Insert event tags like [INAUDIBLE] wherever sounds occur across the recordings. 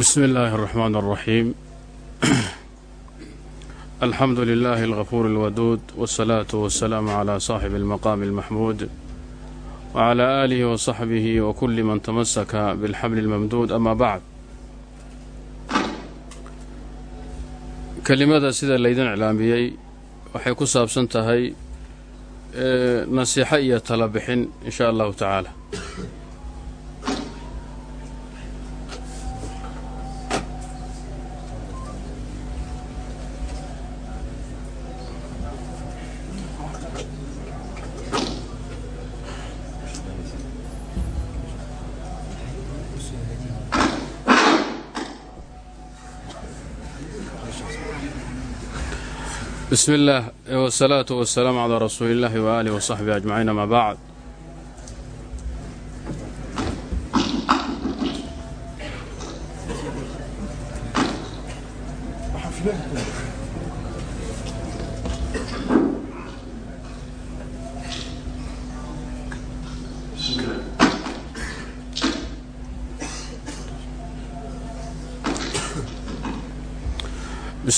بسم الله الرحمن الرحيم الحمد لله الغفور الودود والصلاة والسلام على صاحب المقام المحمود وعلى آله وصحبه وكل من تمسك بالحبل الممدود أما بعد kelimada sida laydin iclaamiyey waxay ku saabsan tahay nasiixo iyo tala bixin in sha allahu tacaala bismi illaah wasalaatu wasalaamu calaa rasuuli illaahi waaalihi wasaxbihi ajmaciin amaa bacd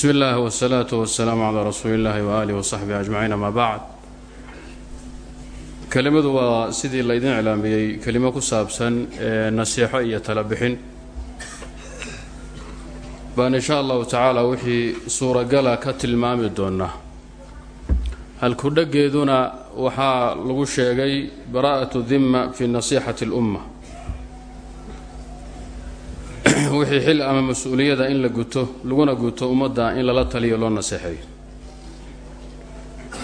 bsmi اllahi wsalaatu wasalaamu calaa rasuuli illahi waaalih wasaxbihi ajmaciin ama bacd kelimadu waa sidii laydin iclaamiyey kelimo ku saabsan eh, nasiixo iyo tala bixin baan in sha allahu tacaala wixii suuragala ka tilmaami doonaa halku dheggeeduna waxaa lagu sheegay baraa'atu dimma fi nasixati اlumma wixii xil ama mas'uuliyada in la guto laguna guto ummadda in lala taliyo loo naseexeeyo.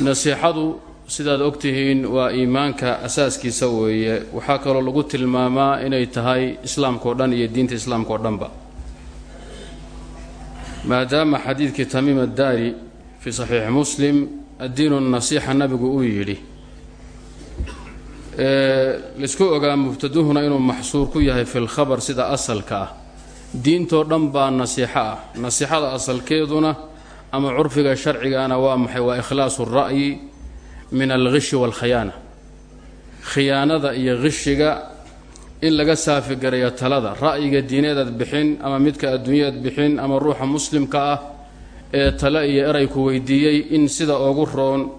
Nasiixadu sidaad ogtihiin waa iimaanka asaaskiisa weeye. Waxaa kaloo lagu tilmaamaa inay tahay islaamka o dhan iyo diinta islaamka oo dhanba. Maadaama xadiidkii tamiim addaari fii saxiixi muslim addiinu nasiixa nabigu uu yidhi laysku ogaa mubtaduhuna inuu maxsuur ku yahay fi lkhabar sida asalka ah diintoo dhan baa nasiixo ah. Nasiixada asalkeeduna ama curfiga sharcigana waa maxay? Waa ikhlaasu ra'yi min alghishi waalkhiyaana khiyaanada iyo qhishiga in laga saafigarayo talada. Ra'yiga diineedaad bixin ama midka adduunyaad bixin ama ruuxa muslimka ah ee tale iyo eray ku weydiiyey in sida ugu roon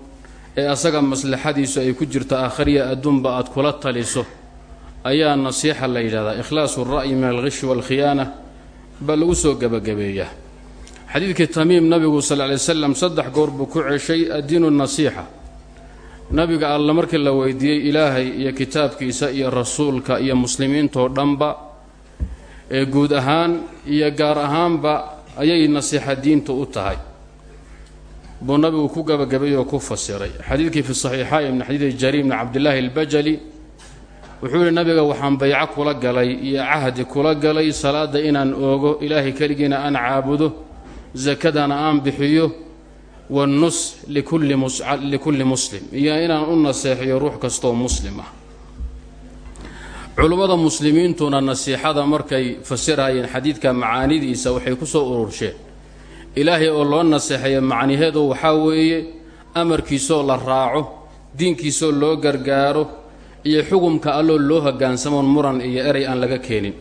ee asaga maslaxadiisu ay ku jirto aakhariya adduunba aad kula taliso ayaa nasiixa la yidhahdaa ikhlaasu ra'yi min alghishi waalkhiyaana baa lagu soo gebagabeeyaa xadiidkii tamiim nabigu sal lay slam saddex goor buu ku ceshay addiinu nasiixa. Nabiga alla markii la weydiiyey ilaahay iyo kitaabkiisa iyo rasuulka iyo muslimiintoo dhanba ee guud ahaan iyo gaar ahaanba ayay nasiixa diintu u tahay. Buu nabigu ku gebagabeeyey oo ku fasiray. Xadiidkii fi saxiixayn min xadiidi jariir bni cabdillaahi albajali wuxuu yihi nabiga waxaan bayco kula galay iyo cahdi kula galay salaada inaan oogo. Ilaahay keligiina aan caabudo sakadana aan bixiyo wanus likulli muslim. Iyo inaan u naseexiyo ruux kastooo muslim ah. Culummada muslimiintuna nasiixada markay fasirayeen xadiidka macaanidiisa waxay ku soo urursheen ilaahay oo loo naseexeeyo macniheedu waxaa weeye amarkiisoo la raaco diinkiisoo loo gargaaro iyo xukumka alloo loo hoggaansamoon muran iyo eray aan laga keenin.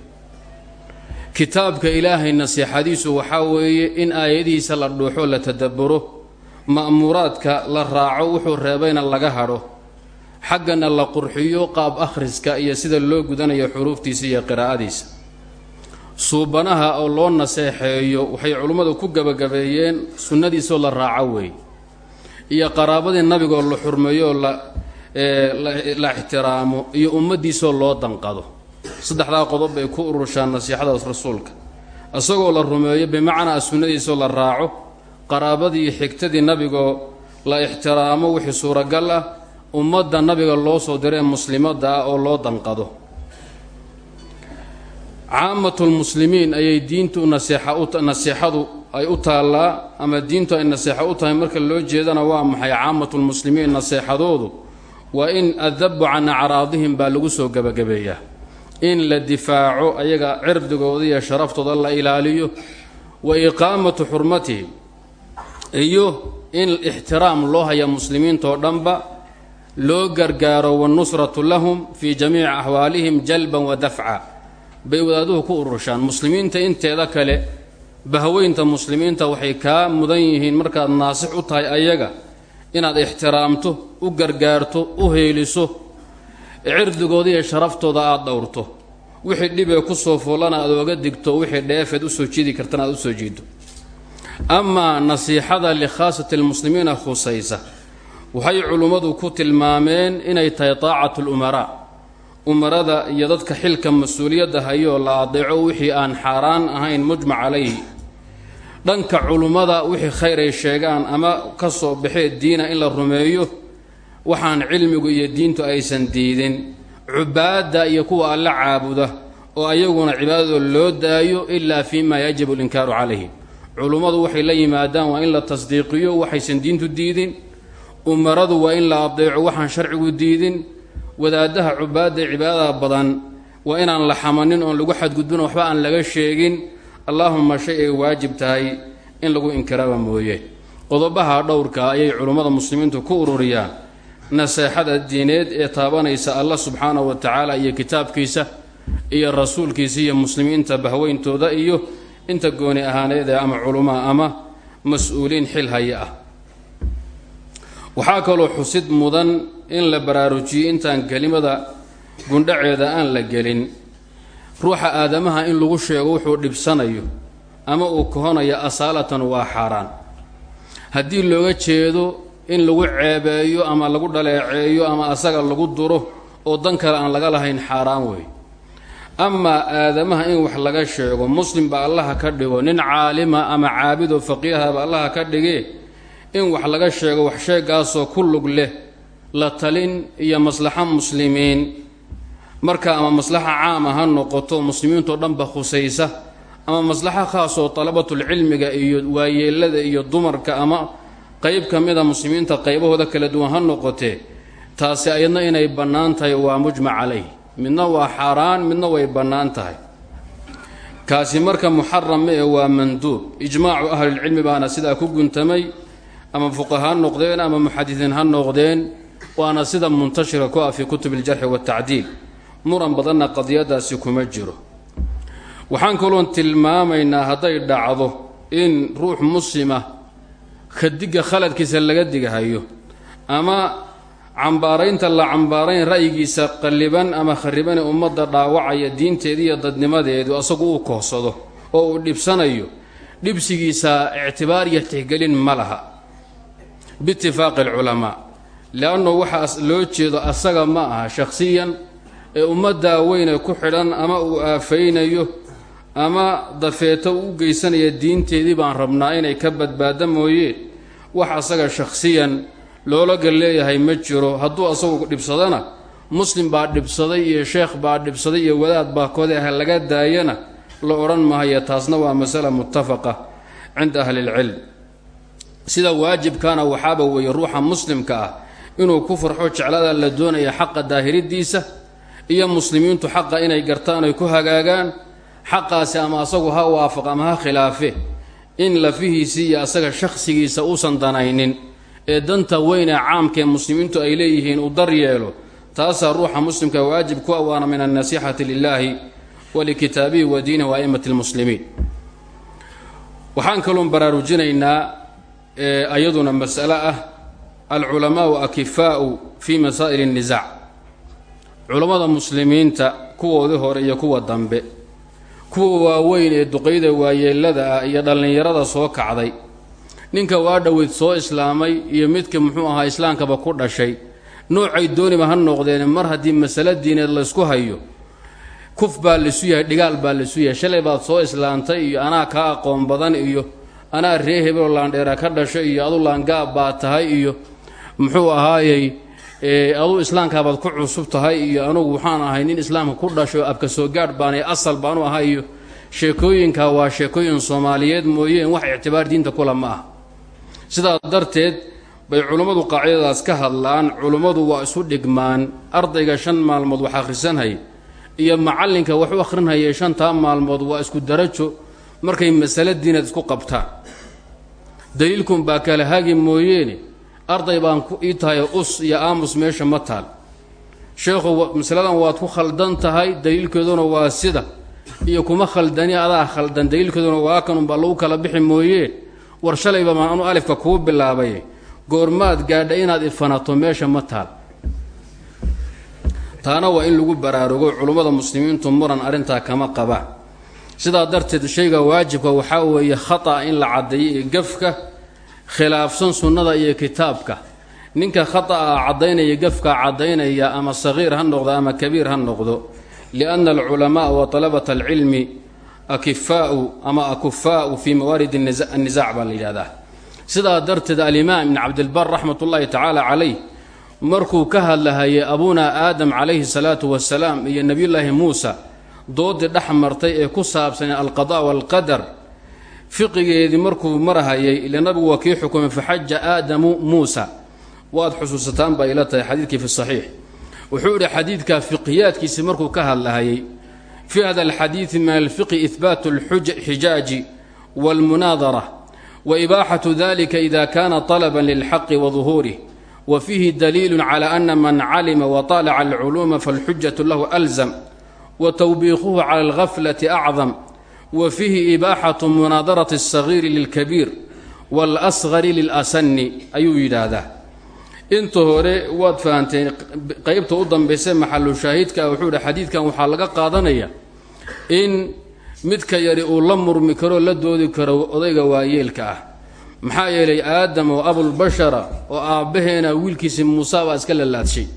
Kitaabka ilaahay nasiixadiisu waxaa weeye in aayadihiisa la dhuuxo la tadabburo ma'muuraadka la raaco wuxuu reebayna laga hadho xaggana la qurxiyo qaab akhriska iyo sida loo gudanayo xuruuftiisa iyo qiraa'adiisa. Suubanaha oo loo naseexeeyo waxay culimmadu ku gebagabeeyeen sunnadiisoo la raaco weeye iyo qaraabadii nabigoo la xurmeeyooo la la ixtiraamo iyo ummaddiisoo loo danqado. Saddexdaa qodob bay ku urushaan nasiixadaas rasuulka. Isagoo la rumeeyo bimacnaa sunnadiisoo la raaco qaraabadii xigtadii nabigoo la ixtiraamo wixii suuragal ah ummadda nabiga loo soo diree muslimadda ah oo loo danqado. Caamatulmuslimiin ayay diintu nasiixadu ay u taallaa ama diintu ay naseexo u tahay marka loo jeedana waa maxay caamatulmuslimiin naseexadoodu waa in adabu can acraadihim baa lagu soo gebagabeeyaa in la difaaco ayaga cirdigooda iyo sharaftooda la ilaaliyo wa iqaamatu xurmatihim iyo in ixtiraam loo haya muslimiintoo dhanba loo gargaaro wanusratu lahum fii jamiici axwaalihim jalban wa dafca. Bay wadaaduhu ku ururshaan. Muslimiinta inteeda kale bahweynta muslimiinta waxay kaa mudan yihiin markaad naasix u tahay ayaga inaad ixtiraamto u gargaarto u heeliso cirdigooda iyo sharaftooda aada dhowrto. Wixii dhibee ku soo fullana aad ooga digto wixii dheefeed u soo jiidi kartana aad u soo jiiddo. Amaa nasiixada likhaasati lmuslimiina khusaysa. Waxay culummadu ku tilmaameen inay tahay taacatu lumaraa umarada iyo dadka xilka mas'uuliyadda hayoo la adeeco wixii aan xaaraan ahayn mujmac calayhi dhanka culummada wixii khayr ay sheegaan ama ka soo baxee diina in la rumeeyo waxaan cilmigu iyo diintu aysan diidin. Cubaadda iyo kuwa alla caabuda oo ayaguna cibaadadoo loo daayo ilaa fii maa yajibu alinkaaru calayhi culummadu waxay la yimaadaan waa in la tasdiiqiyo waxaysan diintu diidin. Umaradu waa in la adeeco waxaan sharcigu diidin. Wadaadaha cubaadda cibaadada badan waa inaan la xamanin oon lagu xadgudbin waxba aan laga sheegin allaahuma shay ay waajib tahay in lagu inkiraaba mooye. Qodobaha dhowrka ayay culummada muslimiintu ku ururiyaan. Naseexada diineed ee taabanaysa allah subxaanahu wa tacaala iyo kitaabkiisa iyo rasuulkiisa iyo muslimiinta bahweyntooda iyo inta gooni ahaaneed ee ama culumaa ama mas'uuliin xil haya ah. Waxaa kaloo xusid mudan in la baraarujiyey intaan kelimada gundhaceeda aan la gelin ruuxa aadamaha in lagu sheego wuxuu dhibsanayo ama uu kahonayo asaalatan waa xaaraan. Haddii looga jeedo in lagu ceebeeyo ama lagu dhaleeceeyo ama asaga lagu duro oo dan kale aan laga lahayn xaaraan wey amaa aadamaha in wax laga sheego muslim ba allaha ka dhigo nin caalima ama caabidoo faqiihaba allaha ka dhigee in wax laga sheego wax sheegaasoo ku lug leh la talin iyo maslaxo muslimiin marka ama maslaxa caama ha noqoto muslimiintoo dhanba khusaysa. Ama maslaxo khaasoo dalabatulcilmiga iyo waayeelada iyo dumarka ama qayb ka mida muslimiinta qaybahooda kala duwan ha noqotee taasi ayadna inay bannaan tahay waa mujmac calayh midna waa xaaraan midna way bannaan tahay. Kaasi marka muxaram ma ee waa manduub. Ijmaacu ahlilcilmi baana sidaa ku guntamay ama fuqaha ha noqdeen ama muxadisiin ha noqdeen waana sida muntashira ku ah fii kutub iljarxi waatacdiil muran badanna qadiyadaasi kuma jiro. Waxaan kaloon tilmaamaynaa hadday dhacdo in ruux muslima kadiga khaladkiisa laga digahayo ama cambaaraynta la cambaarayn ra'yigiisa qalliban ama kharibane ummadda dhaawacaya diinteeda iyo dadnimadeedu asagu uu kohsado oo uu dhibsanayo dhibsigiisa ictibaar iyo tixgelin ma laha. Biitifaaqi alculamaa leanno waxaa loo jeedo asaga ma aha shakhsiyan ee ummaddaa weyne ku xidhan ama uu aafaynayo ama dafeeto u geysanaya diinteedii baan rabnaa inay ka badbaada mooyee wax asaga shakhsiyan loola gal leeyahay ma jiro. Hadduu asagu dhibsadana muslim baa dhibsaday iyo sheekh baa dhibsaday iyo wadaad baa kode ah laga daayana la odhan maayo taasna waa masala muttafaqa cinda ahli ilcilm. Sida waajibkaana waxaaba weeye ruuxa muslimka ah inuu ku farxo jeclada la doonaya xaqa daahiridiisa iyo muslimiintu xaqa inay gartaan ay ku hagaagaan xaqaasi ama asagu ha waafaq ama ha khilaafe in lafihiisii iyo asaga shakhsigiisa uusan danaynin ee danta weyn ee caamkaee muslimiintu ay leeyihiin uu dar yeelo taasaa ruuxa muslimka waajib ku awaana min annasiixati lilaahi wa likitaabihi wa diinihi wa a'immati lmuslimiin waxaan kaloon baraarujinaynaa ayaduna mas'alo ah alculamaau akifaa'u fii masaa'il الnisaac culammada muslimiinta kuwoodii hore iyo kuwa dambe. Kuwa waaweyn ee duqayda waayeelada ah iyo dhallinyarada soo kacday. Ninka waa dhoweyd soo islaamay iyo midka muxuu ahaa islaamkaba ku dhashay. Noocay dooniba ha noqdeen mar haddii masalo diineed laysku hayo kuf baa laisu yahay dhigaal baa laisu yahay. Shalay baad soo islaantay iyo anaa kaa aqoon badan iyo anaa ree hebeloo laandheera ka dhashay iyo adu laangaab baa tahay iyo muxuu ahaayey aduu islaamkaabaad ku cusub tahay iyo anugu waxaan ahay nin islaamka ku dhashay oo abka soo gaadh baanay asal baanu ahay iyo sheekooyinka waa sheekooyin soomaaliyeed mooyeen wax ictibaar diinta kula ma ah sidaa darteed bay culummadu qaacidadaas ka hadlaan culummadu waa isu dhigmaan ardayga shan maalmood wax akhrisanhay iyo macallinka wax u akhrinhayay shantaa maalmood waa isku darajo markay masale diineed isku qabtaan. Daliilkun baa kala hagi mooyeene arday baan ku ii tahay us iyo aamus meesha ma taal. Sheekhu masaladan waad ku khaldan tahay daliilkeeduna waa sida. Iyo kuma khaldani adaa khaldan daliilkooduna waa kan unbaa lagu kala bixi mooye. War shalayba maan anu alifka kuu bilaabay. Goormaad gaadha inaad ifanato meesha ma taal. Taana waa in lagu baraarugo culummada muslimiintu muran arrintaa kama qabaan sidaa darteed shayga waajibka waxaa weeye khata in la caddeeyo iyo gafka khilaafsan sunnada iyo kitaabka. Ninka khata'a caddaynaya gafka caddaynaya ama sagiir ha noqdo ama kabiir ha noqdo. Lianna alculamaaa wa talabata alcilmi akifaau ama akufaau fii mawaarid annisaac baa la yidhahdaa sidaa darteed alimaam ibn cabdilbar raxmat ullaahi tacaala calayh markuu ka hadlahayay abunaa aadam calayhi salaatu wasalaam iyo nebiyullaahi muusa doodii dhex martay ee ku saabsan alqada waalqadar fiqigeedii markuu marahayay ile nabigu waa kii xukumay faxaja aadamu muusa waad xusuusataan baa ila tahay xadiidkii fi saxiix wuxuu idhi xadiidka fiqiyaadkiisi markuu ka hadlahayay fii hada alxadiidi min alfiqi ihbaatu alxijaaji wاlmunaadara waibaaxatu dalika ida kana طalba lilxaqi waظuhuurih wa fiihi daliilu cala ana man calima waطalaca alculuuma falxujaة lahu alzam wa twbiikuhu cala algaflati acdam wa fiihi ibaaxatu munaadarati اsagiiri lilkabiir waاlasgari lilasani ayuu yidhaahdaa. Inta hore waad fahanteen qeybta u dambayse maxalu shaahidka wuxuu dhi xadiidkan waxaa laga qaadanaya in midka yari uu la murmi karoo la doodi karo odayga waayeelka ah. Maxaa yeelay aadam oo abulbashara oo aabbaheena wiilkiisii muusaabaa iska lalaadshay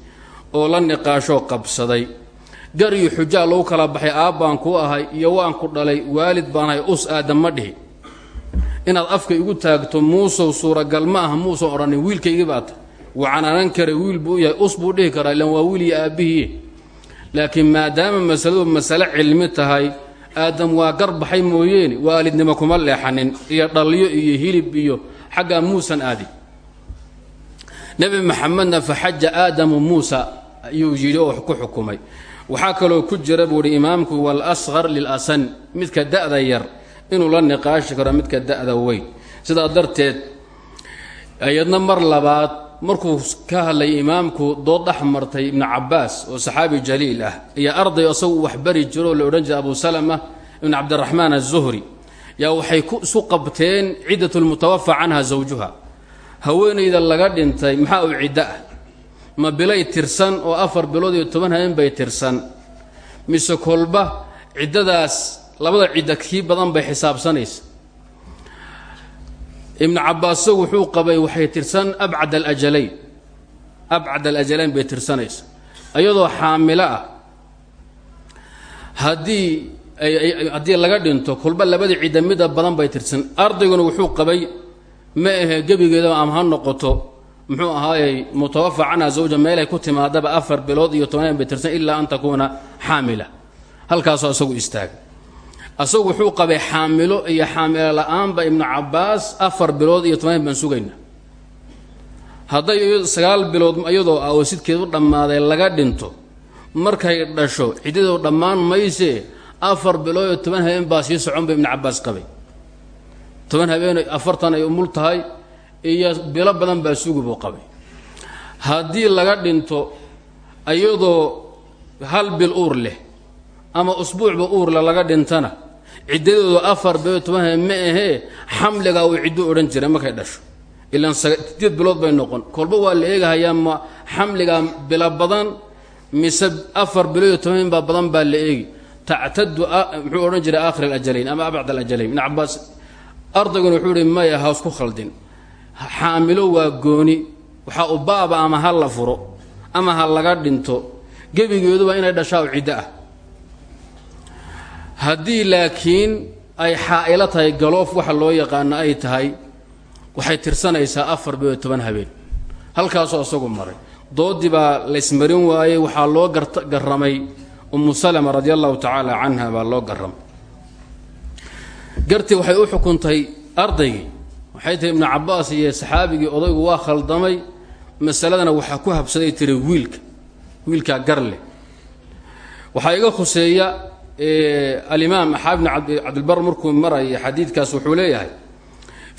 oo la niqaashoo qabsaday gar iyo xujaa lagu kala baxay aabbaan ku ahay iyo waan ku dhalay waalid baan ahay us aadam ma dhihi. Inaad afka igu taagto muusow suuragal ma aha muusan odhanin wiilkaygii baata. Wuu canaanan kara wiil buu yahay us buu dhihi karaa ilan waa wiil iyo aabbihii. Laakiin maadaama masaladu masale cilmi tahay aadam waa gar baxay mooyeene waalidnimo kuma leexanin iyo dhalyo iyo hilib iyo xaggaa muusan aadi. Nebi maxamedna faxaja aadamu muusa ayuu yidhi oo ku xukumay waxaa kaloo ku jira buu ihi imaamku walasqar lilasan midka da'da yar inuu la niqaashi karo midka da'da weyn. Sidaa darteed ayadna mar labaad markuu ka hadlay imaamku dood dhex martay ibnu cabaas oo saxaabi jaliil ah iyo arday isagu wax bari jiro oo la odhan jiray abu salama ibn cabdiraxmaan azuhri yaa waxay isu qabteen ciddat lmutawafa canha zawjuha. Haweenayda laga dhintay maxaa u ciddo ah ma bilay tirsan oo afar bilood iyo toban habeen bay tirsan. Mise kolba ciddadaas labada cidda kii badan bay xisaabsanaysa. Ibnu cabaas wuxuu qabay waxay tirsan abcad alajalayn. Abcad alajalayn bay tirsanaysa. Iyadoo xaamilo ah. Haddii haddii laga dhinto kolba labadii cidda mida badan bay tirsan. Ardayguna wuxuu qabay ma ahe gebigeedaba ama ha noqoto muxuu ahaayey mutawafa canha zawja meelay ku timaadaba afar bilood iyo tobaneen bay tirsan ilaa an takuuna xaamila. Halkaasoo isagu istaagay asagu wuxuu qabay xaamilo iyo xaamilo la'aanba ibnu cabaas afar bilood iyo toban baan sugayna. Hadday sagaal bilood iyadoo ah oo sidkeedu dhammaaday laga dhinto markay dhasho ciddadoo dhammaan maysee afar bilood iyo toban habeen baa sii socon ba ibnu cabaas qabay. Toban habeen afartan ay umul tahay iyo bilo badan baa sugi buu qabay. Haddii laga dhinto iyadoo hal bil uur leh ama usbuucba uurle laga dhintana ciddadoodu afar biyo toban ma ahee xamligaa uu ciddo odhan jiray markay dhasho. Ilaan sideed bilood bay noqon. Kolba waa la eegahayaa ma xamligaa bilo badan mise afar bilo iyo toban baa badan baa la eegi. Tactadu muxuu odhan jiray aakhir alajalayn ama abcd alajalayn ibn cabaas ardayguna wuxuu ihi maya ha isku khaldin xaamilo waa gooni waxaa u baaba ama ha la furo ama ha laga dhinto gebigeeduba inay dhashaa u ciddo ah. Haddii laakiin ay xaa'ilo tahay galoof waxa loo yaqaano ay tahay waxay tirsanaysaa afar biyo toban habeen. Halkaasoo isagu maray. Doodii baa laysmarin waayey waxaa loo garramay umu salama radi allahu tacaala canha baa loo garramay. Gartii waxay u xukuntay ardaygii waxay tahay ibnu cabaas iyo saxaabigii odaygu waa khaldamay? Masaladana waxaa ku habsaday tiri wiilka wiilkaa gar leh waxaa iga khuseeya alimaam axaab bn cabdilbar markuu maraya xadiidkaas wuxuu leeyahay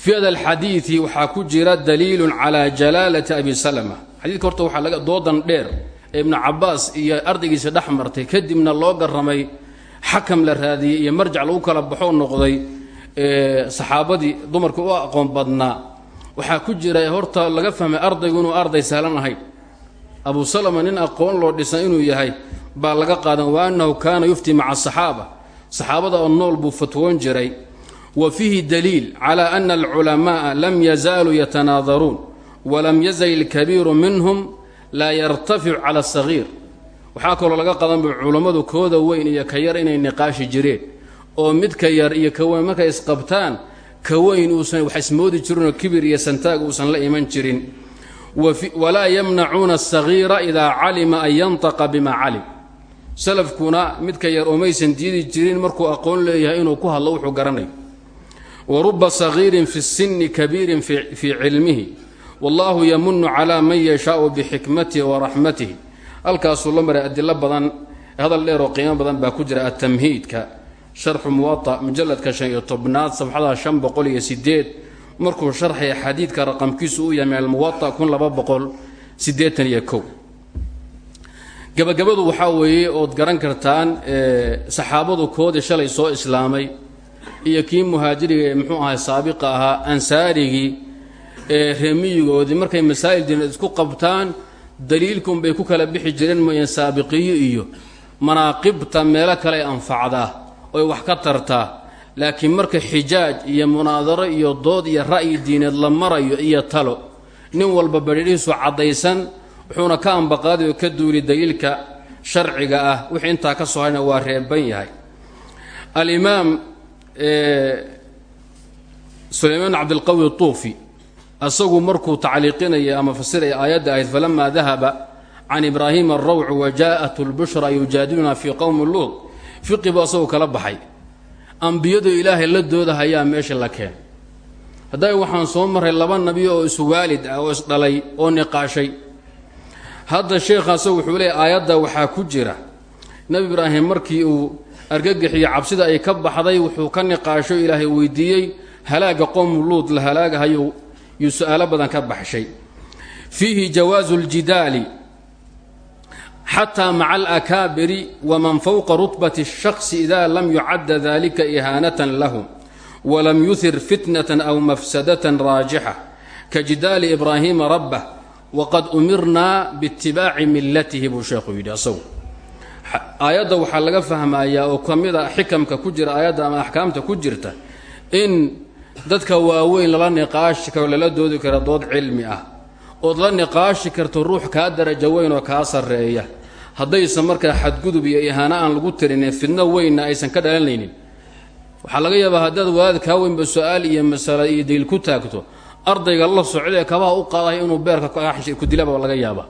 fii hada alxadiidi waxaa ku jira daliilun calaa jalaalati abi salama. Xadiidka horta waxaa laga doodan dheer ee ibnu cabaas iyo ardaygiisa dhex martay kadibna loo garramay xakam la raadiyey iyo marjac lagu kala baxo noqday saxaabadii dumarka u aqoon badnaa. Waxaa ku jira horta laga fahmay ardaygu inuu arday sahlan ahayn abu salama nin aqoon loo dhisan inuu yahay baa laga qaadan wa annahu kaana yufti maca asaxaaba saxaabada oo nool buu fatwoon jiray. Wa fiihi daliil cala ana alculamaءa lam yazaaluu yatanaadaruun walam yazal ilkabiiru minhum laa yartaficu cala asagiir waxaa kaloo laga qadanba culammadu kooda weyn iyo ka yar inay niqaashi jireen oo midka yar iyo ka weyn markay isqabtaan ka weyn uusan wax ismoodi jirinoo kibir iyo santaag uusan la iman jirin. Walaa yamnacuuna asagiira idaa calima an yantaqa bima calim. Salafkuna midka yar oomaysan diidi jirin markuu aqoon leeyahay inuu ku hadlo wuxuu garanayo wa ruba sagiirin fi sinni kabiirin fii cilmihi. Wallahu yamunu calaa man yashaau bixikmatihi wa raxmatihi. Halkaasuu la maray adilo badan hadal dheer oo qiimo badan baa ku jira atamhiidka sharxu muwaa mujaladka shan iyo tobnaad safxada shan boqol iyo sideed markuu sharxaya xadiidka raqamkiisu uu yahay min almuwaa kun laba boqol sideetan iyo kow. Gabagabadu waxaa weeye ood garan kartaan saxaabadu koodii shalay soo islaamay iyo kii muhaajiriga ee muxuu ahay saabiqa ahaa ansaarigii ee reemiyigoodii markay masaa'il diineed isku qabtaan daliilkunbay ku kala bixi jireen mooyeen saabiqiyo iyo manaaqibta meelo kale anfacdaa oy wax ka tartaa laakiin marka xijaaj iyo munaadaro iyo dood iyo ra'yi diineed la marayo iyo talo nin walba badhiidhihiisu caddaysan wuxuuna ka ambaqaaday oo ka duuli daliilka sharciga ah. Wixii intaa ka soo harna waa reeban yahay. Alimaam sulaymaan cabdilqawi tuufi asagu markuu tacliiqinaya ama fasiraya aayadda ahayd falamaa dahaba can ibraahima arawcu wa jaa'at lbushra yujaadiluna fii qowmi luud fiqi buu asagoo kala baxay. Ambiyadu ilaahay la doodahayaa meesha la keen. Hadday waxaan soo maray laba nabi oo iswaalid ah oo isdhalay oo niqaashay. Hadda sheekha asagu wuxuu leeyahy aayadda waxaa ku jira. Nebi ibraahim markii uu argagaxiyo cabsida ay ka baxday wuxuu ka niqaasho ilaahay weydiiyey halaaga qowmu luud la halaagahayo yuu su'aalo badan ka baxshay. Fiihi jawaasu ljidaali xataa maca alakaabiri waman fowqa rutbati الshaqsi ida lam yucadda dalika ihaanatan lahum walam yuhir fitnatan aw mafsadatan raajixa kajidaali ibraahiima rabbah waqad umirnaa biitibaaci millatihi buu sheekhu yidhi asagu aayadda waxaa laga fahmayaa oo ka mid a xikamka ku jira aayadda ama axkaamta ku jirta in dadka waaweyn lala niqaashi karo lala doodi karo dood cilmi ah ood la niqaashi karto ruux kaa darajo weyn oo kaa sarreeya haddaysan markaa xadgudub iyo ihaano aan lagu tirinin fidno weynna aysan ka dhalanaynin. Waxaa laga yaabaa haddaad wadaad kaa weynba su'aal iyo masale iyo daliil ku taagto ardayga la socdee kabaha u qaadahay inuu beerka ku dilaba laga yaaba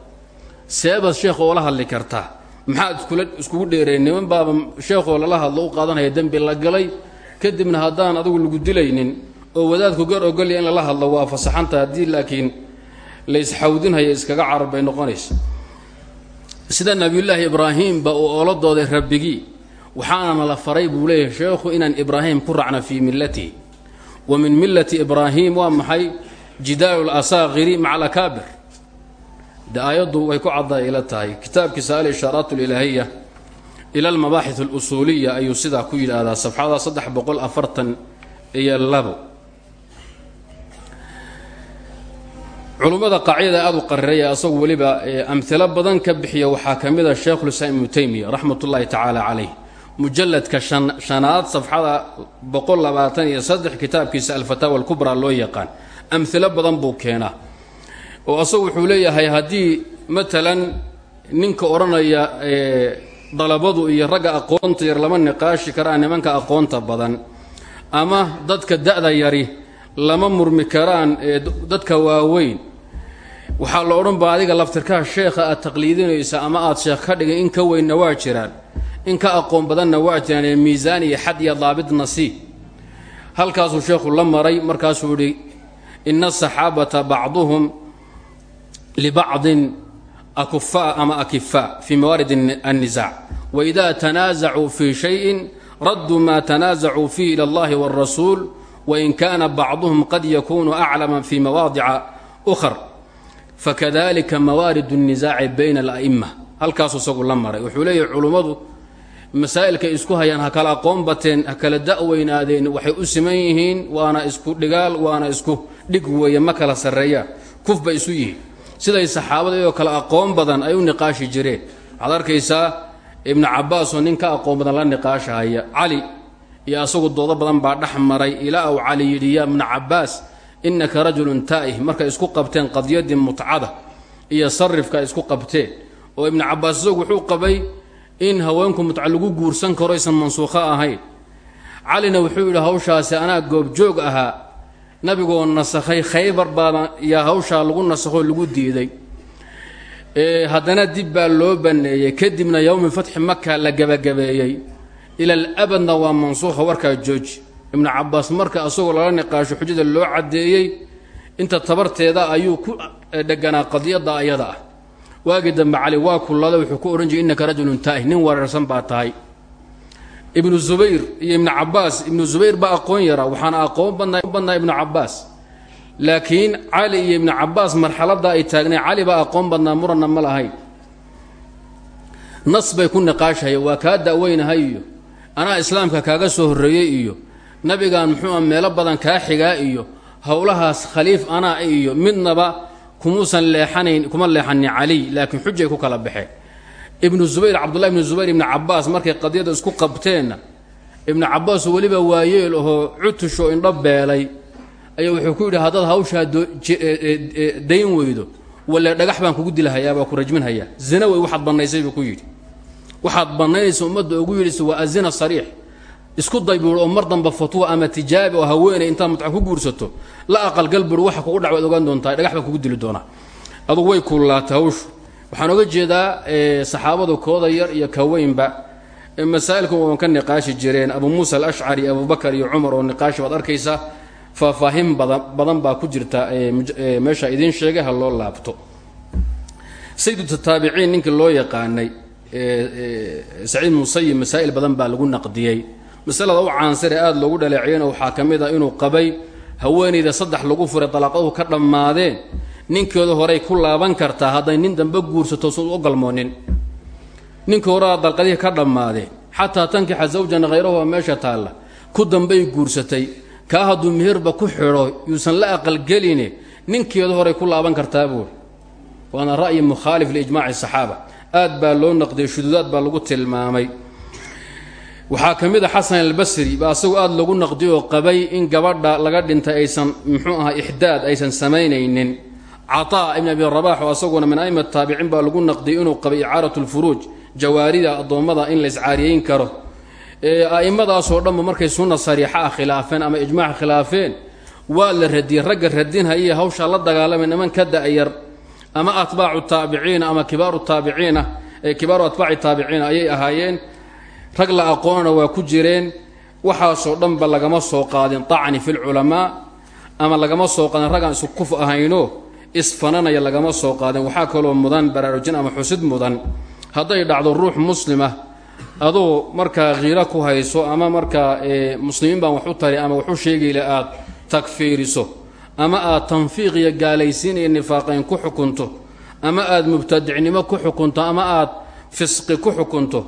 seebaad sheekh oola hadli kartaa maxaad iskula iskugu dheereen niman baaba sheekhoo lala hadlo u qaadanaya dembi la galay? Kadibna haddaan adigu lagu dilaynin oo wadaadku gar ogolya in lala hadlo waa fasaxanta haddii laakiin laysxawdinhaya iskaga carar bay noqonaysa sida nabiyullaahi ibraahiimba uu oola dooday rabbigii waxaana nala faray buu leeyahay sheekhu inaan ibraahim ku raacna fii millatihi wa min millati ibraahim waa maxay? Jidaalu lasaaqiri maca alakaabir de aayaddu way ku cadday ila tahay. Kitaabkiisa al-ishaaraat alilaahiya ila almabaaxith alusuuliya ayuu sidaa ku yidhaahdaa safxada saddex boqol afartan iyo labo culummada qaacidada aada u qariraya asagu weliba amhilo badan ka bixiya waxaa ka mid a sheikhulislaam ibnu teymiya raxmat ullaahi tacaala calayh. Mujalladka shanaad safxada boqol labaatan iyo saddex kitaabkiisa alfataawa alkubraa loo yaqaan. Amhilo badan buu keenaa. Oo asagu wuxuu leeyahay haddii matalan ninka odhanaya dalabadu iyo ragga aqoonta yar lama niqaashi karaan nimanka aqoonta badan ama dadka da-da yari lama murmi karaan dadka waaweyn. Waxaa la odhan ba adiga laftirkaha sheekha aad taqliidinaysa ama aad sheekh ka dhigay in ka weynna waa jiraan in ka aqoon badanna waa jiraan ee miisaan iyo xad iyo daabid nasiib. Halkaasuu sheekhu la maray markaasuu yidhi ina asaxaabata bacduhum libacdin akufaa ama akifaa fii mawaarid annisaac waida tanaasacuu fii shayin radduu maa tanaasacuu fiihi ila allahi wاlrasuul wain kaana bacduhum qad yakunu aclama fi mawaadica ukhar fakadalika mawaarid الnisaaci bayna ala'ima halkaasuu isagu la maray wuxuu leeyahay culummadu masaa'ilkay isku hayaan ha kala aqoon bateen ha kala da'weynaadeen waxay u siman yihiin waana isku dhigaal waana isku dhig weeye ma kala sarreeyaan kuf bay isu yihiin siday saxaabada iyoo kale aqoon badan ay u niqaashi jireen waxaad arkaysaa ibnu nin ka aqoon badan la niqaashahaya cali iyo asagu doodo badan baa dhex maray ilaa uu cali yidhi yaa ibna cabbaas innaka rajulun taa'ih. Markay isku qabteen qadyaddii mutcada iyo sarifka ay isku qabteen. Oo ibnu cabbaas isagu wuxuu qabay in haweenku mutca lagu guursan karo aysan mansuukho ahayn. Calina wuxuu yidhi hawshaasi anaa goobjoog ahaa. Nabigoo nasakhay khaybar baana yaa hawshaa lagu nasakho lagu diiday. Haddana dib baa loo banneeyey. Kadibna yowmi fatxi maka la gebagabeeyey ilal abadna waa mansuukha warkaa jooji. Ibnu cabbaas marka asagoo lala niqaasho xujada loo caddeeyey inta tabarteeda ayuu ku dheganaa qadiyadda ayada ah. Waagii dambe cali waa kullada wuxuu ku odhan jiray innaka rajulun taa'ih nin weerarsan baa tahay. Ibnu zubayr iyo ibnu cabbaas ibnu zubayr baa aqoon yara waxaana aqoon badnaa ibnu cabbaas. Laakiin cali iyo ibnu cabbaas marxaladda ay taagnay cali baa aqoon badnaa muranna ma lahayn. Nas bay ku niqaashaya waa kaa da'weynahay iyo anaa islaamka kaaga soo horreeyey iyo nabigan muxuua meelo badan kaa xigaa iyo howlahaas khaliif anaa iyo midnaba kumuusan leexanayn kuma leexanin caliy laakiin xujay ku kala baxeen. Ibnu zubayr cabdullahi ibnu zubayr ibnu cabbaas markay qadiyada isku qabteenna ibnu cabbaas weliba waayeel ahoo cutusho indho beelay. Ayaa wuxuu ku yidhi haddaad hawshaa dayn weydo walle dhagax baan kugu dilahayaa baa ku rajminhayaa. Zina wey waxaad bannaysay buu ku yidhi waxaad bannaynaysa ummadda ugu yidhis waa azina sariix. Isku day buui oo mar damba fatwa ama tijaabi oo haweenay intaad mutca ku guursato la aqalgal buui waxa kugu dhacwaad ogaan doontaa dhagax baan kugu dili doonaa. Adugu way kullaatay hawshu. Waxaan oga jeedaa saxaabadu kooda yar iyo kaweynba masaa'ilku waan ka niqaashi jireen. Abu muusa alashcari abubakar iyo cumar oo niqaashi baad arkaysaa faahfaahin badan badan baa ku jirta meesha idiin sheegay ha loo laabto. Sayidut taabiciin ninkii loo yaqaanay saciid musayib masaa'il badan baa lagu naqdiyey. Masalada u caansare aada loogu dhaleeciyena waxaa ka mid a inuu qabay haweenayda saddex lagu furay dalaaqaduhu ka dhammaadeen. Ninkeedu horey ku laaban kartaa hadday nin dambe guursato sun u galmoonin. Ninkii horea dalqadihii ka dhammaadeen. Xataa tankixa zawjan khayrahu meesha taalla. Ku dambay guursatay. Kaa hadduu meherba ku xidho yuusan la aqalgeline ninkeedu horey ku laaban kartaa buuri waana ra'yi mukhaalif liijmaaci saxaaba aad baa loo naqdiyey shuduudaad baa lagu tilmaamay. Waxaa ka mid a xasan albasri baa asagoo aada lagu naqdiyo oo qabay in gabadha laga dhintay aysan muxuu ahaa ixdaad aysan samaynaynin. Cataa ibn abi rabax oo asaguna min a'imat taabiciin baa lagu naqdiyay inuu qabay icaarat lfuruuj jawaarida addoommada in la iscaariyeyn karo. A'immadaasoo dhanba markay sunna sariixa ah khilaafeen ama ijmaac khilaafeen waa la radiyey ragga radinhaya hawshaa la dagaalamay niman ka da'yar ama atbaacu taabiciina ama kibaaru taabiciina kibaaru atbaaci taabiciina ayay ahaayeen. Rag la aqoonana waa ku jireen waxaasoo dhanba lagama soo qaadin tacni fi lculamaa ama lagama soo qaadin raggaan isu kuf ahayno isfananaya lagama soo qaadin. Waxaa kaloo mudan baraarujin ama xusid mudan. Hadday dhacdo ruux muslima adoo markaa khiiro ku hayso ama markaa muslimiin baan wax u tari ama wax u sheegayle aad takfiiriso ama aad tanfiiq iyo gaalaysiin iyo nifaaqayn ku xukunto ama aad mubtadicnimo ku xukunto ama aad fisqi ku xukunto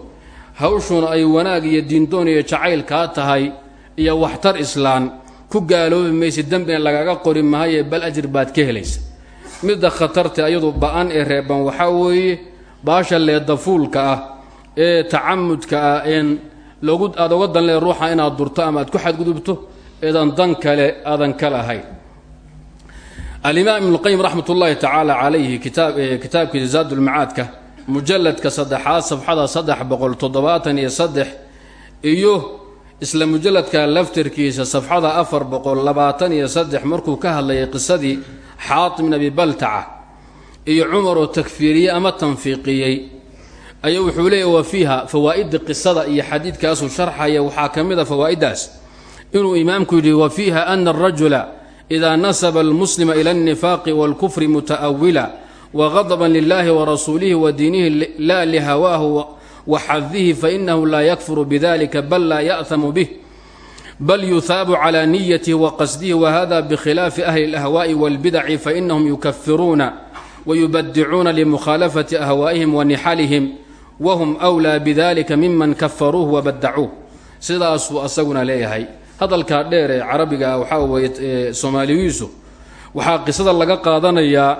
hawshuna ay wanaag iyo diindoon iyo jacayl kaa tahay iyo waxtar islaan. Ku gaaloobi maysa dembina lagaga qori mahaye bal ajir baad ka helaysa. Midda khatarta ayadu ba'an ee reeban waxaa weeye baasha leedafuulka ah ee tacamudka ah een logu aada oga dan lee ruuxa inaad durto ama aad ku xadgudubto eedan dan kale aadan ka alimaam ibnuqayim raxmat ullaahi tacaala calayhi kitaabkiisa zaadulmacaadka mujalladka saddexaad safxada saddex boqol toddobaatan iyo saddex iyo isla mujalladka laftirkiisa safxada afar boqol labaatan iyo saddex markuu ka hadlayay qisadii xaatim bin abi baltaca iyo cumar oo takfiiriyey ama tanfiiqiyey ayaa wuxuu leeyahy wa fiiha fawaa'ida qisada iyo xadiidkaasuu sharxaya waxaa ka mid a fawaa'iddaas. Inuu imaamku yidhi wa fiiha ana arajula ida nasaba almuslima ila alnifaaqi wاlkufri muta'awila wغadba lilahi warasuulihi wadiinihi la lihawaahu waxadihi fainahu laa yakfuru bidalika bal laa ya'hamu bih bal yuhaabu clى niyatihi waqasdihi whada bkhilaafi ahli اlahwaءi wاlbidaci fainahum yukafiruuna wayubadicuuna limukhaalafati ahwaa'ihim wanixalihim wahum wlaa bidalika miman kafaruuh wabadacuuh sidaasuu asaguna leeyahay hadalkaa dheer ee carabiga waxaa weeye soomaaliyiisu waxaa qisada laga qaadanayaa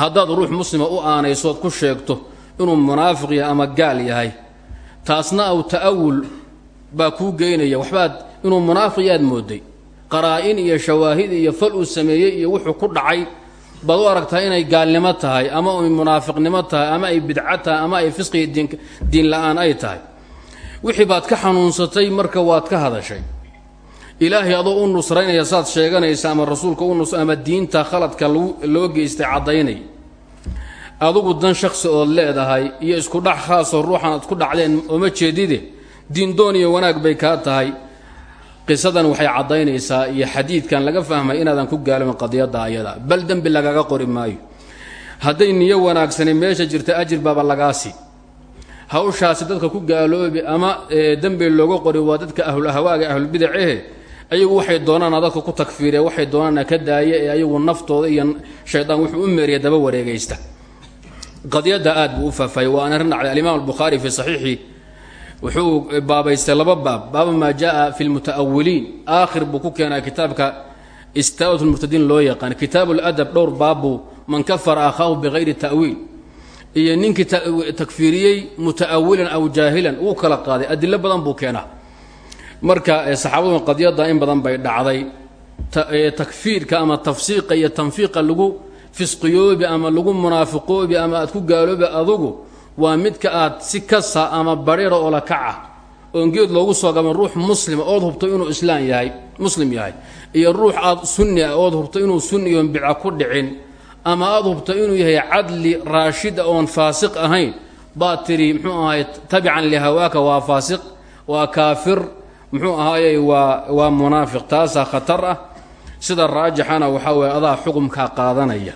haddaad ruux muslima u aanaysood ku sheegto inuu munaafiq yahay ama gaal yahay taasna aw ta'awul baa kuu geynaya. Waxbaad inuu munaafiq yaad mooday qaraa-in iyo shawaahid iyo fal uu sameeyey iyo wuxuu ku dhacay baad u aragtaa inay gaalnimo tahay ama ay munaafiqnimo tahay ama ay bidco tahay ama ay fisqiya diin diin la'aan ay tahay wixii baad ka xanuunsatay marka waad ka hadashay. Ilaahay adoo u nusraynaya saad sheeganaysa ama rasuulka u nus ama diinta khaladka loo geystay caddaynay. Adugu dan shaksi ood leedahay iyo isku dhac khaasoo ruuxan aad ku dhacdeen ooma jeedide diindoon iyo wanaag bay kaa tahay. Qisadan waxay caddaynaysaa iyo xadiidkan laga fahmay inaadan ku gaaloomin qadiyadda ayada. Bal dembi lagaga qori maayo. Hadday niyo wanaagsani meesha jirta ajir baaba lagaasi hawshaasi dadka ku gaaloobi ama dembi looga qori waa dadka ahlulahwaaga ahlulbidacehe ayagu waxay doonaana dadka ku takfiire waxay doonaana ka daaya ee ayagu naftooda iyo shaydaan wuxuu u meeriya daba wareegaysta. Qadiyadda aad buu u faahfaayey waana arrin dhacday alimaam albukhaari fii saxiixi wuxuu baabaystay laba baab. Baaba maa jaa fi lmuta'awiliin aakhir buu ku keenaa kitaabka istaabat lmurtadiin loo yaqaan. Kitaabu ladab dhowr baabbuu man kafara akhaahu bikayri ta'wiil iyo ninkii takfiiriyey muta'awilan aw jaahilan wuu kala qaaday. Adilo badan buu keenaa. Marka saxaabadu qadiyadda in badan bay dhacday. Takfiirka ama tafsiiqa iyo tanfiiqa lagu fisqiyoobi ama lagu munaafiqoobi ama aad ku gaaloobi adugu waa midka aad si kasa ama bariira oo la kaca oon geed loogu soo gaban ruux muslima ood hubto inuu islaam yahay muslim yahay iyo ruux aad sunni ah ood hubto inuu sunniyoon bidca ku dhicin ama aad hubto inuu yahay cadli raashida oon faasiq ahayn baad tidhi muxuu ahaay tabican lihawaaka waa faasiq waa kaafir muxuu ahaayey waa waa munaafiq taasaa khatar ah. Sida raajixana waxaa weeye adaa xukumkaa qaadanaya.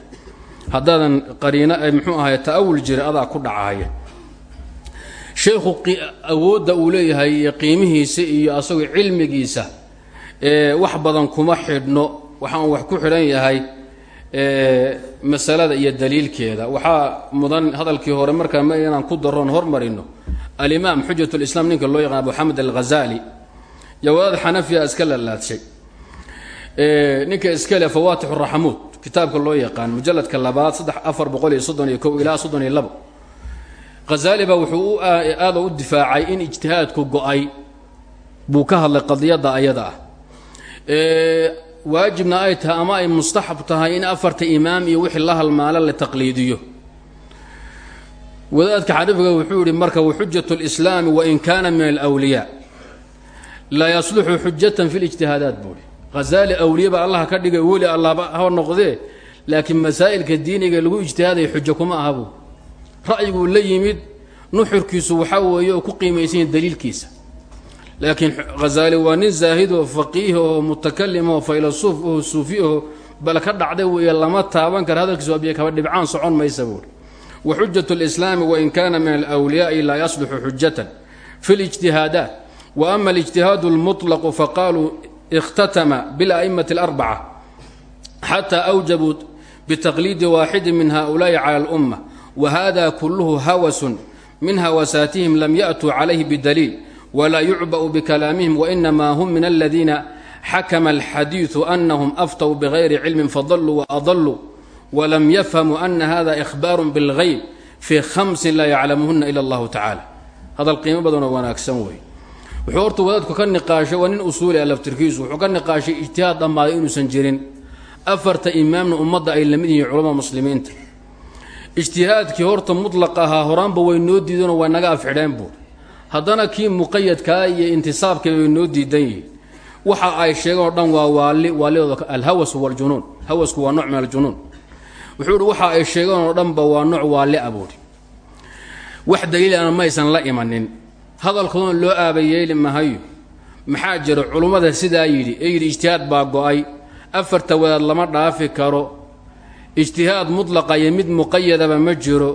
Haddaadan qariino muxuu ahaay ta'awul jira adaa ku dhacaya sheekhu awoodda uu leeyahay iyo qiimihiisa iyo asagoo cilmigiisa wax badan kuma xidhno. Waxaan wax ku xidhan yahay masalada iyo daliilkeeda. Waxaa mudan hadalkii hore markaa ma inaan ku daroon hormarino. Alimaam xujat lislaam ninka loo yaqaan abu xamed alghazali. Jawaadaad xanafiya iska lalaadshay ninka iskale fawaatix raxamuud kitaabka loo yaqaan mujaladka labaad saddex afar boqol iyo soddon iyo kow ilaa soddon iyo labo. Hazaali baa wuxuu aada u difaacay in ijtihaadku go'ay. Buu ka hadlay qadiyadda ayada ah waajibna ay tahay ama ay mustaxab tahay in afarta imaam iyo wixii la halmaala la taqliidiyo. Wadaadka xanafiga wuxuu yihi marka waxujat lislaami wain kaana min alwliyaa laa yasluxu xujatan fi lijtihaadaat buuhi hazaali awliyaba allah ka dhigay weli allahba ha noqdee laakiin masaa'ilka diiniga lagu ijtihaaday xujo kuma aha buu ra'yiguu la yimid nuxurkiisu waxaa weeye oo ku qiimaysanya daliilkiisa laakiin hazaali waa nin zaahid oo faqiih oo mutakalim oo faylasuuf oo suufi oo bal ka dhacday weeye lama taaban kara hadalkiisu abiya kaba dhibcaan socon maysa buuri wa xujat lislaami wain kana min alwliyaai laa yasluxu xujatan fi lijtihaadaat wa ama alijtihaadu lmuطlaqu faqaaluu اkhtatma biاlأئmaة الأربcة xatى أwjabuu bتaqliidi waaxidi min haؤulaaءi calى الأmة whada kulh hawas min hawasaatihim lam yaأtuu calayhi bdaliil walaa yucba'u bikalaamihim wainamaa hum min aladiina xakama alxadiiu anahum aftaw bigayri cilmin fadalluu waadalluu walam yafhamuu ana hada ihbaarun bilgayb fi khamsin laa yaclamuhuna ila allahu tacaala hadal qiimo badanoo wanaagsan wey wuxuu horta wadaadku ka niqaashay waa nin usuuli ah wuxuu ka niqaashay ijtihaad dhammaaday inuusan jirin afarta imaamna ummadda ay la mid yihiin culamada muslimiinta ijtihaadkii horta mutlaq ahaa horaanba way noo diideenoo way naga afxidheen buur haddana kii muqayadkaa iyo intisaabkiiba way noo diidan yihiin waxa ay sheegeen oo dhan waa waali waalidooda alhawasu waljunuun hawasku waa nooc min aljunuun. Wuxuu ihi waxa ay sheegeen oo dhanba waa nooc waali a buuri wax daliilana maysan la imanin. Hadalkooduna loo aabayeeli mahayo. Maxaa jira culummada sidaa yidhi? Ee yidhi ijtihaad baa go'ay. Afarta wadaad lama dhaafi karo. Ijtihaad mutlaqa iyo mid muqayadaba ma jiro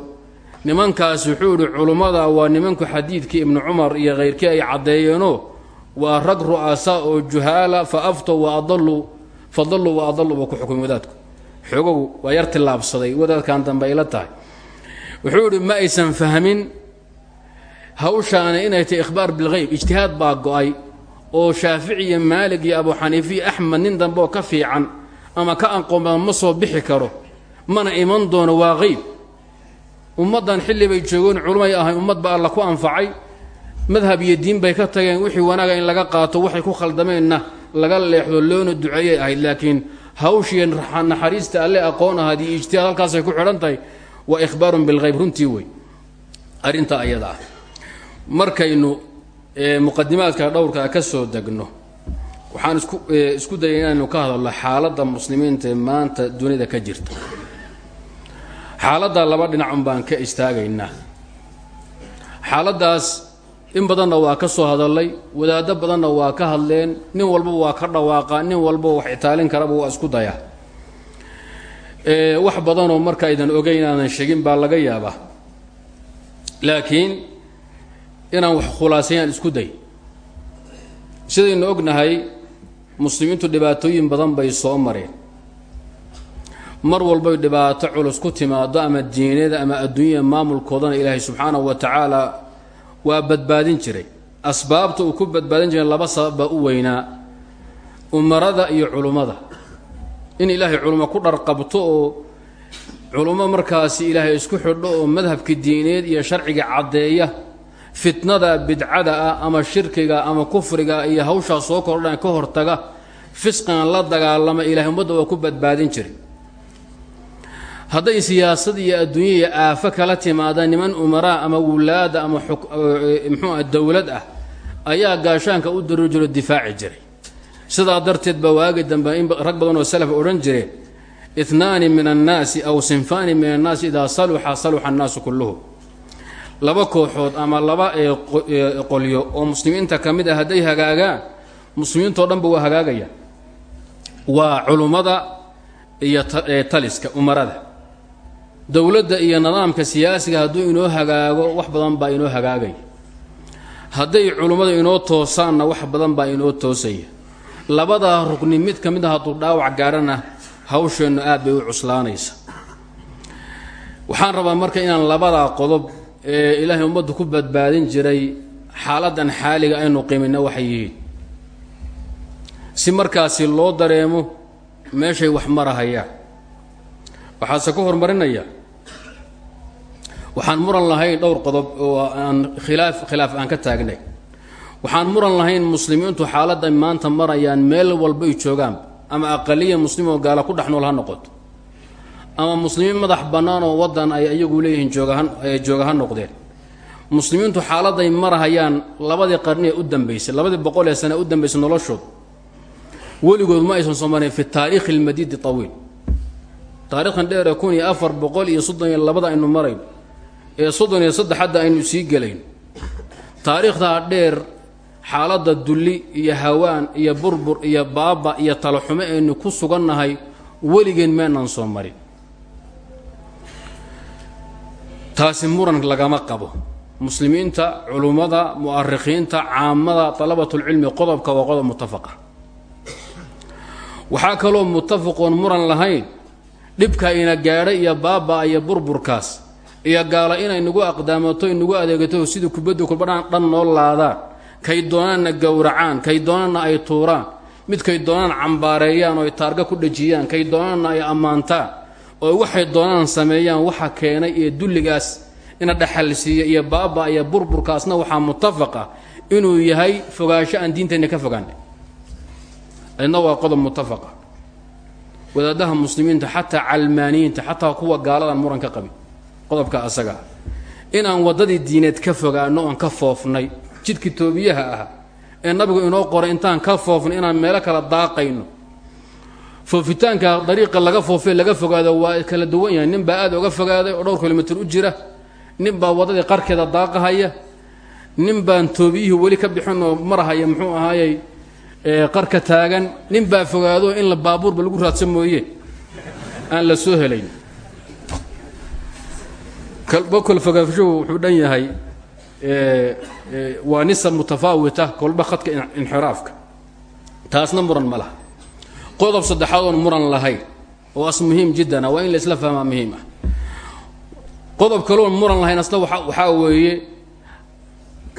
nimankaas wuxuu idhi culummada waa nimanku xadiidkii ibnu cumar iyo khayrkii ay caddeeyeenoo waa rag ru'asaa oo juhaala fa aftow wa adalluu fa dalluu wa adalluu ba ku xukumay wadaadku. Xoogow waa yar tillaabsaday wadaadkan dambe ayla tahay. Wuxuu idhi ma aysan fahmin hawshaana inay tahay ikhbaar bilghayb ijtihaad baa go'ay oo shaafici iyo maalig iyo abu xaniifa iyo axmed nin dambe oo ka fiican ama ka aqoon ma soo bixi karo mana iman doono waa hayb ummaddan xilli bay joogeen culumay ahay ummad ba alla ku anfacay. Madhab iyo diin bay ka tageen wixii wanaaga in laga qaato waxay ku khaldameenna laga leexdo loona duceeyay ahayd. Laakiin hawshii naxariista alle aqoon ahaad iyo ijtihaad halkaasay ku xidhan tahay waa ikhbaarun bilhayb runtii wey. Arrintaa ayada ah. Markaynu muqadimaadka dhowrkaa ka soo degno waxaan isku isku dayay inaynu ka hadalno xaaladda muslimiinta ee maanta dunida ka jirta xaaladdaa laba dhinacun baan ka istaagaynaa. Xaaladdaas in badanna waa ka soo hadallay wadaaddo badanna waa ka hadleen nin walba waa ka dhawaaqaa nin walba wax itaalin karaba waa isku dayaa wax badanoo marka aydan ogeyn inaadan sheegin baa laga yaabaa. Laakiin inaan wax khulaasayaan isku day. Sidaynu ognahay muslimiintu dhibaatooyin badan bay soo mareen mar walbay dhibaato culus ku timaado ama diineed ama adduunyada maamulkoodana ilaahay subxaanahu wa tacaala waa badbaadin jiray. Asbaabta uu ku badbaadin jiray laba sabab baa u weynaa. Umarada iyo culummada in ilaahay culummo ku dharqabto oo culummo markaasi ilaahay isku xidho oo madhabka diineed iyo sharciga caddeeya fitnada bidcada ah ama shirkiga ama kufriga iyo hawshaa soo kordhan ka hortaga fisqan la dagaalama ilahay ummadda waa ku badbaadin jiray hadday siyaasad iyo adduunya iyo aafo kala timaada niman umaraa ama wulaada ama muxuu ah dowlad ah ayaa gaashaanka u diri jiro difaaci jiray. Sidaa darteed baa waagi dambe in rag badan oo salaf odhan jireen itnaani min annaasi aw sinfaani min annaasi idaa saluxa saluxa annaasu kulluhum. Laba kooxood ama laba qolyo oo muslimiinta ka mid ah hadday hagaagaan muslimiintao dhanba waa hagaagaya waa culummada iyo taliska umarada dowladda iyo nidaamka siyaasiga hadduu inoo hagaago wax badan baa inoo hagaagaya hadday culummadu inoo toosaanna wax badan baa inoo toosaya. Labadaa rugni mid ka mid a hadduu dhaawac gaarana hawsheennu aad bay u cuslaanaysa waxaan rabaa marka inaan labadaa qodob ee ilaahay ummaddu ku badbaadin jiray xaaladdan xaaliga aynu qiminna waxay yihiin. Si markaasi loo dareemo meeshay wax marahayaan waxaase ku horumarinaya. Waxaan muran lahayn dhowr qodob oo aan khilaaf khilaaf aan ka taagnay. Waxaan muran lahayn muslimiintu xaaladda maanta marayaan meel walbay joogaan ama aqaliya muslim oo gaala ku dhex nool ha noqoto. Ama muslimiin madax bannaan oo waddan ay iyagu leeyihiin joogaha jooga ha noqdeen. Muslimiintu xaaladday marahayaan labadii qarniee u dambaysay labadii boqol ee sane u dambaysay noloshood. Weligood ma aysan soo marin fi taariikhi almadiidi tawiil taarikhkan dheer ee kun iyo afar boqol iyo soddon labada aynu marayn ee soddon iyo saddex hadda aynu sii gelayn. Taariikhdaa dheer xaaladda dulli iyo hawaan iyo burbur iyo baaba iyo talaxumo aynu ku sugannahay weligeen meenaan soo marin. Taasi muran lagama qabo. Muslimiinta culummada mu'arikhiinta caamada dalabatulcilmi qodobka waa qodob mutafaqa waxaa kaloo mutafaqoon muran lahayn dhibka ina gaadhay iyo baaba iyo burburkaas iyo gaala inay nagu aqdaamato inagu adeegato sidii kubadda kulbadhaan dhan noo laadaan. Kay doonaanna gowracaan kay doonaanna ay tuuraan. Midkay doonaan cambaareeyaan oo taarga ku dhejiyaan kay doonaanna ay ammaantaan oo waxay doonaan sameeyaan waxa keenay iyo dulligaas ina dhaxalsiiya iyo baaba iyo burburkaasna waxaa mutafaqa inuu yahay fogaansho aan diinteenna ka fogaanay. Idna waa qodob mutafaqa wadaadaha muslimiinta xataa calmaaniyiinta xataa kuwa gaaladan muran ka qabin qodobka asaga. Inaan waddadii diineed ka fogaano oon ka foofnay jidkii toobiyaha ah ee nabigu inoo qoray intaan ka foofnay inaan meelo kala daaqayno. Foofitaanka dariiqa laga foofee laga fogaado waa kala duwan yahay. Nin baa aad oga fogaaday oo dhowr kilomitr u jira. Nin baa waddadii qarkeeda daaqahaya. Nin baan toobiyihii weli ka bixin oo marahaya muxuu ahaayey qarka taagan nin baa fogaado in la baabuurba lagu raadsan mooye. Aan la soo helayn. Bokol fogaanshuhu wuxuu dhan yahay waa nisa mutafaawita kolba khadka inxiraafka. Taasna muran ma laha. Qodob saddexaad oon muran lahayn oo as muhiim jiddana waa in la isla fahmaa muhiim ah qodob kaloon muran lahayn asna waxaa weeye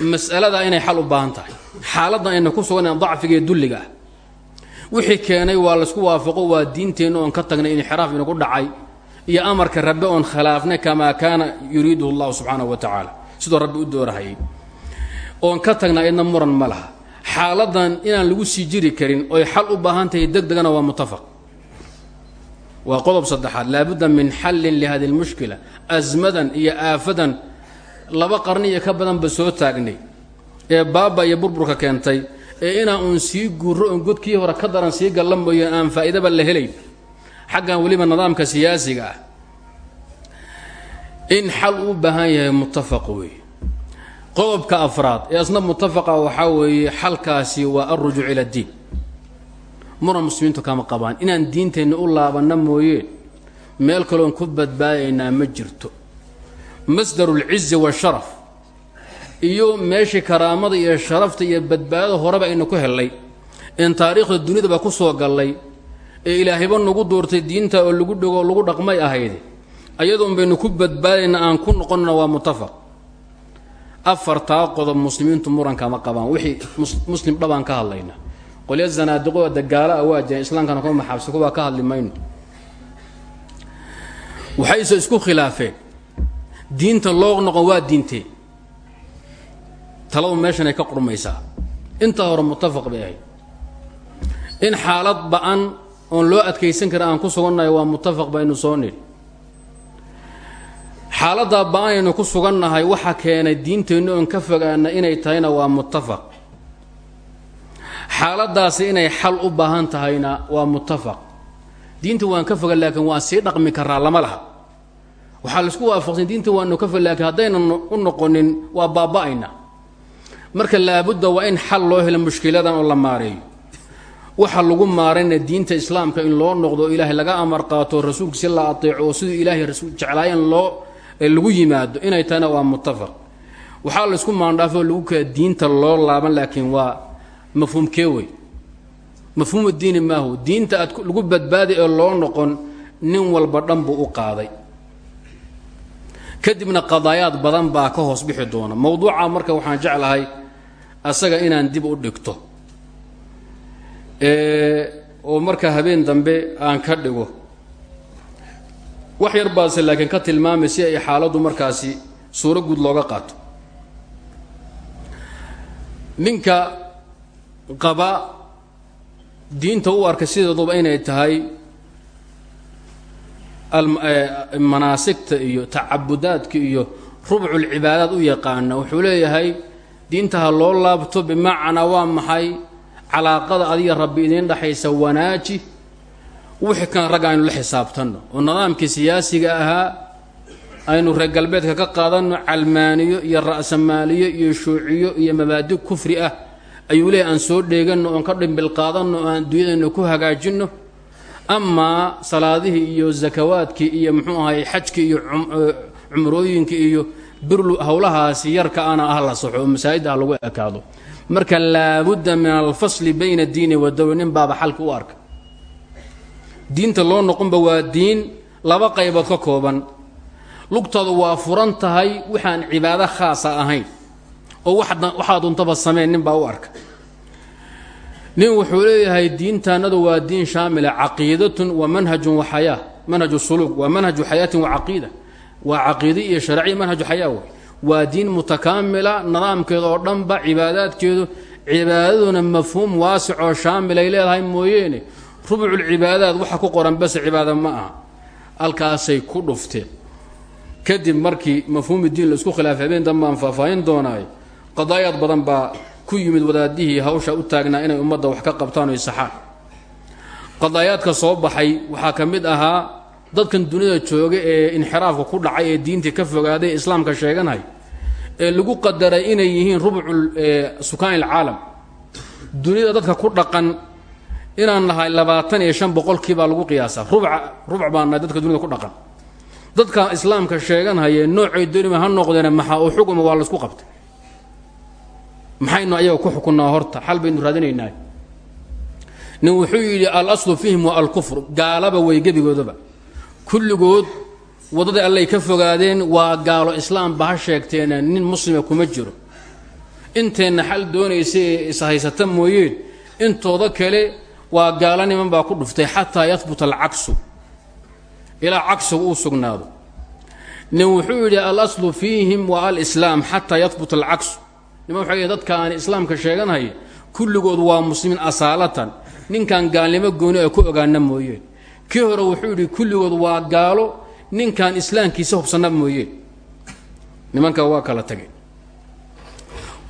mas'aladaa inay xal u baahan tahay. Xaaladdan ayna ku sugan dacfiga iyo dulliga. Wixii keenay waa laysku waafaqo waa diinteenna oon ka tagnay inxiraaf inagu dhacay iyo amarka rabbe oon khilaafnay kamaa kaana yuriiduhu allahu subxaanahu wa tacaala. Sidoo rabbi u doorahayay oon ka tagnaa idna muran ma laha. Xaaladan inaan lagu sii jiri karin oy xal u baahan tahay deg waa muttafaq. Waa qodob saddexaad. Laabudda min xallin lihadi lmushkila asmadan iyo aafadan laba qarni iyo ka badanba soo taagnay ee baaba iyo burburka keentay ee inaan uun sii guuro oon godkii hore ka daran sii galla mooye aan faa'iidaba la helayn xaggan weliba nidaamka siyaasiga ah. In xal uu baahan yahay muttafaq weeye qodobka afraad ee asna muttafaqa waxaa weeye xalkaasi waa alrujuuc ila ddiin muran muslimiintu kama qabaan. Inaan diinteenna u laabanna mooyeen meel kaloon ku badbaadaynaa ma jirto masdaru lcizi washaraf iyo meeshii karaamada iyo sharafta iyo badbaadada horeba aynu ku hellay. In taariikhda dunidaba ku soo gallay ee ilaahayba nagu doortay diinta oo lagu dhego lagu dhaqmay ahayd ayadoon baynu ku badbaadayna aan ku noqonna waa muttafaq. Afartaa qodob muslimiintu murankaama qabaan wixii muslim dhabaan ka hadlayna. Qolya zanaadiqo dagaala a waa jireen islaamkana kuma maxaabsi kuwaa ka hadli mayno. Waxayse isku khilaafeen diinta loo noqon waa diintee taladu meeshan ay ka qurmaysaa. Intaa hore muttafaq bay ahayd. In xaalad ba'an oon loo adkaysan karin aan ku sugannahay waa muttafaq baynu soo nidhi xaaladdaa ba'anaynu ku sugannahay waxa keenay diinteennu oon ka fogaana inay tahayna waa muttafaq. Xaaladaasi inay xal u baahan tahayna waa muttafaq. Diinta waan ka foga laakiin waan sii dhaqmi karaa lama laha waxaa la isku waafaqsan diinta waanu ka fog laakiin haddaynan u noqonin waa baaba'ayna. Marka laabudda waa in xal loo helo mushkiladan oo la maareeyo. Waxa lagu maarayna diinta islaamka in loo noqdo ilaahay laga amar qaato rasuulkiisi la ateeco oo siduu ilaahay jeclaayeen loo lagu yimaado inay tahayna waa muttafaq. Waxaa laysku maandhaafoo lagu kala diinta loo laaban laakiin waa mafhuumkee wey? Mafhuumu diini maahu. Diinta aad lagu badbaaday ee loo noqon nin walba dhan buu u qaaday kadibna qadaayaad badan baa ka hoos bixi doona. Mowduuca marka waxaan jeclahay asaga inaan dib u dhigto. Oo marka habeen dambe aan ka dhigo. Wax yar baase laakiin ka tilmaamay si ay xaaladdu markaasi suuro guud looga qaato. Ninka qaba diinta u arka sideeduba inay tahay manaasigta iyo tacabudaadka iyo rubculcibaadaad u yaqaana wuxuu leeyahay diinta ha loo laabto bimacnaa waa maxay? Calaaqada adiga rabbi idiin dhexaysa wanaaji. Wixii kan ragga aynu la xisaabtanno oo nidaamkii siyaasiga ahaa aynu reer galbeedka ka qaadanno calmaaniyo iyo ra'samaaliyo iyo shuuciyo iyo mabaadi kufri ah ayuu leeyahy aan soo dheeganno oon ka dhimbil qaadanno o aan dunyadeenna ku hagaajinno amaa salaadihii iyo zakawaadkii iyo muxuu ahay xajkii iyo cumrooyinkii iyo birlu howlahaasi yarka ana ah la saxo oo masaajidda ah lagu ekaado. Marka laabudda min alfasli bayna addiini wadawla nin baaba xalka u arka. Diinta loo noqonba waa diin laba qaybood ka kooban. Lugtaadu waa furan tahay waxaan cibaado khaasa ahayn. Oo waxaa duntaba sameen nin baa u arka nin wuxuu leeyahay diintaannadu waa diin shaamila caqiidatun wa manhajun wa xayaa manhaju suluuq waa manhaju xayaatin wa caqiida waa caqiide iyo sharciya manhaju xayaa wey. Waa diin mutakaamila nidaamkeeda oo dhanba cibaadaadkeedu cibaadaduna mafhuum waasicoo shaamilay leedahay mooyeene. Rubculcibaadaad waxa ku qoran base cibaada ma aha. Halkaasay ku dhufteen kadib markii mafhuumi diin la isku khilaafay habeen dambaan faahfaahin doonaayo qadaayaad badan baa ku yimid wadaadihii hawsha u taagnaa inay ummadda wax ka qabtaan oy saxaan. Qadaayaadka soo baxay waxaa ka mid ahaa dadkan dunida jooga ee inxiraafka ku dhacay ee diintii ka fogaaday islaamka sheeganay ee lagu qadaray inay yihiin rubcu sukaan ilcaalam dunida dadka ku dhaqan inaan nahay labaatan iyo shan boqolkii baa lagu qiyaasaa. Rubca rubc baan dadka dunida ku dhaqan. Dadka islaamka sheeganhaye noocay doonima ha noqdeene maxaa uu xukuma waa laysku qabtay maxaynu ayaga ku xukunnaa horta? Xal baynu raadinaynaa nin wuxuu yidhi al aslu fiihim wa alkufr gaalaba way gebigoodaba kulligood waddadii allay ka fogaadeen waa gaalo islaamba ha sheegteena nin muslima kuma jiro. Inteenna xal doonaysa ee ishaysata mooyeen. Intooda kale waa gaalo niman baa ku dhuftay xataa yahbuta alcaksu ilaa cagsigu uu sugnaado. Nin wuxuu yidhi alaslu fiihim wa alislaam xataa yahbuta alcaksu niman waxay yidhi dadka aan islaamka sheeganhaya kulligood waa muslimiin asaalatan. Ninkan gaalnimo gooni ay ku ogaana mooyeen kii hore wuxuu yidhi kulligood waa gaalo ninkan islaamkiisa hubsanna mooyeen nimanka waa kala tageen.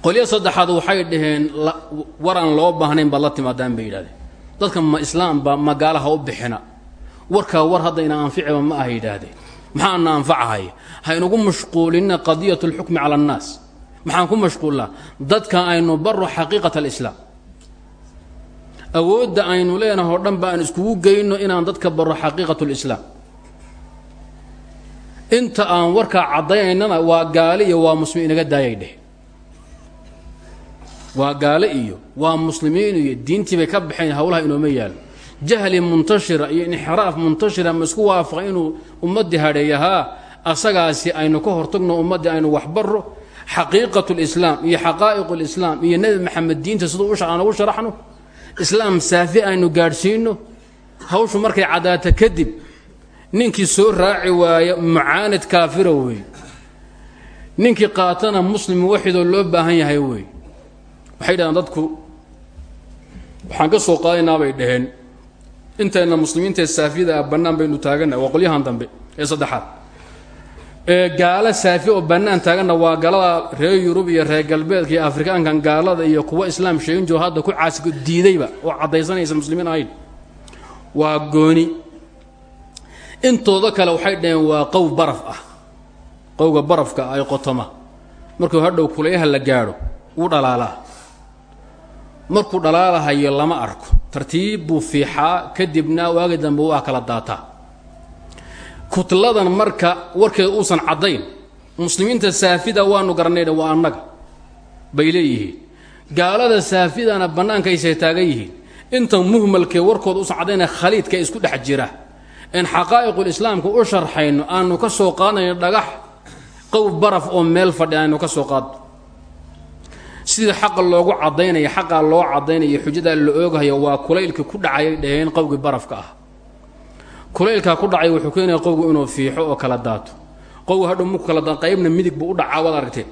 Qolyo saddexaad waxay dhaheen waraan loo baahnayn baad la timaadaan bay dadka ma islaamba ma gaalaha u bixina. Warkaa war haddayna anficiba ma aha yidhaahdeen. Maxaana anfacahaya ha inugu mashquulina qadiyat اlxukmi cala annaas maxaan ku mashquulnaa dadka aynu baro xaqiiqat alislaam. Awoodda aynu leenaho o dhan ba aan iskugu geyno inaan dadka baro xaqiiqat lislaam inta aan warkaa caddaynana waa gaale iyo waa muslimiin inaga daayay dheh waa gaale iyo waa muslimiin iyo diintii ka baxeen howlaha inooma yaalo jahli muntashira iyo inxiraaf muntashira ma isku waafaqa inuu ummaddii hadheeyahaa asagaasi aynu ka hortagno ummaddii aynu waxbaro xaqiiqat lislaam iyo xaqaa'iq lislaam iyo nebi maxamed diinta siduu aan ugu sharaxno islaam saafi aynu gaadhsiino hawshu markay caddaata kadib ninkii soo raaci waaya mucaanid kaafira wey ninkii qaatana muslim waxidoo loo baahan yahay wey waxay dhahdeen dadku waxaan ka soo qaadaynaa bay dhaheen. Intayna muslimiintaee saafiyada ah bannaan baynu taagannaha waa qolyahan dambe ee saddexaad gaalo saafi oo bannaan taaganna waa galada reer yurub iyo reer galbeedka iyo afrikaankan gaalada iyo kuwa islaam sheegin jiro hadda ku caasigo diidayba oo caddaysanaysa muslimiin ahayn. Waa gooni. Intooda kale waxay dhaheen waa qow baraf ah. Qowga barafka ay qotoma. Markuu hadhow kuleyaha la gaadho wuu dhalaalaa. Markuu dhalaalahayo lama arko. Tartiib buu fiixaa kadibna waagi dambe waa kala daataa kutladan marka warkeeda uusan caddayn muslimiinta saafida waanu garanaydha waa annaga. Bay leeyihiin. Gaalada saafidana bannaankaysay taagan yihiin. Inta muhmalkee warkooda uusan caddayna khaliidka isku dhex jira. In xaqaa'iqulislaamka u sharxayno aanu ka soo qaadayno dhagax qow baraf oo meel fadhi aanu ka soo qaadno. Sida xaqa loogu caddaynaya xaqaa loo caddaynaya xujadaa la oogahayo waa kulaylka ku dhacayay dhaheen qowgii barafka ah kulaylkaa ku dhacay wuxuu keenaya qowgu inuu fiixo oo kala daato. Qowgu hadhow muku kala daa qaybna midig buu u dhacaa waad aragteen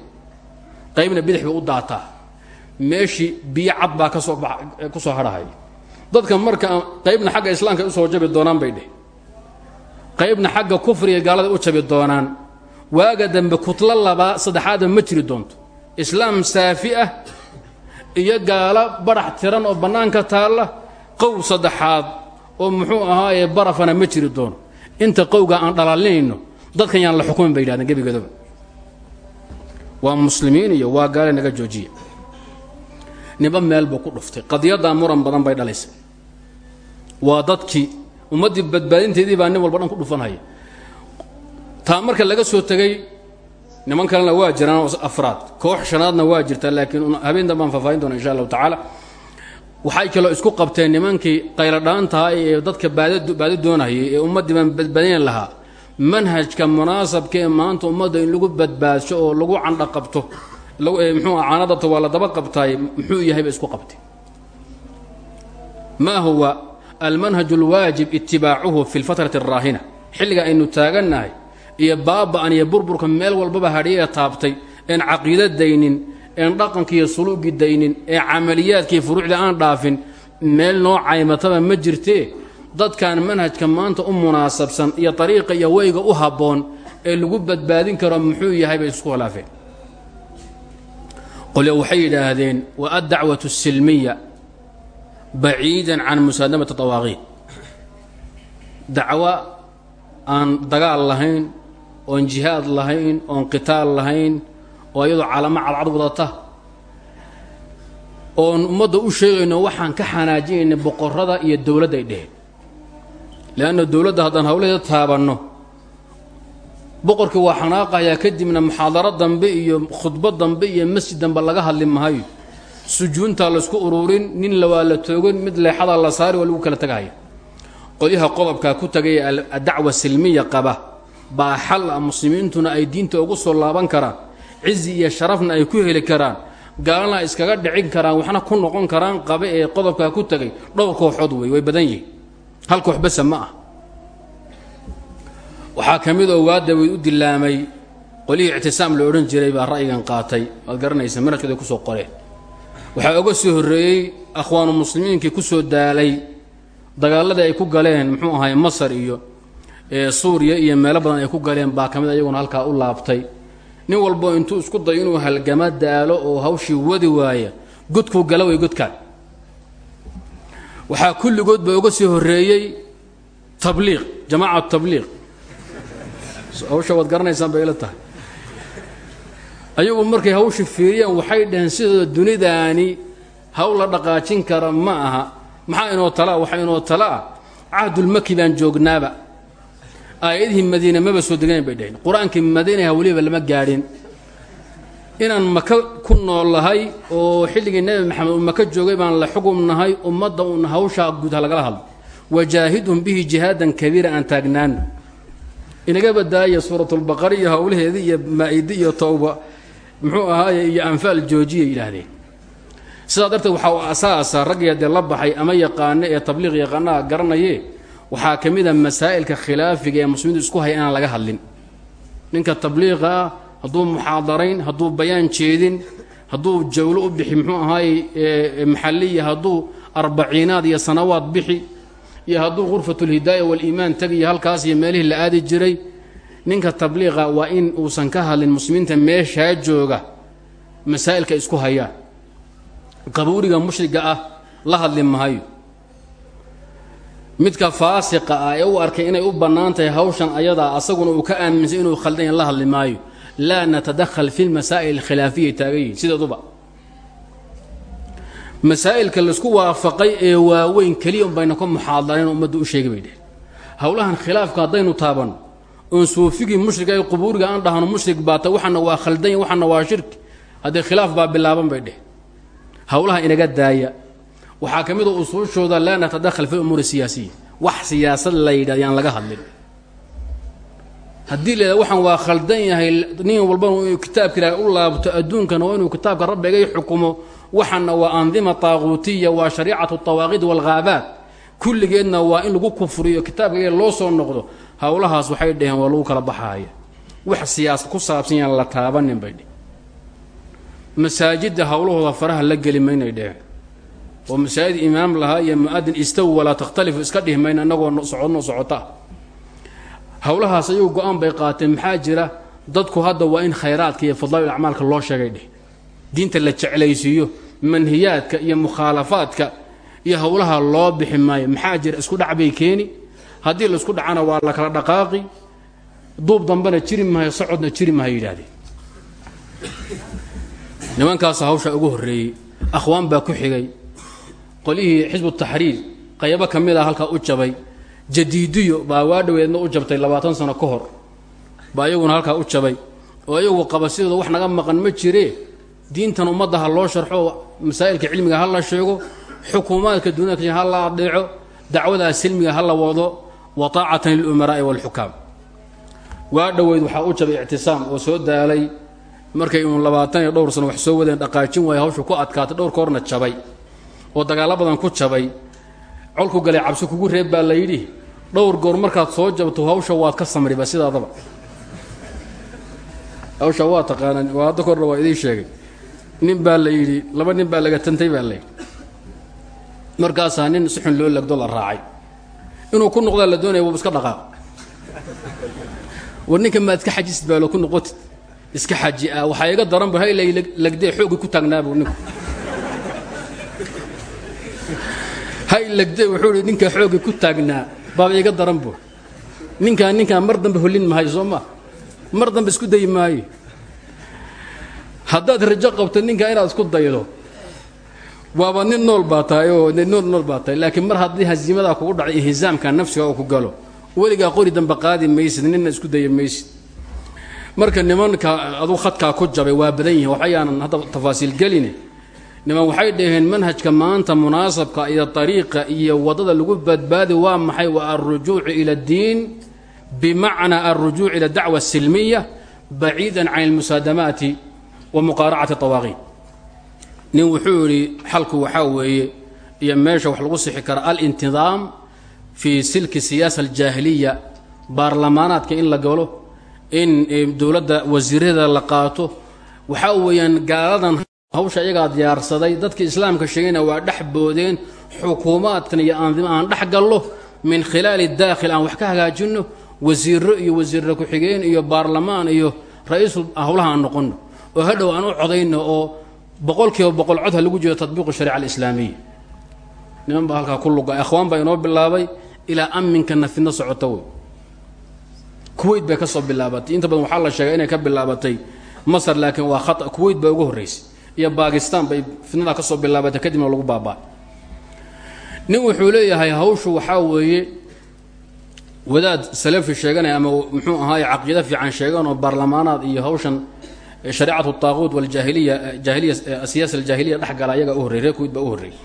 qaybna bidix buu u daataa. Meeshii biyo cad baa ka soo ku soo hadhahaya dadka marka qaybna xagga islaamka u soo jabi doonaan bay dheh. Qaybna xagga kufriga gaalada u jabi doonaan. Waaga dambe kutlo labaa saddexaadba ma jiri doonto. Islaam saafi ah iyo gaalo badhax tiran oo bannaanka taalla qow saddexaad oo muxuu ahaaye barafana ma jiri doono. Inta qowga aan dhalaalinayno dadkan yaan la xukumin bay yidhahdeen gebigeedaba waa muslimiin iyo waa gaale naga joojiya. Niba meel ku dhuftay. Qadiyaddaa muran badan bay dhalaysay. Waa dadkii ummaddii badbaadinteedii baa nin walba dhan ku dhufanhaya taa marka laga soo tegey niman kalena waa jiraan afraad. Koox shanaadna waa jirtaa laakiin habeen dambaan faahfaahin doona insha allahu tacaala waxay kaloo isku qabteen nimankii qayladhaantaha ah ee dadka baado doonayay ee ummaddiibaan badbadayn lahaa. Manhajka munaasabka ee maanta ummadda in lagu badbaadsho oo lagu candha qabto muxuu ah waa la daba qabtaay muxuu yahay bay isku qabtay. Maa huwa almanhaj alwaajib itibaacuhu fi lfatrati alraahina xilliga aynu taagannahay iyo baaba'an iyo burburka meel walbaba hadhiya ee taabtay aan caqiido daynin een dhaqankiiyo suluugi daynin ee camaliyaadkii furuucda aan dhaafin meel noo caymataba ma jirtee dadkan manhajka maanta u munaasabsan iyo ariiqa iyo weyga u habboon ee lagu badbaadin karo muxuu yahay bay isku khilaafeen qolyo waxay yidhaahdeen wa addacwatu silmiya baciidan can musaadamati dawaaqiid dacwo aan dagaal lahayn oon jihaad lahayn oon qitaal lahayn oo iyadoo calamo cadcad wadata. Oon ummadda u sheegayno waxaan ka xanaajinayna boqorada iyo dowladda ay dheheen. Leanna dowladda haddaan hawlaheeda taabanno boqorkii waa xanaaqayaa kadibna muxaadaro dambe iyo khudbo dambe iyo masjid dambe laga hadli mahayo sujuuntaa laysku ururin nin lawaa la toogan mid leexadaa la saari waa lagu kala tegahaya qolyaha qodobkaa ku tagay adacwa silmiya qaba baa xal ah muslimiintuna ay diinta ugu soo laaban karaan cizi iyo sharafna ay ku heli karaan gaalana iskaga dhicin karaan waxna ku noqon karaan qabe ee qodobkaa ku tegay dhowr kooxood wey way badan yihiin hal koox basa ah waxaa ka mid oo waadaweyd u dilaamay qolihii ictisaam la odhan jiray baa ra'yigan qaatay waad garanaysa manhajkooda ku soo qoreen. Waxaa oga soo horreeyey akhwaanu muslimiinkii ku soo daalay dagaaladii ay ku galeen muxuu ahay masar iyo suuriya iyo meelo badan ay ku galeen baa ka mid ayaguna halkaa u laabtay nin walbo intuu isku dayo inuu halgama daalo oo hawshii wadi waaya godkuu gala way godkaan. Waxaa kulligood ba oga soo horreeyey tabliiq jamaacat tabliiq. Hawsha waad garanaysaan bay ila tahay. Ayagu markay hawsha fiiriyaan waxay dhaheen sidooda dunidaani hawl la dhaqaajin kara ma aha. Maxaa inoo talaa waxaa inoo tala ah? Cahdulmaki baan joognaaba aayadihii madiine maba soo degayn bay dhaheen. Qur'aankii madiinaha weliba lama gaadhin. Inaan maka ku noolahay oo xilligii nebi maxamed uu maka joogay baan la xugum nahay ummadda uun hawshaa guud ha lagala hadlo. Wajaahidhum bihi jihaadan kabiira aan taagnaano. Inaga badaaya suuratulbaqara iyo howlaheedii iyo maa-ide iyo towba muxuu ahaaye iyo anfaal joojiyay yidhaahdeen. Sidaa darteed waxaa u asaasa raggiya dee la baxay ama yaqaane ee tabliiq yaqaanaha garanaye waxaa ka mid a masaa'ilka khilaafiga ee muslimiintu isku haya inaan laga hadlin. Ninka tabliiqa ah hadduu muxaadarayn hadduu bayaan jeedin hadduu jawlo u bixi muxuu ahaaye maxalliya hadduu arbaciinaad iyo sanawaad bixi iyo hadduu khurfatulhidaaya waliimaan tegiyo halkaas iyo meelihii la aadi jiray ninka tabliiqa waa in uusan ka hadlin muslimiinta meeshaa jooga masaa'ilka isku hayaan. Qabuuriga mushriga ah la hadli mahayo midka faasiqa ah ee u arkay inay u bannaan tahay hawshan ayadaa asaguna uu ka aaminsan inuu khaldanya la hadli maayo. Laa natadakhal fi lmasaa'il alkhilaafiya taagayihin sideeduba masaa'ilka la isku waafaqay ee waaweyn keliya un bayna ka muxaadarayn ummadda u sheegay bay dheh howlahan khilaafka haddaynu taabanno oon suufigii mushriga ee qubuuriga aan dhahno mushrig baata waxana waa khaldanya waxana waa shirki. Haddee khilaaf baa bilaaban bay dheh howlaha inaga daaya waxaa ka mid a usuushooda laa natadakhal fi umuuri siyaasiya wax siyaasad la yidhahd yaan laga hadlin. Haddii la waxaan waa khaldan yahay nin walbana inuu kitaabka ilaahay u laabto adduunkana waa inuu kitaabka rabbigay xukumo. Waxana waa andima taaquutiya waa shariicatu tawaaqid walghaabaat kulligeedna waa in lagu kufriyo kitaabka ilahay loo soo noqdo. Howlahaas waxay dhaheen waa lagu kala baxaaya wax siyaasad ku saabsan yaan la taabanin bay dheh masaajidda howlahooda faraha la geli maynay dheheen oo masaajid imaam lahaa iyo mu'adin istaw walaa takhtalifu iska dhihi mayna innagoo socodno socota. Howlahaas ayuu go'aan bay qaateen. Maxaa jira? Dadku hadda waa in khayraadka iyo fadlaail acmaalka loo sheegay dheh. Diinta la jeclaysiiyo manhiyaadka iyo mukhaalafaadka iyo howlaha loo bixi maayo. Maxaa jira? Isku dhac bay keeni. Haddii la isku dhacana waa la kala dhaqaaqi. Duub dambena jiri mahayo socodna jiri mahayo yidhahdeen. Nimankaas hawsha ugu horreeyey akhwaan baa ku xigay qolihii xisbu taxriir qaybo ka mid a halkaa u jabay jadiidiyo baa waa dhoweedna u jabtay labaatan sano ka hor baa iyaguna halkaa u jabay oo iyagu qaba sidooda wax naga maqan ma jiree? Diintan ummadda ha loo sharxo masaa'ilka cilmiga ha la sheego xukuumaadka dunyada ha la adeeco dacwadaa silmiga ha la wado wa taacatan lilumaraa'i waalxukaam waa dhoweyd waxaa u jabay ictisaam oo soo daalay markay uun labaatan iyo dhowr sano wax soo wadeen dhaqaajin waaya hawsha ku adkaatay dhowr ka horna jabay oo dagaallo badan ku jabay. Colku galay cabsi kugu reeb baa la yidhi dhowr goor markaad soo jabto hawsha waad ka samriba sidaadaba. Hawsha waa taqaanaan waa hadda korna waa sheegay. Nin baa la yidhi laba nin baa laga tantay baa la yidhi. Markaasaa nin si xun loo legdo la raacay. Inuu ku noqdaa la doonaya waba iska dhaqaaq war ninka iska xajisid baa lo ku noqotid. Iska xaji ah waxaa iga daran ba haylay legdee xoogii ku taagnaabu ninku hay legdee wuxuu hi ninkaa xoogii ku taagnaa baaba iga daran bu ninkaa ninkaa mar dambe hollin mahayo soo maa mar dambe isku dayi maayo. Haddaad rajo qabto ninkaa inaad isku daydo waaba nin nool baa tahay oo nool nool baa laakiin mar haddii hasiimadaa kugu dhacay inhisaamka nafsiga oo ku galo weligaa qori dambe qaadi maysid ninna isku daya maysid. Marka nimanka aduu khadkaa ku jabay waa badan yihiin waxayaanan hadda tafaasiil geline niman waxay dhaheen manhajka maanta munaasabka iyo ariiqa iyo waddada lagu badbaadi waa maxay? Waa alrujuucu ila addiin bimacnaa alrujuuc ila dacwa asilmiya baciidan can almusaadamaati wa muqaaracati awaaqiin nin wuxuu yidhi xalku waxaa weeye iyo meesha wax lagu sixi kara alintidaam fii silki siyaasa aljaahiliya baarlamaanaadka in la galo in dowladda wasiirada la qaato. Waxaa weeyaan gaaladan hawsha iyagaa diyaarsaday dadka islaamka sheegayna waa dhex boodeen xukuumaadkan iyo aandimo aan dhex gallo min khilaali daakhil aan wax ka hagaajinno wasiiro iyo wasiirra ku-xigeen iyo baarlamaan iyo ra'iisul howlaha aan noqonno. Oo hadhow aan u codayno oo boqol kiiba boqol cod ha lagu jiro tatbiiqu shariica alislaamiya niman baa halkaa ku luga akhwaan baa inoo bilaabay ilaa aminkana fidno socota wey kuweyt bay ka soo bilaabatay. Inta badan waxaa la sheegay inay ka bilaabatay masar laakiin waa khata kuweyt baa ugu horraysay iyo baakistaan bay fidnadaa ka soo bilaabatay kadibna lagu baabaa. Nin wuxuu leeyahay hawshu waxaa weeye wadaad salafi sheeganaya ama muxuu ahaaye caqiido fiican sheegan oo baarlamaanaad iyo hawshan shareecatu taaquut waljaahiliya jaahiliya siyaasa aljaahiliya dhex gala ayagaa u horrey reer kuweyt baa u horreeyey.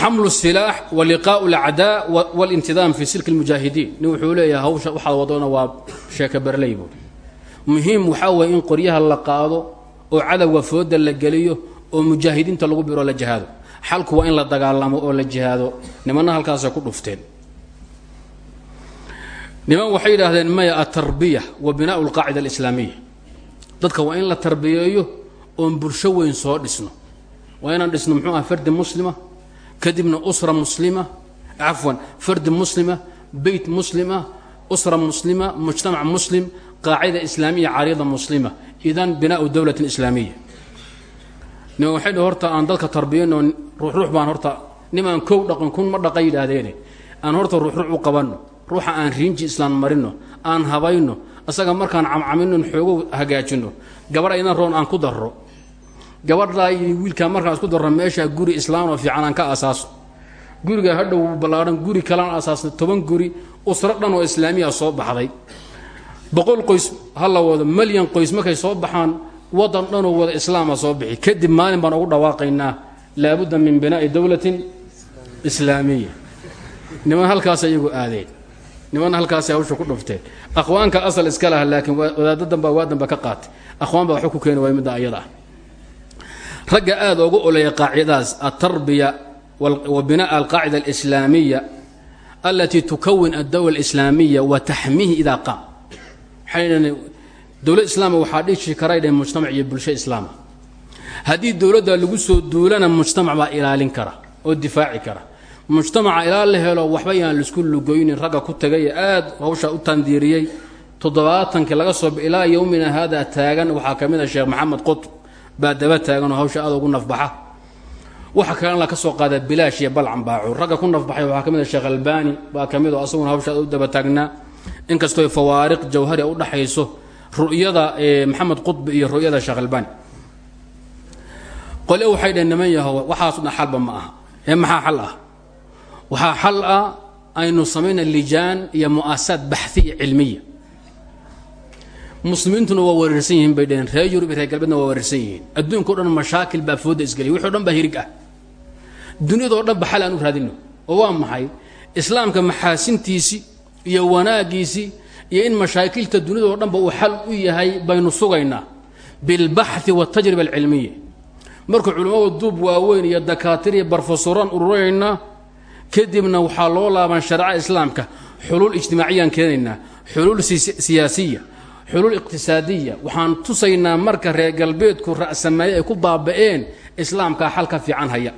Xamlu silaax wa liqaau alacdaa walintidaam fi silki lmujaahidiin wadona waa sheeka berley buui muhiim waxaa weeye qoryaha la qaado oo cadowga fooda la geliyo oo mujaahidiinta lagu biro la jihaado. Xalku waa in la dagaalamo oo la jihaado. Nimanna halkaasay ku dhufteen. Niman waxay yidhaahdeen maya atarbiya wa binaau alqaacida alislaamiya dadka waa in la tarbiyeeyo oon bulsho weyn soo dhisno. Waa inaan dhisno muxuu ah fardi muslima kadibna usra muslima cafwan fardi muslima beyt muslima usra muslima mujtamac muslim qaacida islaamiya cariida muslima idan binaau dowlatin islaamiya. Niman waxay dhi horta aan dadka tarbiyano ruux ruux baan horta nimaan kow dhaqan kun ma dhaqa yidhaahdeene aan horta ruux ruux u qabanno ruuxa aan riinji islaan marino aan habayno asaga markaan camcaminon xoogow hagaajino gabadha idan roon aan ku darro. Gabadhaa wiilkaa markaan isku darro meeshaa guri islaanoo fiican aan ka asaaso. Guriga hadhow ballaadhan guri kalaan asaasna toban guri usro dhan islaamiya soo baxday boqol qoys ha la wado malyan qoys markay soo baxaan wadan dhanoo wada islaama soo bixi. Kadib maalin baan ugu dhawaaqaynaa laabudda min binaa'i dowlatin islaamiya. Niman halkaas iyagu aadeen. Niman halkaasay hawsha ku dhufteen akhwaanka asal iska laha laakiin wadaadadan baa waadanba ka qaatay. Akhwaan baa waxba ku keeni waay midda ayada ah. Ragga aada ugu oleeya qaacidadaas altarbiya wa binaa alqaacida alislaamiya alatii tukawin addowla alislaamiya wa taxmiihi idaa qaam dowlad islaama waxaa dhishi karay dhaheen mujtamac iyo bulsho islaama haddii dowladda lagu soo duulana mujtamac baa ilaalin kara oo difaaci kara. Mujtamaca ilaa la helo waxba yaan la isku lugoynin ragga ku tagay ee aad hawsha u tandiiriyey. Toddobaatankii laga soo ilaa yowmina haadaa taagan waxaa ka mid a sheekh maxamed qutb baa daba taagan oo hawsha aad ugu nafbaxa. Waxa kalena ka soo qaada bilaash iyo balcan baacuur ragga ku nafbaxay waxaa ka mid a sheekh albaani baa ka mid oo asaguna hawsha aad u daba taagnaa inkastoo fawaariq jawhari u dhaxayso ru'yada maxamed qutb iyo ru'yada sheekh albaani qole waxay dhaheen niman yahow waxaasu dhan xalba ma aha. Ee maxaa xal ah? Waxaa xal ah aynu samayna lijaan iyo mu'asasaad baxhiya cilmiya. Muslimiintuna waa wareersan yihiin bay dhaheen reer yurub reer galbeedna waa wareersan yihiin. Adduunkao dhan mashaakil baa fooda isgeliya wixi o dhan baa hirig ah. Dunyadoo dhan ba xal aan u raadino oo waa maxay? Islaamka maxaasintiisii iyo wanaaggiisii iyo in mashaakilta duniyadoo dhanba uu xal u yahay baynu sugaynaa. Bilbaxi waatajriba alcilmiya marka culimmada duub waaweyn iyo dakaatir iyo barofesoraan ururaynaa kadibna waxaa loo laaban shareeca islaamka xuluul ijtimaaciyaan keenaynaa xuluul siyaasiya xuluul iqtisaadiya. Waxaan tusaynaa marka reer galbeedku ra'sameeye ay ku baaba'een islaamkaa xalka fiican haya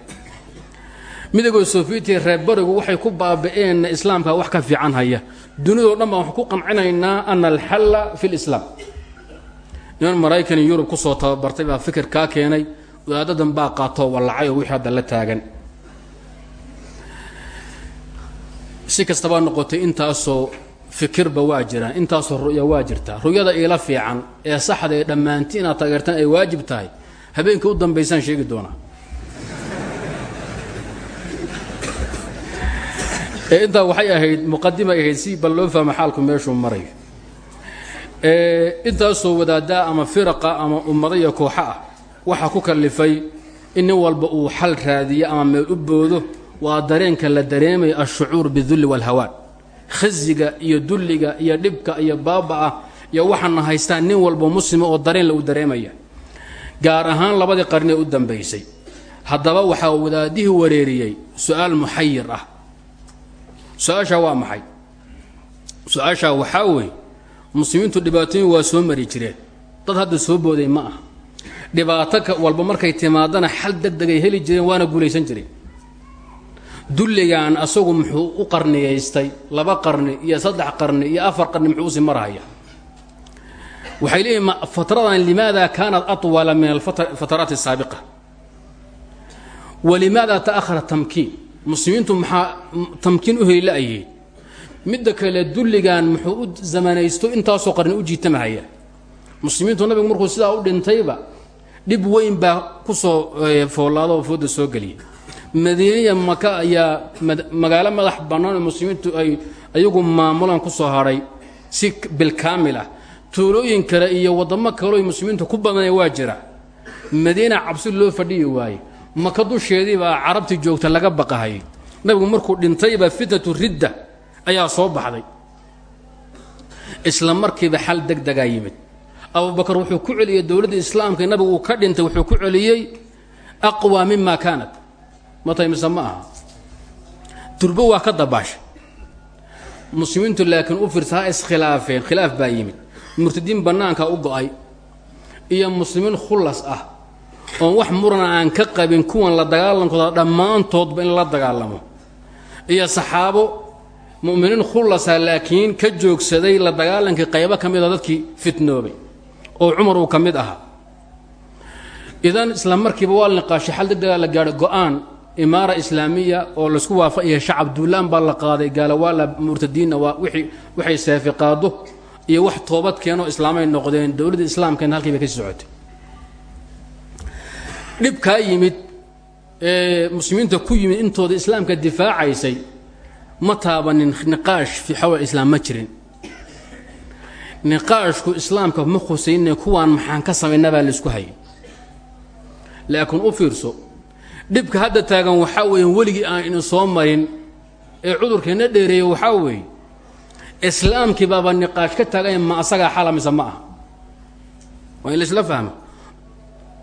sofiyetiya reer barigu waxay ku baaba'eenna islaamkaa wax ka fiican haya. Dunidao dhan baan wax ku qancinaynaa ana alxalla fi lislaam niman maraykan iyo yurub ku soo tababartay baa fikir kaa keenay wadaadadan baa qaatoo wallacay oo wixii hadda la taagan. Si kastabaa noqotay intaasoo fikirba waa jiraan intaasoo ru'ya waa jirtaa ru'yada iila fiican ee saxda ee dhammaanti inaad taageertaan ay waajib tahay. Habeenkii u dambaysaan sheegi doonaa ee intaa waxay ahayd muqadimay ahayd si bal loo fahmo xaalku meeshuu marayo intaasoo wadaadaa ama firaqa ama ummado iyo kooxo ah waxaa ku kallifay in nin walba uu xal raadiyo ama meel u boodo waa dareenka la dareemaya alshucuur bidulli waalhawaan khasiga iyo dulliga iyo dhibka iyo baaba-a iyo waxaana haystaan nin walba muslima oo dareen la u dareemaya. Gaar ahaan labadii qarnee u dambaysay. Haddaba waxaa wadaadihii wareeriyey su'aal muxayir ah su'aashaa waa maxay? su'aashaa waxaa weeye muslimiintu dhibaatooyin waa soo mari jireen. Dad hadda soo booday ma ah dhibaato walba markay timaadana xal deg degay heli jireen waana guulaysan jireen. Dulligan asagu muxuu u qarniyaystay laba qarni iyo saddex qarni iyo afar qarni muxuu u sii marhaya waxay leeyihiin fatradan limaada kaanat atwala min alfataraat الsaabiqa walimaada ta'ahara tamkiin muslimiintu maxaa tamkiin u heli la-ayeen midda kale dulligan muxuu u zamanaysto intaasoo qarni u jiitamahaya. Muslimiintu nabigu markuu sidaa u dhintayba dhib weyn baa ku soo foolaada oo fooda soo geliyay. Madiinaya maka ayaa magaalo madax bannaan oo muslimiintu ay ayagu maamulaan ku soo hadhay si bilkaamil ah. Tuulooyin kale iyo waddamo kaleo muslimiintu ku badanaya waa jira. Madiina cabsi loo fadhiyi waaye maka dusheedii baa carabtii joogta laga baqahayay nabigu markuu dhintayba fitnatu ridda ayaa soo baxday. Isla markiiba xal deg degaa yimid abubakar wuxuu ku celiyey dowladda islaamka nabigu uu ka dhintay wuxuu ku celiyey aqwa mima kaanat. Matay mise ma aha. Durbo waa ka dabaashay. Muslimiintu laakiin u fiirsa ha iskhilaafeen khilaaf baa yimid. Murtadiin bannaanka u go'ay. Iyo muslimiin khullas ah oon wax murana aan ka qabin kuwan la dagaalankooda dhammaantoodba in la dagaalamo. Iyo saxaabo mu'miniin khulasa laakiin ka joogsaday la dagaalankii qaybo ka mida dadkii fitnoobay oo cumar uu ka mid ahaa. Idan isla markiiba waa la niqaashay xal degdegaa la gaadhay go'aan imaara islaamiya oo la isku waafaqaya shacab duulaan baa la qaaday gaalawaala murtadiinna waa wixii waxay seefi qaado iyo wax toobad keenoo islaamay noqdeen dowladda islaamkana halkii bay ka sii socotay dhibkaa yimid ee muslimiinta ku yimid intooda islaamka difaacaysay ma taabanin niqaash fii xawl islaam ma jirin. Niqaashku islaamka ma khusayne kuwaan maxaan ka samaynaa baa la isku hayay. Laakiin u fiirso dhibka hadda taagan waxaa weeye weligii aan inu soo marin ee cudurkeenna dheereeya waxaa weeye islaamkii baaba niqaash ka taaganya ma asagaa xala ma aha. Waa in laisla fahmo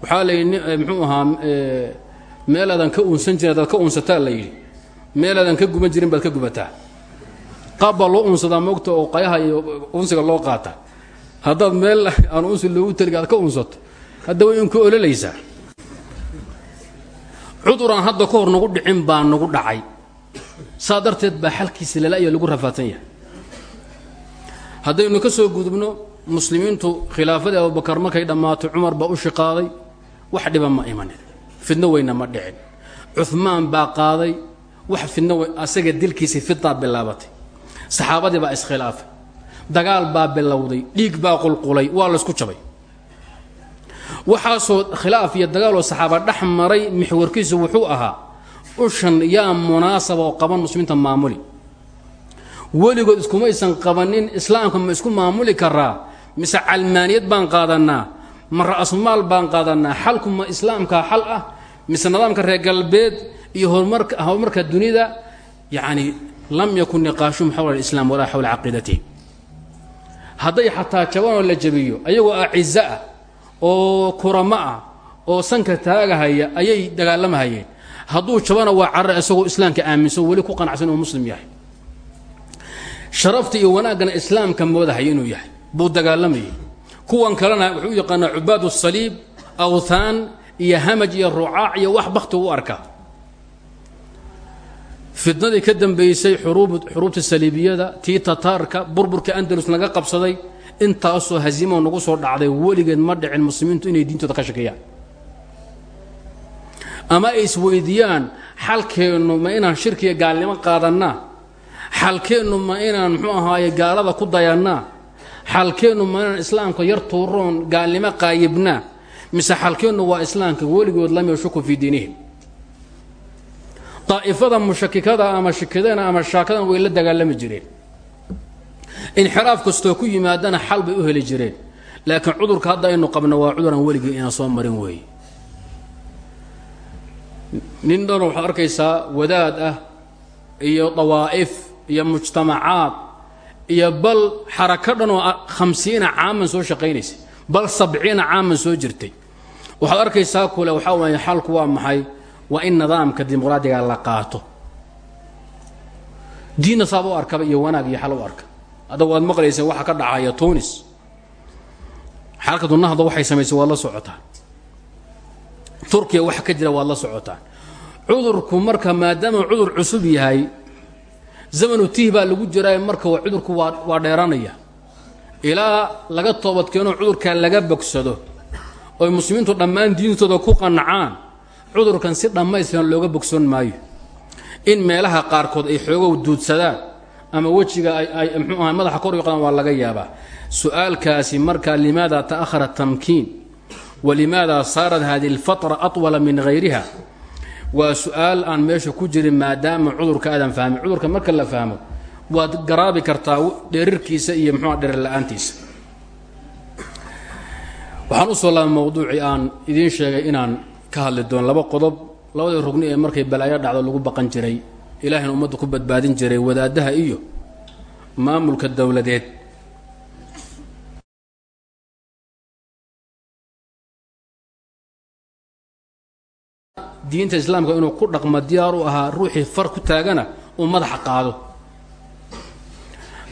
waxaa la yidhi muxuu ahaa meelaadan ka uunsan jirin adaad ka uunsataa la yidhi. Meelaadan ka guban jirin baad ka gubataa. Qaab baa loo uunsadaa moogta oo qayaha iyo unsiga loo qaata. Haddaad meel [LAUGHS] aan unsi loogu taliga aad ka uunsato hadda way inku ololaysaa. Cuduraan hadda ka hor nagu dhicin baa nagu dhacay. Saa darteed baa xalkiisa lala-ya lagu rafaadsan yahay. Haddaynu ka soo gudubno muslimiintu khilaafadii abubakar markay dhammaato cumar baa u shiqaaday wax dhiba ma imanin. Fidno weyna ma dhicin. Cumaan baa qaaday wax fidno asaga dilkiisii fidaa bilaabatay. Saxaabadii baa iskhilaafay. Dagaal baa bilowday. Dhiig baa qulqulay. Waa laysku jabay. Waxaasoo khilaaf iyo dagaaloo saxaaba dhex maray mixwarkiisu wuxuu ahaa ushan yaa munaasaba oo qaban muslimiinta maamuli. Weligood iskumaysan qabanin islaamka ma isku maamuli karaa. Mise calmaaniyad baan qaadanaa ma ra'smaal baan qaadanaa? Xalku ma islaamkaa xal ah mise nidaamka reer galbeed iyo horumarka horumarka dunida? Yacni lam yakun niqaashuhum xawla alislaam walaa xawla caqiidatihi hadday xataa jabanoo la jabiyo ayagoo aciza ah oo kuramo ah oo sanka taagahaya ayay dagaalamahayeen hadduu jabana waa carar isagoo islaamka aaminsan weli ku qanacsan inuu muslim yahay. Sharafta iyo wanaaggana islaamka moodahaya inuu yahay buu dagaalamayay kuwan kalena wuxuu u yaqaanaa cubaad saliib awthaan iyo hamaj iyo rucaac iyo wax bakti u arka fitnadii ka dambaysay xuruubta saliibiyada tii tataarka burburka andalus laga qabsaday intaasoo hasiimo nagu soo dhacday weligeed ma dhicin muslimiintu inay diintooda ka shakiyaan ama ay isweydiiyaan xalkeennu ma inaan shirkiga gaalnimo qaadannaa xalkeennu ma inaan muxuu ahaaye gaalada ku dayannaa xalkeennu ma inaan islaamka yar tuuroon gaalnimo qaayibnaa mise xalkeennu waa islaamka weligood lam yashuku fii diinihim. Daa'ifada mushakikada ama shikidana ama shaakadan way la dagaalami jireen. Inxiraaf kastoo ku yimaadana xal bay u heli jireen. Laakiin cudurka hadda aynu qabno waa cuduraan weligii inaan soo marin weeye nin dhan waxaad arkaysaa wadaad ah iyo dawaa'if iyo mujtamacaad iyo bal xarako dhan oo khamsiina caaman soo shaqaynaysa bal sabciina caaman soo jirtay. Waxaad arkaysaa kule waxaa waaya xalku waa maxay? Waa in nidaamka dimuqraadiga la qaato. Diinna saaba u arkaba iyo wanaag iyo xal u arka. Hadda waad maqlayseen waxa ka dhacaya tunis. Xalka dunahda waxay samaysay waad la socotaan. Turkiya waxa ka jira waad la socotaan. Cudurku marka maadaama cudur cusub yahay zamanu tih baa lagu jiraa marka cudurku waa dheeranaya. Ilaa laga toobadkeeno cudurkaa laga bogsado oy muslimiintu dhammaan diintooda ku qancaan cudurkan si dhammaystiran looga bogsoon maayo. In meelaha qaarkood ay xoogow duudsadaan ama wejiga ay mxuu aha madaxa kor yuqdaan waa laga yaabaa. Su'aalkaasi marka limaada ta'ahara tamkiin? Walimaada saarat hadi اlfatra aطwala min hayriha waa su'aal aan meesha ku jirin maadaama cudurka aadan fahmin. Cudurka marka la fahmo waad garaabi kartaa dherirkiisa iyo mxuua dherer la'aantiisa. Waxaan u soo laabay mawduucii aan idiin sheegay inaan ka hadli doono laba qodob. Labadii rugni ee markay balaayo dhacdo lagu baqan jiray ilaahina ummadda ku badbaadin jiray wadaadaha iyo maamulka dowladeed diinta islaamka inuu ku dhaqmo diyaar u ahaa ruuxii far ku taagana uu madaxa qaado.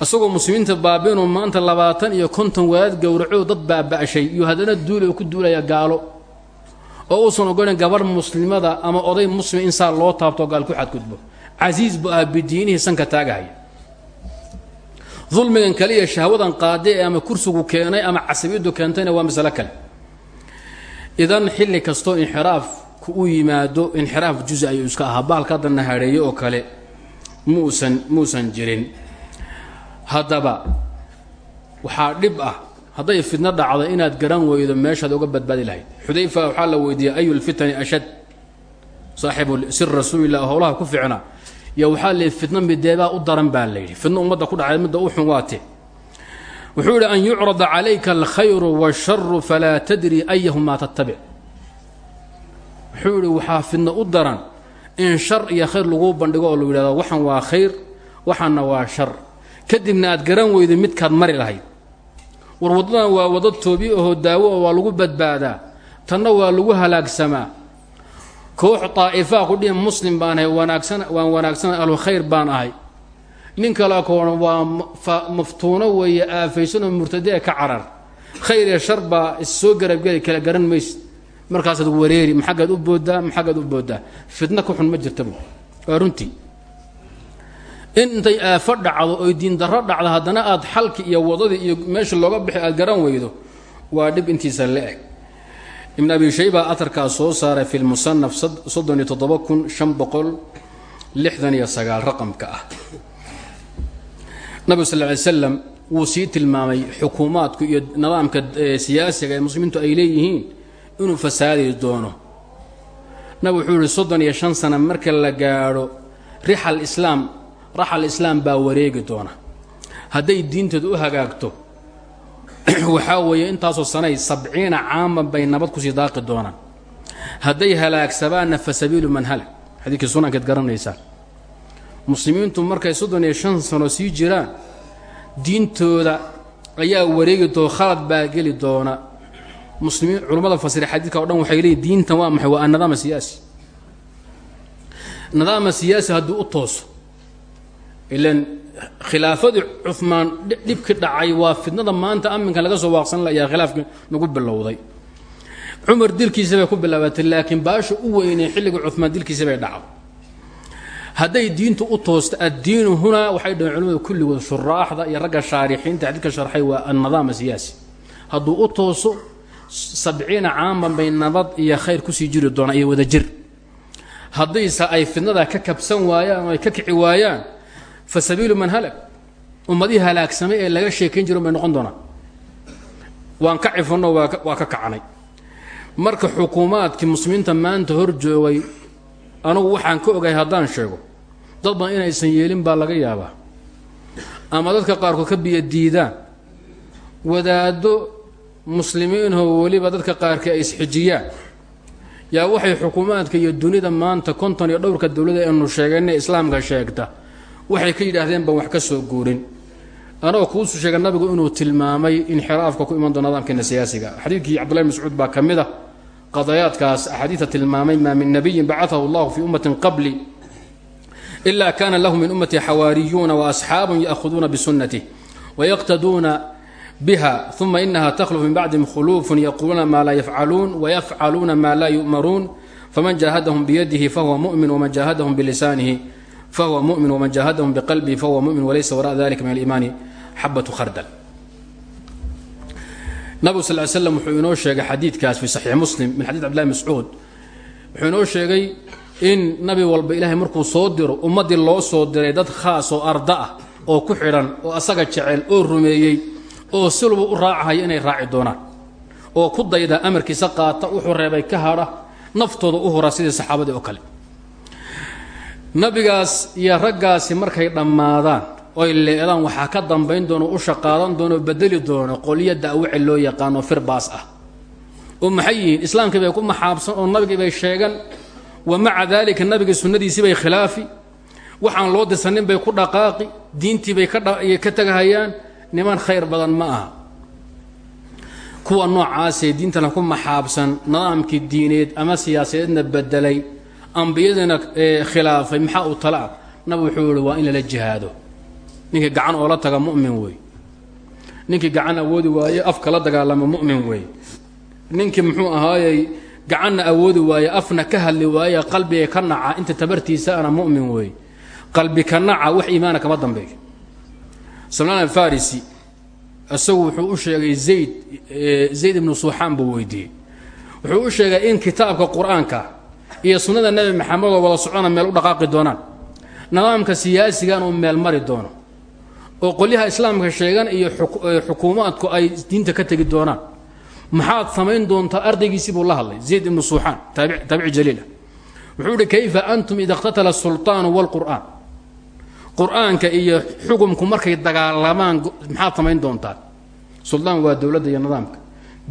Isagoo muslimiinta baabiinuu maanta labaatan iyo konton wadaad gowraco dad baaba'shay iyo haddana duuli oo ku duulaya gaalo oo uusan ogolan gabadh muslimada ama oday muslim in saa loo taabto gaal ku xadgudbo. Casiis bu ah bidiinihii sanka taagahaya. Dulmigan kale iyo shahwadan qaade ee ama kursigu keenay ama casabiyaddu keentayna waa masalo kale. Idan xilli kastoo inxiraafku u yimaado inxiraaf juzi ayuu iska ahaa. Baalka haddanna hadheeye oo kale muusan muusan jirin. Haddaba waxaa dhib ah hadday fidno dhacdo inaad garan weydo meeshaad uga badbaadi lahayd. Xudayfa waxaa la weydiiyey ayu lfitani ashad? Saaxibu sir rasuulilah howlaha ku ficna yo waxaa la fitno mideebaa u daran baa layidhi fidno ummadda ku dhacay midda u xun waate wuxuu yidhi an yucrada calayka alkhayru waasharu falaa tadri ayahumaa tattabic wuxuu yidhi waxaa fidno u daran in shar iyo khayr laguu bandhigo oo lagu yidhahdo waxan waa khayr waxanna waa shar. Kadibna aad garan weydo midkaad mari lahayd. War waddadan waa waddo toobi ahoo daawo oo waa lagu badbaadaa. Tanna waa lagu halaagsamaa. Koox daa'ifaa ku dhihi muslim baan ahay wanaagsan waan wanaagsan ahlu khayr baan ahay. Nin kale koona waa maftuuno weeye aafaysanoo murtadee ka carar. Khayr iyo shar baa issoo garabgeli kala garan maysid markaasaad wareeri maxaggaad u booddaa maxaggaad u booddaa. Fitno ka xun ma jirtabu waa in intay aafo dhacdo oy diindarro dhacdo haddana aad xalki iyo wadadii iyo meesha looga bixi aad garan weydo waa dhib intiisa la eg ibn abi shayba atarkaas soo saaray fi lmusanaf soddon iyo toddoba kun shan boqol lixdan iyo sagaal raqamka ah. Nabigu sal ly slam wuu sii tilmaamay xukuumaadku iyo nidaamka siyaasiga ee muslimiintu ay leeyihiin inuu fasaadi doono. Nabigu wuxuu yihi soddon iyo shan sana marka la gaadho rixal islaam raxal islaam baa wareegi doona. Hadday diinteedu u hagaagto [CLEARS THROAT] waxaa weeye intaasoo sanay sabciina caaman bay nabad ku sii daaqi doonaan. Hadday halaagsabaanna fa sabiilu man halag xadiidkii sunankeed garanaysaa. Muslimiintu markay soddon iyo shan sano sii jiraan diintooda ayaa wareegi doona khalad baa geli doona muslimiin culummada fasira xadiidka o dhan waxay leeyiin diintan waa maxay? Waa annidaama siyaasi. Nidaama siyaasi haddii u tooso ilan khilaafadii cumaan dhibki dhacay waa fidnada maanta aminkan laga soo waaqsan layaa khilaafkii nagu bilowday. Cumar dilkiisa bay ku bilaabatay laakiin baasha u weynay xilligii cumaan dilkiisa bay dhacday. Hadday diintu u toosto addiinu hunaa waxay dhaheen culimadu kulligood shuraaxda iyo ragga shaarixiinta xadiidka sharxay waa annidaama siyaasi. Hadduu u tooso sabciina caaman bay nabad iyo khayr ku sii jiri doonaan iyo wadajir haddayse ay fidnada ka kabsan waayaan oo ay ka kici waayaan fa sabiilu man halag ummadihii halaagsamay ee laga sheekayn jiro bay noqon doonaan. Waan ka cifanno waa ka kacnay marka xukuumaadkii muslimiinta maanta hor joogay anugu waxaan ka ogahay haddaan sheego dad badan inaysan yeelin baa laga yaabaa. Ama dadka qaarkood ka biyo diidaan wadaaddo muslimiinoo weliba dadka qaarkii ay isxijiyaan. Yaa waxay xukuumaadka iyo dunida maanta konton iyo dhowrka dowladda eenu sheegayna islaamka sheegta. Waxay ka yidhaahdeen baan wax ka soo guurin. Anagoo kuusu sheega nabigu inuu tilmaamay inxiraafka ku iman doona nidaamkeena siyaasiga. Xadiidkii cabdullahi mascuud baa ka mid ah qadayaadkaas. Axaadiida tilmaamay maa min nabiyin bacaahu allahu fii ummatin qabli ila kana lahu min ummatii xawaariyuuna waasxaabun ya'huduuna bisunatih wayaqtaduuna biha uma inaha takhluf min bacdihim khuluufun yaquuluuna maa laa yafcaluun wayafcaluuna maa laa yu'maruun faman jaahadahum biyadihi fahuwa mumin wman jaahadahum bilisaanihi fahuwa mumin wman jaahadahum biqalbihi fahuwa mumin walaysa wara'a dalika min aliimaani xabatu khardal. Nabigu sal slam wuxuu inoo sheegay xadiidkaas fi saxiix muslim min xadid cbdillahi mascuud. Wuxuu inoo sheegay in nabi walba ilaahay markuu soo diro ummaddii loo soo diray dad khaas oo arda ah oo ku xidhan oo asaga jecel oo rumeeyey oo siluba u raacahaya inay raaci doonaan. oo ku dayda amarkiisa qaata wuxuu reebay ka hadha naftooda u hura sidii saxaabadii oo kale. Nabigaas iyo raggaasi markay dhammaadaan oy leedaan waxaa ka dambayn doono u shaqaadan doono bedeli doono qolyo da'wace loo yaqaano firbaas ah. Oo maxay yihiin bay ku maxaabsan oo nabigii bay sheegan wa maca daalika nabigii sunnadiisii bay khilaafi. Waxaan loo dirsanin bay ku dhaqaaqi diintii bay ka tagahayaan niman khayr badan ma aha. Kuwa noocaasee diintana ku maxaabsan nidaamkii diineed ama siyaasadeedna bedelay ambiyadiina khilaafay maxaa uu tala ah? Nabig wuxuu yihi waa in lala jihaado. Ninkii gacan oola taga mumin wey. Ninkii gacan awoodi waaye afka la dagaalama mumin wey. Ninkii muxuu ahaayey gacanna awoodi waaye afna ka hadli waaye qalbiga ka naca inta tabartiisa ana mumin wey. Qalbi ka naca wax iimaana kama dambeeyo salmaan alfarisi isagu wuxuu u sheegay zayd zayd ibnu suuxaan buu weydiiyey. Wuxuu u sheegay in kitaabka qur'aanka iyo sunnada nebi maxamed oo wada socona meel u dhaqaaqi doonaan. Nidaamka siyaasigan uu meel mari doono. Oo qolyaha islaamka sheegan iyo xukuumaadku ay diinta ka tegi doonaan. Maxaad samayn doontaa ardaygiisii buu la hadlay zayd ibnu suuxaan taabici jaliilah wuxuu ihi kayfa antum ida iqtatala asultaanu wاlqur'aan qur'aanka iyo xukumku markay dagaalamaan maxaad samayn doontaan suldaan waa dowladda iyo nidaamka.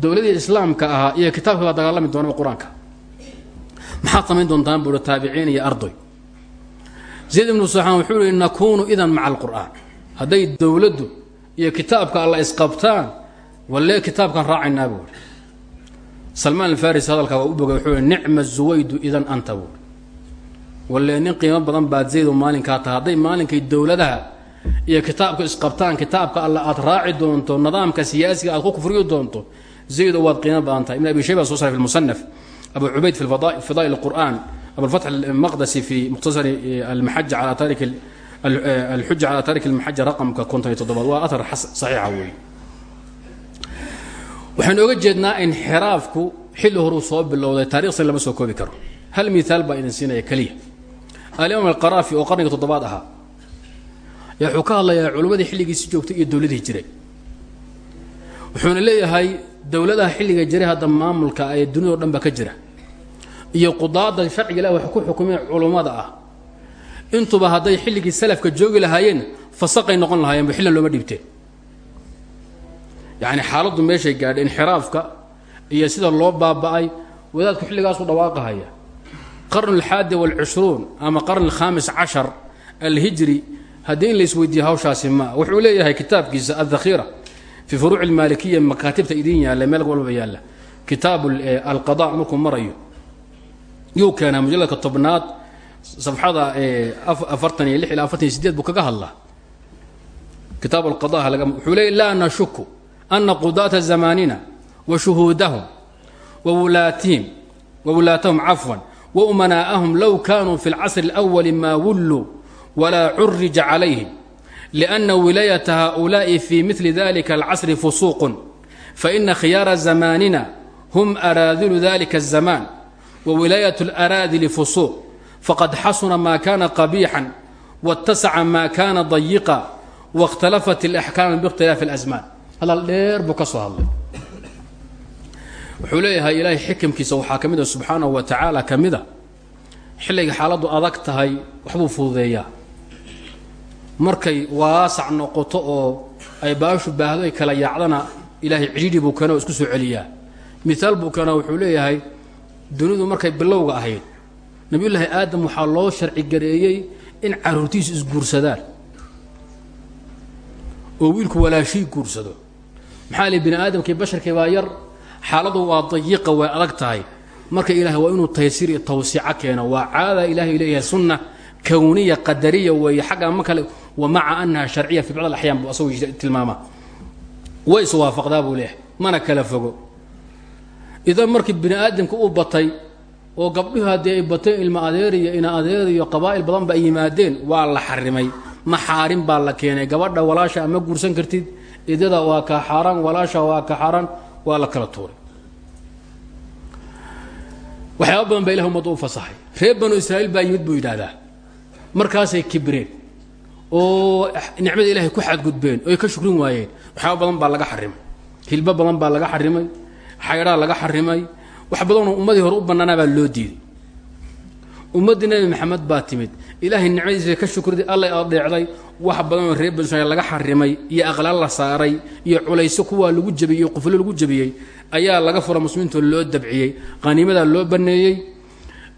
Dowladii islaamka ahaa iyo kitaabka baa dagaalami doonaba qur'aanka. Maxaad samayn doontaan buui taabiciin iyo ardoy. Zayd ibnu suuxaan wuxuu ihi nakuunu idan maca alqur'aan. Hadday dowladdu iyo kitaabka alla isqabtaan wallee kitaabkan raacaynaa buui salmaan alfaris hadalkaa waa u bogay wuxuu i nicma zuwaydu idan anta buui wallee nin qiimo badan baad zaydoo maalinkaa tahay hadday maalinkay dowladaha iyo kitaabka isqabtaan kitaabka alla aad raaci doonto nidaamka siyaasiga aad ku kufriyi doonto zaydo waad qiimo badan tahay. Ibn abi shayba soo saray fi lmusanaf abu cubayd fi fadaa'il الqur'an abufatx almaqdasi fi mukhtasari almaxaja ala tarik alxuja calaa tarik almaxaja raqamka konton iyo toddobaad waa athar saxiixa weeye waxaynu oga jeednaa inxiraafku xilli horuu soo bilowday taarikhsan lama soo koobi karo alimaam alqaraafi oo qarniga toddobaad ahaa yaa wuxuu ka hadlayaa culimmadii xilligiisi joogtay iyo dowladii jiray. Wuxuuna leeyahay dowladaha xilliga jiray hadda maamulka ee duniyado dhan ba ka jira. Iyo qudaada sharciga ilah wax ku xukumeen culummada ah. Intuba hadday xilligii salafka joogi lahaayeen fasaqay noqon lahaayeenba xillan looma dhiibteen. Yacni xaaladdu meeshay gaadhay inxiraafka iyo sida loo baaba'ay wadaadku xilligaasu dhawaaqahaya qarn alxaadi walcishruun ama qarn alkhamis cashar alhijri haddii in la isweydiiye hawshaasi ma. Wuxuu leeyahay kitaabkiisa aldakhiira fi furuuci almaalikiya makaatibta idiin yaalla meel walbaba yaalla. Kitaab alqada markuu marayo. Yuu keenaa mujalladka tobnaad safxada afartan iyo lix ilaa afartan iyo sideed buu kaga hadlaa. Kitaab alqada laga wuxuu leeyay laa nashuku ana qudaata zamaanina wa shuhuudahum wa wulaatihim wa wulaatahum cafwan wa umanaa'ahum low kanuu fi اlcasri اlأwali ma wulluu walaa curija calayhim لأن ولاية هؤلاء في مثل ذلك العصر فسوق فإن خيار زماننا هم أراذل ذلك الزمان وولاية الأراذل فسوق فقد حسن ما كان قبيحا واتسع ما كان ضيقا واختلفت الأحكام باختلاف الأزمان هذا الدير بكسو هذا wuxuu leeyahay ilaahay xikimkiisa waxaa ka mid a subxaanahu wa tacaala ka mida xilliga xaaladdu adag tahay waxbuu fududeeyaa. Markay waasac noqoto oo ay baashu baahdo ay kala yaacdana ilaahay cidhiidhi buu keena oo isku soo celiyaa. Miaal buu keena wuxuu leeyahay dunidu markay bilowga ahayd nabiyullaahi aadam waxaa loo sharci gareeyey in caruurtiisu isguursadaan. Oo wiilku walaashii guursado. Maxaa li bini aadamkii basharkii baa yar xaaladu waa dayiqa way adag tahay. Marka ilahay waa inuu taysiir iyo tawsiico keeno. Waa caada ilahay leeyahay sunna kowniya qadariya weeye. Xagga ma kale wa maca annaha sharciya fi bacd alaxyaan buu asagu tilmaamaa way iswaafaqdaa buu leeyahay mana kala fogo. Idan markii bini aadamka u batay oo gabdhuhu haddii ay bateen ilma adeer iyo ina adeer iyo qabaa'il badan ba ay yimaadeen waa la xarimay. Maxaarim baa la keenay. Gabadha walaasha ama guursan kartid? Idada waa ka xaaraan walaasha waa ka xaaraan waa la kala tuuray. Waxyaaba badan baa ilah ummadda u fasaxay reer banu israa'iil baa yimid buu yidhaahdaa. Markaasay kibreen oo nicmada ilahay ku xadgudbeen oo ay ka shukrin waayeen. Waxyaaba badan baa laga xarimay. Hilbo badan baa laga xarimay. Xaydhaa laga xarimay. Wax badanoo ummadii hore u bannaanaa baa loo diiday. Ummaddii nebi maxamed baa timid ilaahay nicmadiisa ka shukriday allay adeecday wax badanoo reer israiil laga xarimay iyo aqlaal la saaray iyo culayso kuwaa lagu jebiyey quflo lagu jebiyey ayaa laga fura muslimiinto loo dabciyey qaniimadaa loo baneeyey.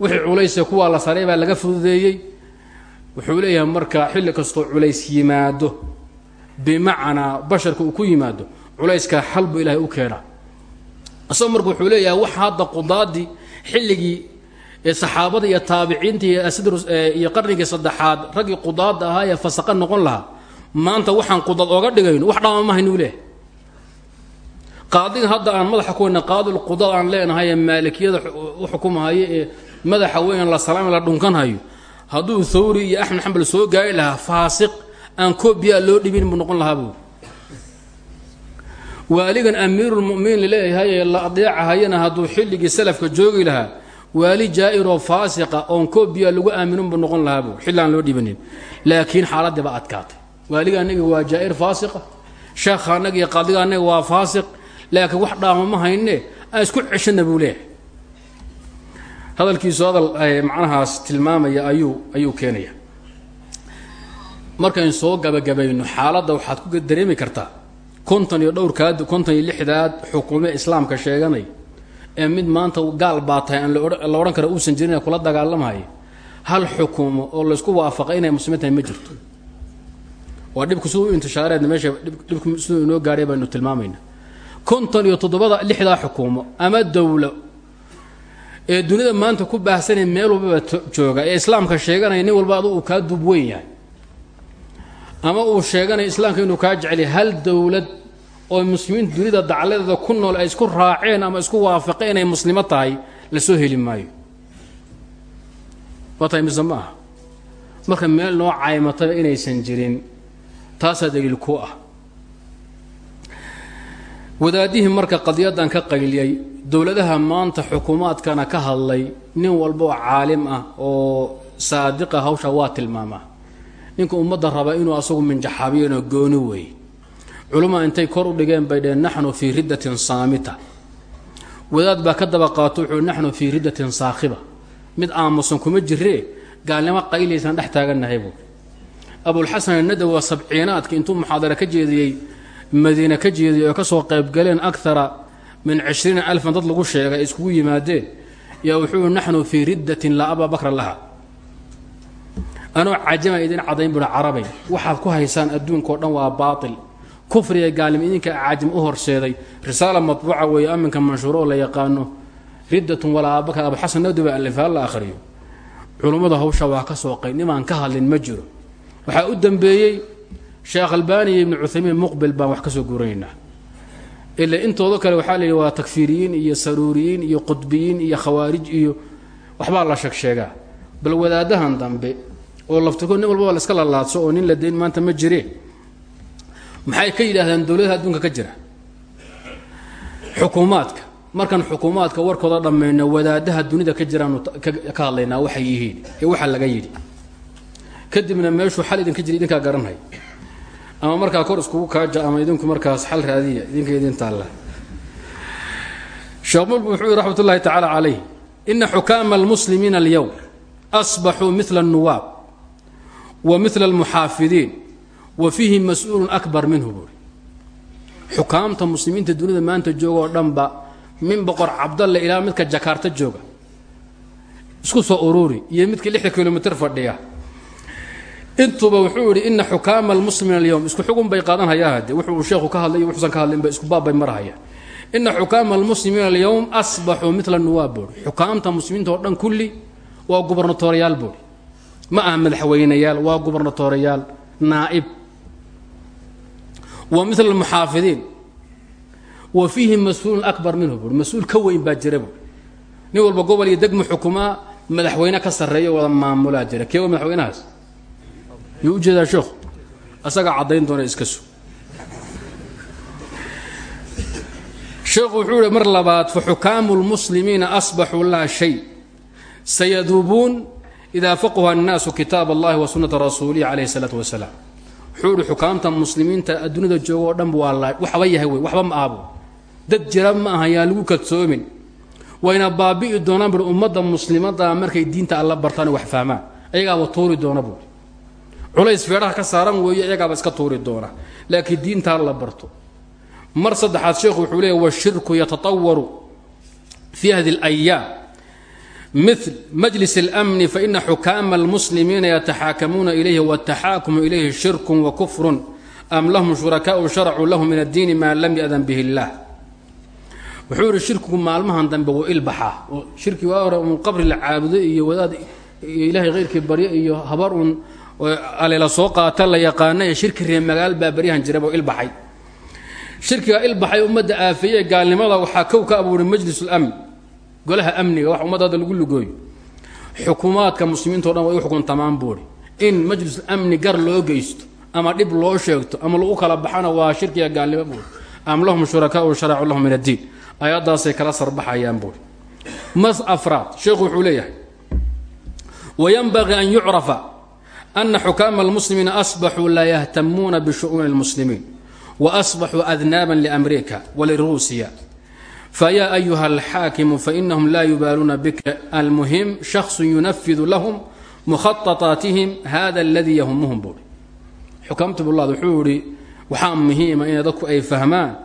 Wixii culaysa kuwaa la saaray baa laga fududeeyey. Wuxuu leeyahay marka xilli kastoo culays yimaado bimacnaa basharka uu ku yimaado culayskaa xal buu ilaahay u keenaa. Isagoo marka wuxuu leeyahay wax hadda qudaadii xilligii saxaabada iyo taabiciinta iyo qarnigii saddexaad raggii qudaada ahaa ee fasaqa noqon lahaa. Maanta waxaan qudaad ooga dhigayno wax dhaama ma haynuu leehay qaadiga hadda aan madaxa ku weyna qaadil qudaad aan leenahay ee maalikiyada u xukumahayo ee madaxa weyn la salaam la dhunkanhayo. Hadduu thawri iyo axmed xambal soo gaari lahaa faasiq aan koobiyaa loo dhibin buu noqon lahaa buu. Waaligan amiirulmuminiin la leeyahay ee la adeecahayana hadduu xilligii salafka joogi lahaa waali jaa'iroo faasiqa oon koobiya lagu aaminun buu noqon lahaa buu xilli aan loo dhibanin laakiin xaaladii baa adkaatay. Waaliga annaga waa jaa'ir faasiqa. Sheekha annaga iyo qaadiga annaga waa faasiq. Laakiin wax dhaama ma hayne aan isku ceshana buu leeyahay. Hadalkiisu hadal macnahaas tilmaamaya ayuu ayuu keenaya markayn soo gabagabayno xaaladda waxaad ku dareemi kartaa. Konton iyo dhowrkaad konton iyo lixdaad xukuume islaamka sheeganay ee mid maanta gaal baa tahay aan la odhan kara uusan jirin kula dagaalamaya hal xukuumo oo laysku waafaqay inay muslimiin tahay ma jirto. Waa dhibku siduu u intishaareedna meesha dhibku siduu inoo gaadhay baynu tilmaamayna konton iyo toddobada lixdaa xukuumo ama dowlo ee dunida maanta ku baahsanay meel walbaba jooga ee islaamka sheeganaya nin walba adu uu kaa duub weyn yahay ama uu sheeganaya islaamka inuu kaa jecel yahay hal dowlad oo muslimiinta dunida dacladeeda ku nool ay isku raaceen ama isku waafaqeen inay muslimo tahay la soo heli maayo. Waa tahay mise ma marka meel noo caymataba inaysan jirin taasaa daliil ku ah. Wadaadihii marka qadiyaddan ka qayliyey dowladaha maanta xukuumaadkana ka hadlay nin walba oo caalim ah oo saadiqa hawsha waa tilmaamaa. Ninka ummadda raba inuu asagu minjaxaabiyano gooni weey culummaa intay kor u dhigeen bay dheheen naxnu fii riddatin saamita. Wadaad baa ka daba qaato wuxuu naxnu fii riddatin saakhiba mid aamusan kuma jiree gaalnimo qaylaysaan dhex taagannahay buu. Abulxasan anadawa sabciinaadka intuu muxaadara ka jeediyey madiine ka jeediyey oo ka soo qaybgaleen akara min cishriina alfan dad lagu sheegay ay iskugu yimaadeen. Yaa wuxuu naxnu fii riddatin laa abaa bakra laha. Anoo cajama idin cadayn buhi carabay waxaad ku haysaan adduunka o dhan waa baatil kufriga gaalnimo idinka caajim u horseeday. Risaala matbuuca weeye aminka manshuuro oo la yaqaano riddatun walaa abakar abuxasan nadoba alifa la akhriyo. Culummada hawsha waa ka soo qay nimaan ka hadlin ma jiro. Waxaa u dambeeyey sheekh albaani iyo ibnu cuthaymiin muqbil baan wax ka soo guuranaynaa ila intooda kale waxaa la yidhi waa takfiiriyiin iyo saruuriyiin iyo qudbiyiin iyo khawaarij iyo waxbaa la sheegsheegaa bal wadaadahan dambe oo laftiko nin walbaba la iska lalaadso oo nin la dayn maanta ma jiree maxay ka yidhaahdaan dowladaha adduunka ka jira? Xukuumaadka. Markaan xukuumaadka warkooda dhammayno wadaadaha dunida ka jiraanu ka hadlaynaa waxay yihiin ee waxa laga yidhi. Kadibna meeshuu xal idinka jira idinkaa garanhay. Ama markaa kor iskugu kaaja ama idinku markaas xal raadiya idinka idin taalla. Sheekh mulbu wuxuu yihi raxmat ullahi tacaala calayh ina xukaama almuslimiina alyowm asbaxuu mila alnuwaab wa mila almuxaafidiin wa fiihi mas'uulun akbar minhu buuri xukaamta muslimiinta dunida maanta jooga oo dhanba min boqor cabdalle ilaa midka jakaarta jooga. Isku soo ururi iyo midka lixda kilomitr fadhiya. Intuba wuxuu yidhi ina xukaama almuslimiin alyowm isku xugun bay qaadanhayaa hade wuxuu sheekhu ka hadlay iyo wuxuusan ka hadlinba isku baabbay marhaya ina xukaama almuslimiina alyowm asbaxuu mila nuwaab buuri xukaamta muslimiinta oo dhan kulli wa mila almuxaafidiin wa fiihi mas'uulun akbar minhu. Buuri mas'uul ka weyn baa jira buuri nin walba gobol iyo degmu xukumaa madaxweyne ka sarreeya wada maamulaa jira. Kee wa madaxweynahaas? Yuu u jeedaa sheekhu asagaa caddayn doona iska su sheekhu wuxuu ihi mar labaad fa xukaamu lmuslimiina asbaxuu laa shay. Sayaduubuun idaa faqaha annaasu kitaab allahi wa sunnata rasuulihi calayhi salaatu wasalaam wuxuu xukaamta muslimiinta adduunyada jooga oo dhan waa la waxba yahay wey waxba ma aabo. Dad jira ma aha yaan lagu kadsoomin wayna baabi'i doonaan bui ummadda muslimada markay diinta alla bartaan wax fahmaan ayagaaba tuuri doona buui culays feedhaha ka saaran weeye iyagaaba iska tuuri doona. Laakiin diintaa la barto. Mar saddexaad sheekhu wuxuu leeya washirku yatatawaru fi hadi اlayaam mil majlis اlأmni faina xukaama اlmuslimiina yataxaakamuuna ilayhi wataxaakumu ilayhi shirku wakufru am lahum shurakaau sharacuu lahu min addiini maa lam yadan bihi اllah wuxuu yihi shirkigu maalmahan dambe wuu ilbaxaa oo shirki waa hore uun qabri la caabudo iyo wadaad ilaahay khayrkii baryo iyo habar uun alela soo qaata la yaqaana ee shirki ree magaal baa baryahan jiraba oo ilbaxay shirkiga ilbaxay ummadda aafeeye gaalnimada waxaa kow ka abuuray majlis lamn golaha amniga wax ummadda hadda lagu lugooyo. Xukuumaadka muslimiinto dhan waa igu xukuntamaan buuri. In majlis amni gar loo geysto ama dhib loo sheegto ama lagu kala baxana waa shirkiga gaalnimo buuri. Am lahum shurakaau sharacu lahum min addiin ayaddaasay kala sarbaxayaan buuri. Mas afraad sheekhu wuxuu leeyahay wayanbagii an yucrafa ana xukaama almuslimiina asbaxuu laa yahtamuuna bishu'uuni اlmuslimiin wa asbaxuu adnaaban liamrika waliruusiya fyaa ayuha alxaakimu fainahum laa yubaaluuna bika almuhim shakhsu yunafidu lahum mukhaaطaatihim hada aladii yahumuhum buui xukamta bulaad wuxuu ihi waxaa muhiima ina dadku ay fahmaan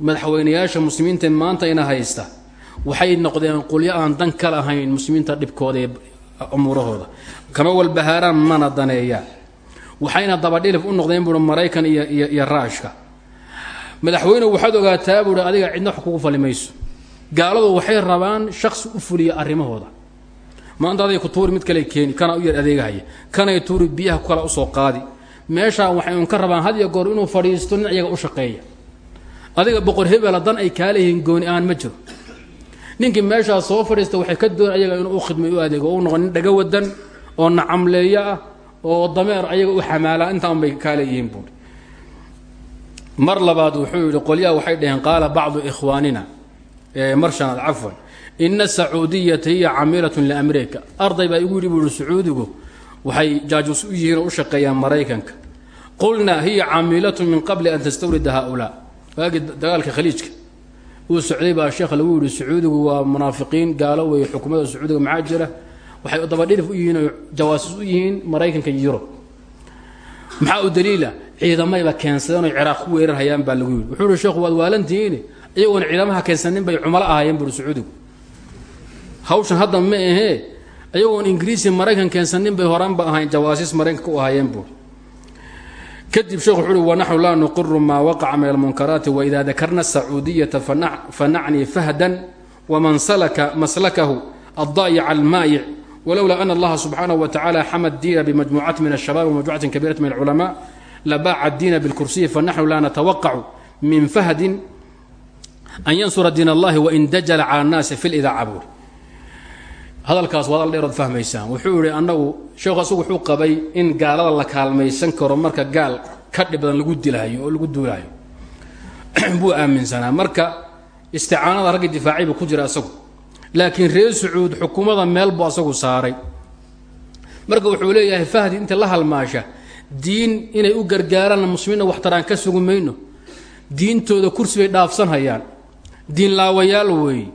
madaxweynayaasha muslimiinta maanta ina haysta waxay noqdeen qulyo aan dan ka lahayn muslimiinta dhibkooda umuurahooda kama walbahaaraan mana daneeyaan waxayna dabadhilif u noqdeen buui maraykan iyo raashka madaxweyne waxaad ogaataa buuhi adiga cidna wax kugu fali mayso. Gaaladu waxay rabaan shaksi u fuliya arrimahooda. Maanta aday ku tuuri mid kale keeni kana u yar adeegahaya kanay tuuri biyaha ku kala u soo qaadi. Meeshaan waxay un ka rabaan had iyo goor inuu fadhiisto nin iyaga u shaqeeya. Adiga boqor hebela dan ay kaaleyihiin gooni aan ma jiro. Ninkii meeshaas soo fadhiista waxay ka doon ayaga inuu u khidmay u adeego oo u noqo nin dhaga wadan oo nacamleeyo ah oo dameer ayaga u xamaalaa intaan bay kaaleyihiin buuri mar labaad wuxuu yidhi qolyaha waxay dhaheen qaala bacdu ikhwaanina. Marshanaad cafwan. Ina sacuudiyata hiya camiilatun liamrika arday baa igu yidhi buu yihi sacuudigu waxay jaajus u yihiin u shaqeeyaan maraykanka. Qulnaa hiya camiilatun min qabli an tastawrida haaulaa. Waagii dagaalka khaliijka. Uu socday baa sheekha lagu yidhi sacuudigu waa munaafiqiin gaalo weeye xukuumadda sacuudiga maxaa jira? Waxay dabadhilif u yihiin oo u yihiin maraykanka yurub. Maxaa u daliila ciidamayba keensadeen oy ciraaq ku weerarhayaan baa lagu yidhi. Wuxuu uhi sheekhu waad waalantihiini. Iyagoona ciidamaha keensanin bay cumalo ahaayeen buuri sacuudigu. Hawshan hadda ma ahee iyagoon ingiriisi maraykan keensanin bay horaanba ahayn jawaasiis maraykanka u ahaayeen buuri kadib sheekhu wuxuu uhi wanaxnu laa nuqiru maa waqaca min almunkaraati waida dakarna sacuudiyata fanacni fahdan waman salaka maslakahu addaayica almaayic walowlaa ana allaha subxaanahu wa tacala xama diina bimajmuucati min ashabaab wamajmucati kabiirati min alculamaa labaaca diina bilkursiyi fanaxnu laa natawaqacu min fahdin an yansura diin allahi wain dajala cala annaasi fi lidaaca hadalkaas waad al dheerood fahmaysaan wuxuu yihi annagu sheekhu asagu wuxuu qabay in gaalada la kaalmaysan karo marka gaal ka dhib lagu dilahayo oo lagu duulahayo buu aaminsanaa marka isticaanada ragga difaacay buu ku jira asagu laakiin reer sacuud xukuumada meel buu asagu saaray marka wuxuu leeyahay fahdi inta la halmaasha diin inay u gargaaraan muslimiinna waxtaraan ka sugi mayno. Diintooda kursi bay dhaafsanhayaan diin laawayaal weeye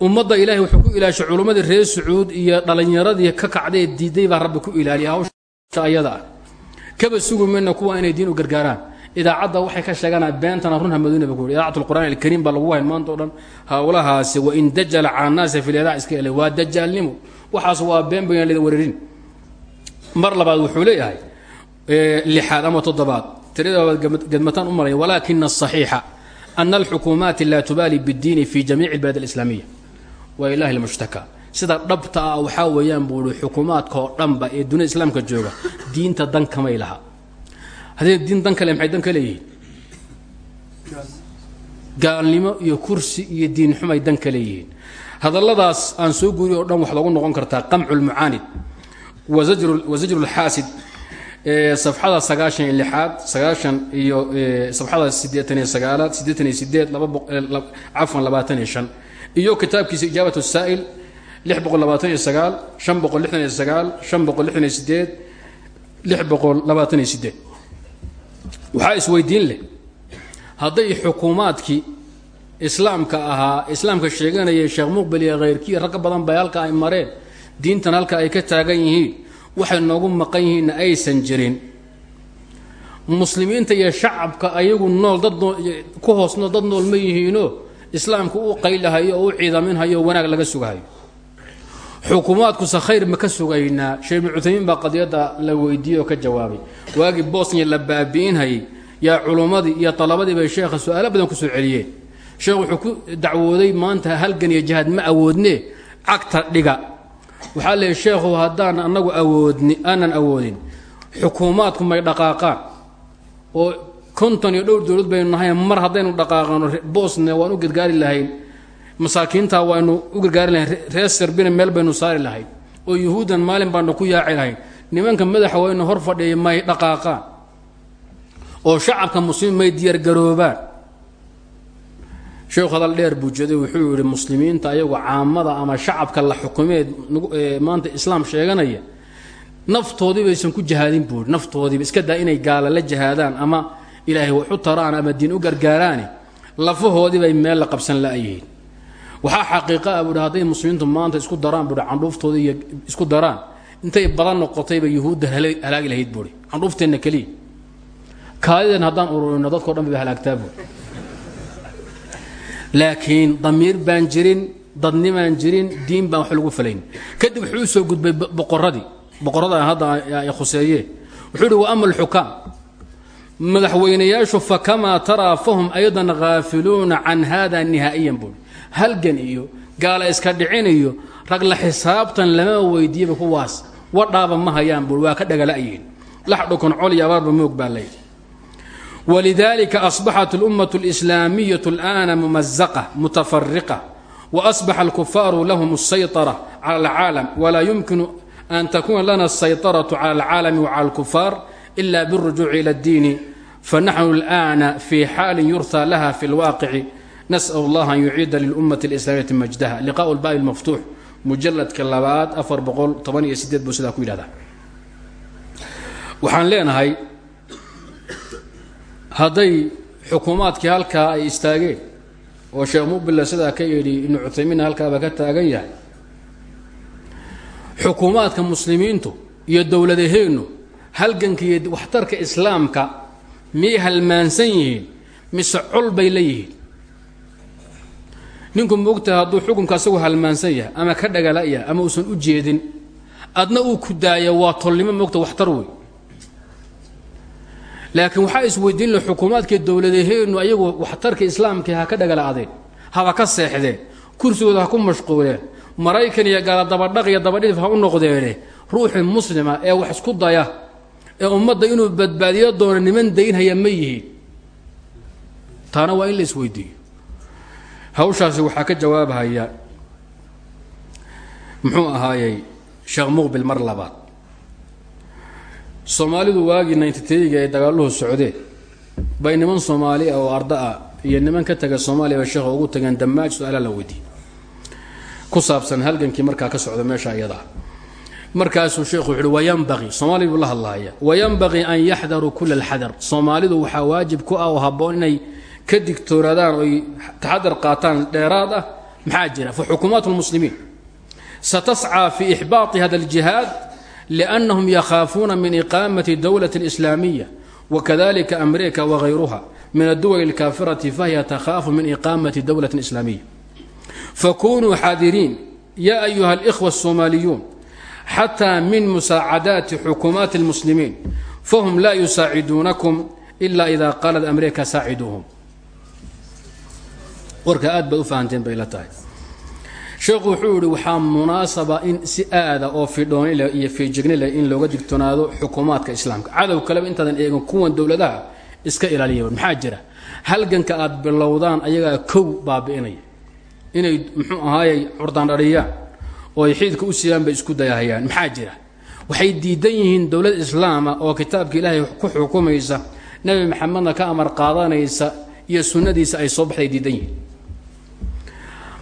ummadda ilaahay wuxuu ku ilaashay culummadii reer sacuud iyo dhallinyaradii ka kacday ee diiday baa rabbi ku ilaaliya hawsha ayada. Kaba sugi kuwa inay diin u gargaaraan. Idaacadda waxay ka sheeganaa beentana run hamaduuna ba ku yidhi idaacatu alqur'aan alkariim baa lagu hayn maanta o dhan. Howlahaasi wa in dajala cala lidaa iska elay waa dajaalnimo waxaas waa been bayaan leda wareerin mar labaad wuxuu leeyahay lixaad ama toddobaad tiradaabaad gedmataan u malaya walaakina asaxiixa ana alxukuumaati laa tubaali biddiini fi jamiici albilad alislaamiya wa ilahi lmushtaka sida dhabta ah waxaa weeyaan buu i xukuumaadka oo dhanba ee dunida islaamka jooga diinta dan kamay laha haddii diin dan kale maxay dan ka leeyihiin gaalnimo iyo kursi iyo diin xumay dan ka leeyihiin hadalladaas aan soo guuriy oo safxada sagaashan iyo lixaad sagaashan iyo safxada siddeetan iyo sagaalaad siddeetan iyo sideed cafwan labaatan iyo shan. Iyo kitaabkiisa ijaabat saa'il lix boqol labaatan iyo sagaal shan boqol lixdan iyo sagaal shan boqol lixdan iyo sideed lix boqol labaatan iyo sideed waxaa isweydiin leh hadday xukuumaadkii islaamka ahaa islaamka sheeganaya sheekh muqbil iyo khayrkii ragga badan bay halka ay mareen diintan halka ay ka taagan yihiin waxay noogu maqan yihiinna aysan jirin. Muslimiinta iyo shacabka ayagu nool dad ku hoos nool dad nool ma yihiino islaamka u qaylahayo oo u ciidaminhayo wanaag laga sugahayo. Xukuumaadkuse khayr ma ka sugaynaa. Sheekh ibnu cuthaymiin baa qadiyadda la weydiiyey oo ka jawaabay. Waagii bosniya la baabi'inhayay yaa culummadii iyo talabadii bay sheekha su'aalo badan ku soo celiyeen. Sheekh wuxuu ku dacwooday maanta halgan iyo jihaad ma awoodne cagta dhiga waxaa leeyahy sheekhu haddaan anagu awoodni aanan awoodin xukuumaadku may dhaqaaqaan. Oo konton iyo dhowr dowlad baynu nahay mar haddaynu dhaqaaqano bosnia waan u gargaari lahayn. Masaakiinta waynu u gargaari lahayn reer serbina meel baynu saari lahayn. Oo yuhuuddan maalin baanu ku yaaci lahayn. Nimanka madaxa waynu hor fadhiya may dhaqaaqaan. Oo shacabka muslimiin may diyaargaroobaan sheekhu hadal dheer buu jeeday wuxuu yidhi muslimiinta ayagu caamada ama shacabka la xukumeed maanta islaam sheeganaya naftoodii baysan ku jahaadin buu naftoodiiba iska daa inay gaala la jahaadaan ama ilaahay wax taraan ama diin u gargaaraani lafahoodii bay meel la qabsan la'yihiin waxaa xaqiiqa ah buuhi muslimiintu maanta isku daraan buuhi candhuuftooda iyo isku daraan intay badan noqotayba yuhuudda halaagi lahayd buuhi candhuufteenna keliya kaadidan haddaan ururino dadkao dhan bay halaagtaa buuri laakiin damiir baan jirin dadnimaan jirin diin baan wax lagu falayn. Kadib wuxuu u soo gudbay boqoradii boqorada hadda ay khuseeyeen wuxuu uhi wa ama alxukaam madaxweynayaashu fakamaa taraa fahum aydan haafiluuna can hada nihaa'iyan buuri halgan iyo gaala iska dhicin iyo rag la xisaabtan lama weydiiyaba kuwaas wadhaaba ma hayaan buuri waa ka dhagala'yihin lax dhukon col iyo abaarba moog baa layidhi ولذلك أصبحت الأمة الإسلامية الآن ممزقة متفرقة وأصبح الكفار لهم السيطرة على العالم ولا يمكن أن تكون لنا السيطرة على العالم وعلى الكفار إلا بالرجوع إلى الدين فنحن الآن في حال يرثى لها في الواقع نسأل الله أن يعيد للأمة الإسلامية مجدها لقاء الباب المفتوح مجلد كلابات أفر بقول طبعا يسدد بسدا كويل هذا وحان لنا هاي hadday xukuumaadkii halkaa ay istaageen oo sheekh mubilla sidaa ka yidhi ibnu cuthaymiinna halkaaba ka taagan yahay xukuumaadka muslimiintu iyo dowladaheennu halganka iyo waxtarka islaamka miyay halmaansan yihiin mise col bay la yihiin? Ninku moogtaha hadduu xukunka asagu halmaansan yahay ama ka dhagala ama uusan u jeedin adna uu ku daaya waa tolnimo moogta waxtar wey laakiin waxaa isweydiin la xukuumaadka dowladaheennu ayagu waxtarka islaamkii ha ka dhagala adeen haba ka seexdeen kursigooda ha ku mashquuleen maraykan iyo gaala dabadhaq iyo dabadhidif ha u noqdeene ruuxii muslima ee wax isku daya ee ummadda inuu badbaadiyo doono niman daynhaya ma yihiin. Taana waa in la isweydiiyo. Hawshaasi waxaa ka jawaabhaya muxuu ahaayey sheekh muqbil mar labaad soomaalidu waagii nayntiteyga ee dagaaluhu socdeen bay niman soomaali ah oo arda ah iyo niman ka taga soomaaliya bay sheekha ugu tageen damaaj su'aala la weydiiyey. Ku saabsan halgankii markaa ka socda meesha iyadaa markaasuu sheekhu wuxu uhi wayanbaqii soomaaliya buu la hadlaaya wayanbaqii an yaxdaruu kula alxadar. Soomaalidu waxaa waajib ku ah oo habboon inay ka digtoonaadaan oy taxadar qaataan dheeraad ah maxaa jira? Fa xukuumaat lmuslimiin satascaa fi ixbaati hada aljihaad لأنهم يخافون من إقامة دولة إسلامية وكذلك أمريكا وغيرها من الدول الكافرة فهي تخاف من إقامة دولة إسلامية فكونوا حذرين يا أيها الإخوة الصوماليون حتى من مساعدات حكومات المسلمين فهم لا يساعدونكم إلا إذا قالت أمريكا ساعدوهم warka aad baad u fahanteen bay la tahay sheekhu wuxuu yihi waxaa munaasaba in si aada oo fidhoonile iyo fiijignile in looga digtoonaado xukuumaadka islaamka. Cadow kaleba intaadan eegin kuwan dowladaha iska ilaaliya. Maxaa jira? Halganka aad bilowdaan ayagaa kow baabi'inaya inay muxuu ahaayey curdaandhariyaan oo ay xiidka u siiyaan bay isku dayahayaan. Maxaa jira? Waxay diidan yihiin dowlad islaama oo kitaabka ilaahay ku xukumaysa nebi maxamedna ka amar qaadanaysa iyo sunnadiisa ay soo baxday diidan yihiin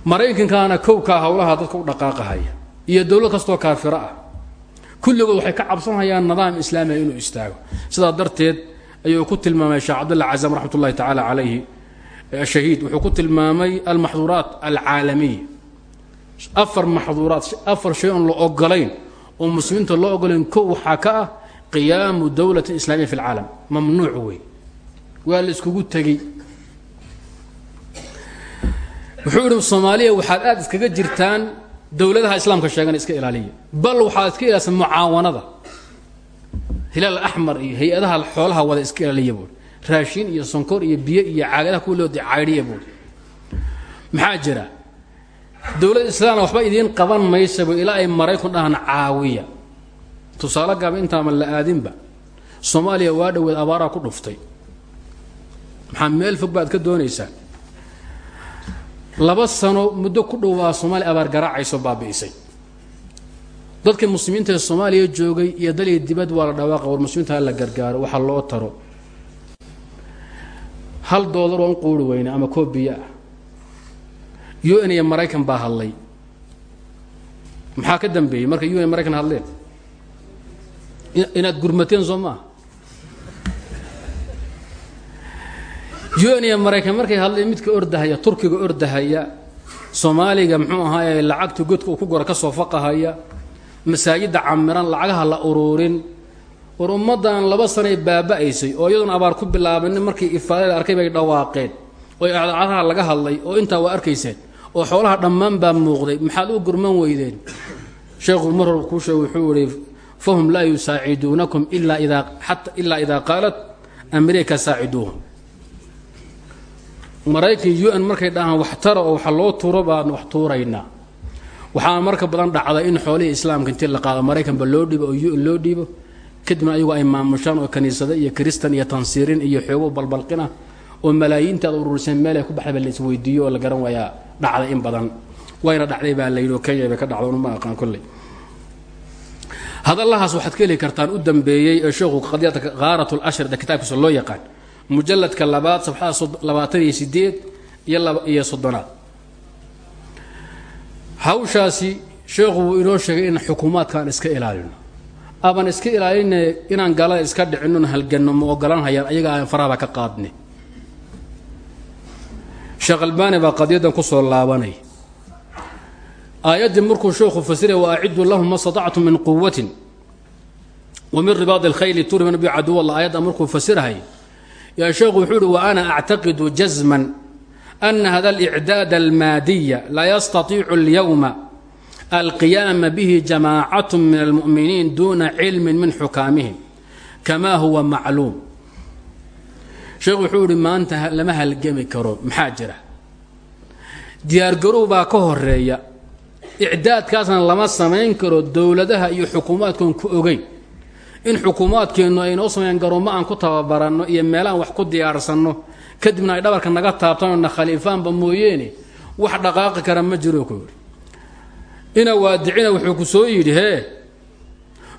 maraykankaana kowkaa howlaha dadka u dhaqaaqahaya. Iyo dowlad kastoo kaafiro ah. Kulligood waxay ka cabsanayaan nidaam islaamiga inuu istaago. Sidaa darteed ayuu ku tilmaamay sheekh cabdullah casam raxmat ullahi tacaala calayhi shahiid. Wuxuu ku tilmaamay almaxduuraat alcaalamiya. Afar maxduuraat afar shay oon la ogolayn oo muslimiinta loo ogolayn kow waxaa ka ah qiyaamu dowlatin islaamiya fi lcaalam mamnuuc wey waa la iskugu tegey wuxuu idhi soomaaliya waxaad aada iskaga jirtaan dowladaha islaamka sheegan iska ilaaliya. Bal waxaad iska ilaalisa mucaawanada hilaal axmar iyo hay'adaha xoolaha wada iska ilaaliya buui raashin iyo sonkor iyo biyo iyo caagadaha kuwa loo caydhiya buui maxaa jira? Dowlad islaamna waxba idiin qaban maysabo ilaa ay maraykan dhahaan caawiya. Tusaale gaaba intaama la aadinba. Soomaaliya waa dhoweed abaaraa ku dhuftay. Maxaa meel fog baad ka doonaysaa laba sano muddo ku dhowaa soomaaliya abaar garaacayso baabi'isay. Dadka muslimiinta ee soomaaliya joogay iyo dal iyo dibad waa la dhawaaqa war muslimiinta la gargaaro waxa loo taro. Hal doolar oon quuri weyne ama koob biyo ah. U n iyo maraykan baa hadlay. Maxaa ka dambeeyey? Marka u n maraykan hadleen. Inaad gurmateen soo maaha iyo maraykan markay hadleen midka ordahaya turkiga ordahaya soomaaliga muxuu ahaaye lacagta godka uu ku gora ka soo faqahaya masaajidda camiran lacagaha la uruurin. War ummaddan laba sanay baaba'aysay oo iyadoona abaar ku bilaabanin markii ifaadada arkay bay dhawaaqeen. Oo acdaacadaha laga hadlay oo intaa waa arkayseen oo xoolaha dhammaan baa muuqday maxaad u gurman weydeen? Sheekhu mar hor kuu sheeg wuxuu ihi fahum laa yusaaciduunakum ilaa idaa xata ilaa idaa qaalat amerika saaciduuhum maraykan u n markay dhahaan wax tara oo waxa loo tuuro baan wax tuuraynaa. Waxaa marka badan dhacda in xoolihii islaamka intii la qaado maraykanba loo dhiibo oo u n loo dhiibo. Kadibna ayagu ay maamushaan oo kaniisada iyo kristan iyo tansiirin iyo xoogo balbalqin ah oo malaayiinta ad ururiseen meelay ku baxdaba la isweydiiyo oo la garan waayaa dhacday in badan. Wayna dhacday baa la yidhi oo kenya ka dhacdo ma aqaan kolley. Hadallahaas waxaad ka heli kartaan u dambeeyey ee sheekhu qadiyada khaarat lashrid kitaabkiisa loo yaqaan mujalladka labaad sabxada labaatan iyo sideed iyo soddonaad hawshaasi sheekhu wuu inoo sheegay in xukuumaadkaan iska ilaalino. Aban iska ilaaline inaan galada iska dhicinnon halganno ma ogolaan hayaan ayaga aan farahaba ka qaadne. Sheekh albaani baa qadiyaddan ku soo laabanay. Aayaddii markuu sheekhu fasiray wa aciduu lahum ma statactum min quwatin wa min ribaadi alkhayli turhibuna bi caduwallah. Aayadda markuu fasirahay yaa sheekhu wuxuu uhi wa ana actaqidu jazman ana hada alicdaad almaadiya laa yastatiicu alyowma alqiyaama bihi jamaacatu min almu'miniin duuna cilmin min xukaamihim kama huwa macluum. Sheekhu wuxuu ihi maanta lama halgami karo maxaa jira? Diyaargarow baa ka horreeya icdaadkaasna lama samayn karo dowladaha iyo xukuumaadkoon ku ogeyn in xukuumaadkeennu ay noo sameeyaan garoomo aan ku tababaranno iyo meelaan wax ku diyaarsanno kadibna ay dhabarka naga taabtanoo na khaliifaanba mooyeene wax dhaqaaqi kara ma jiro ku yidhi. Ina waadicina wuxuu ku soo yidhi hee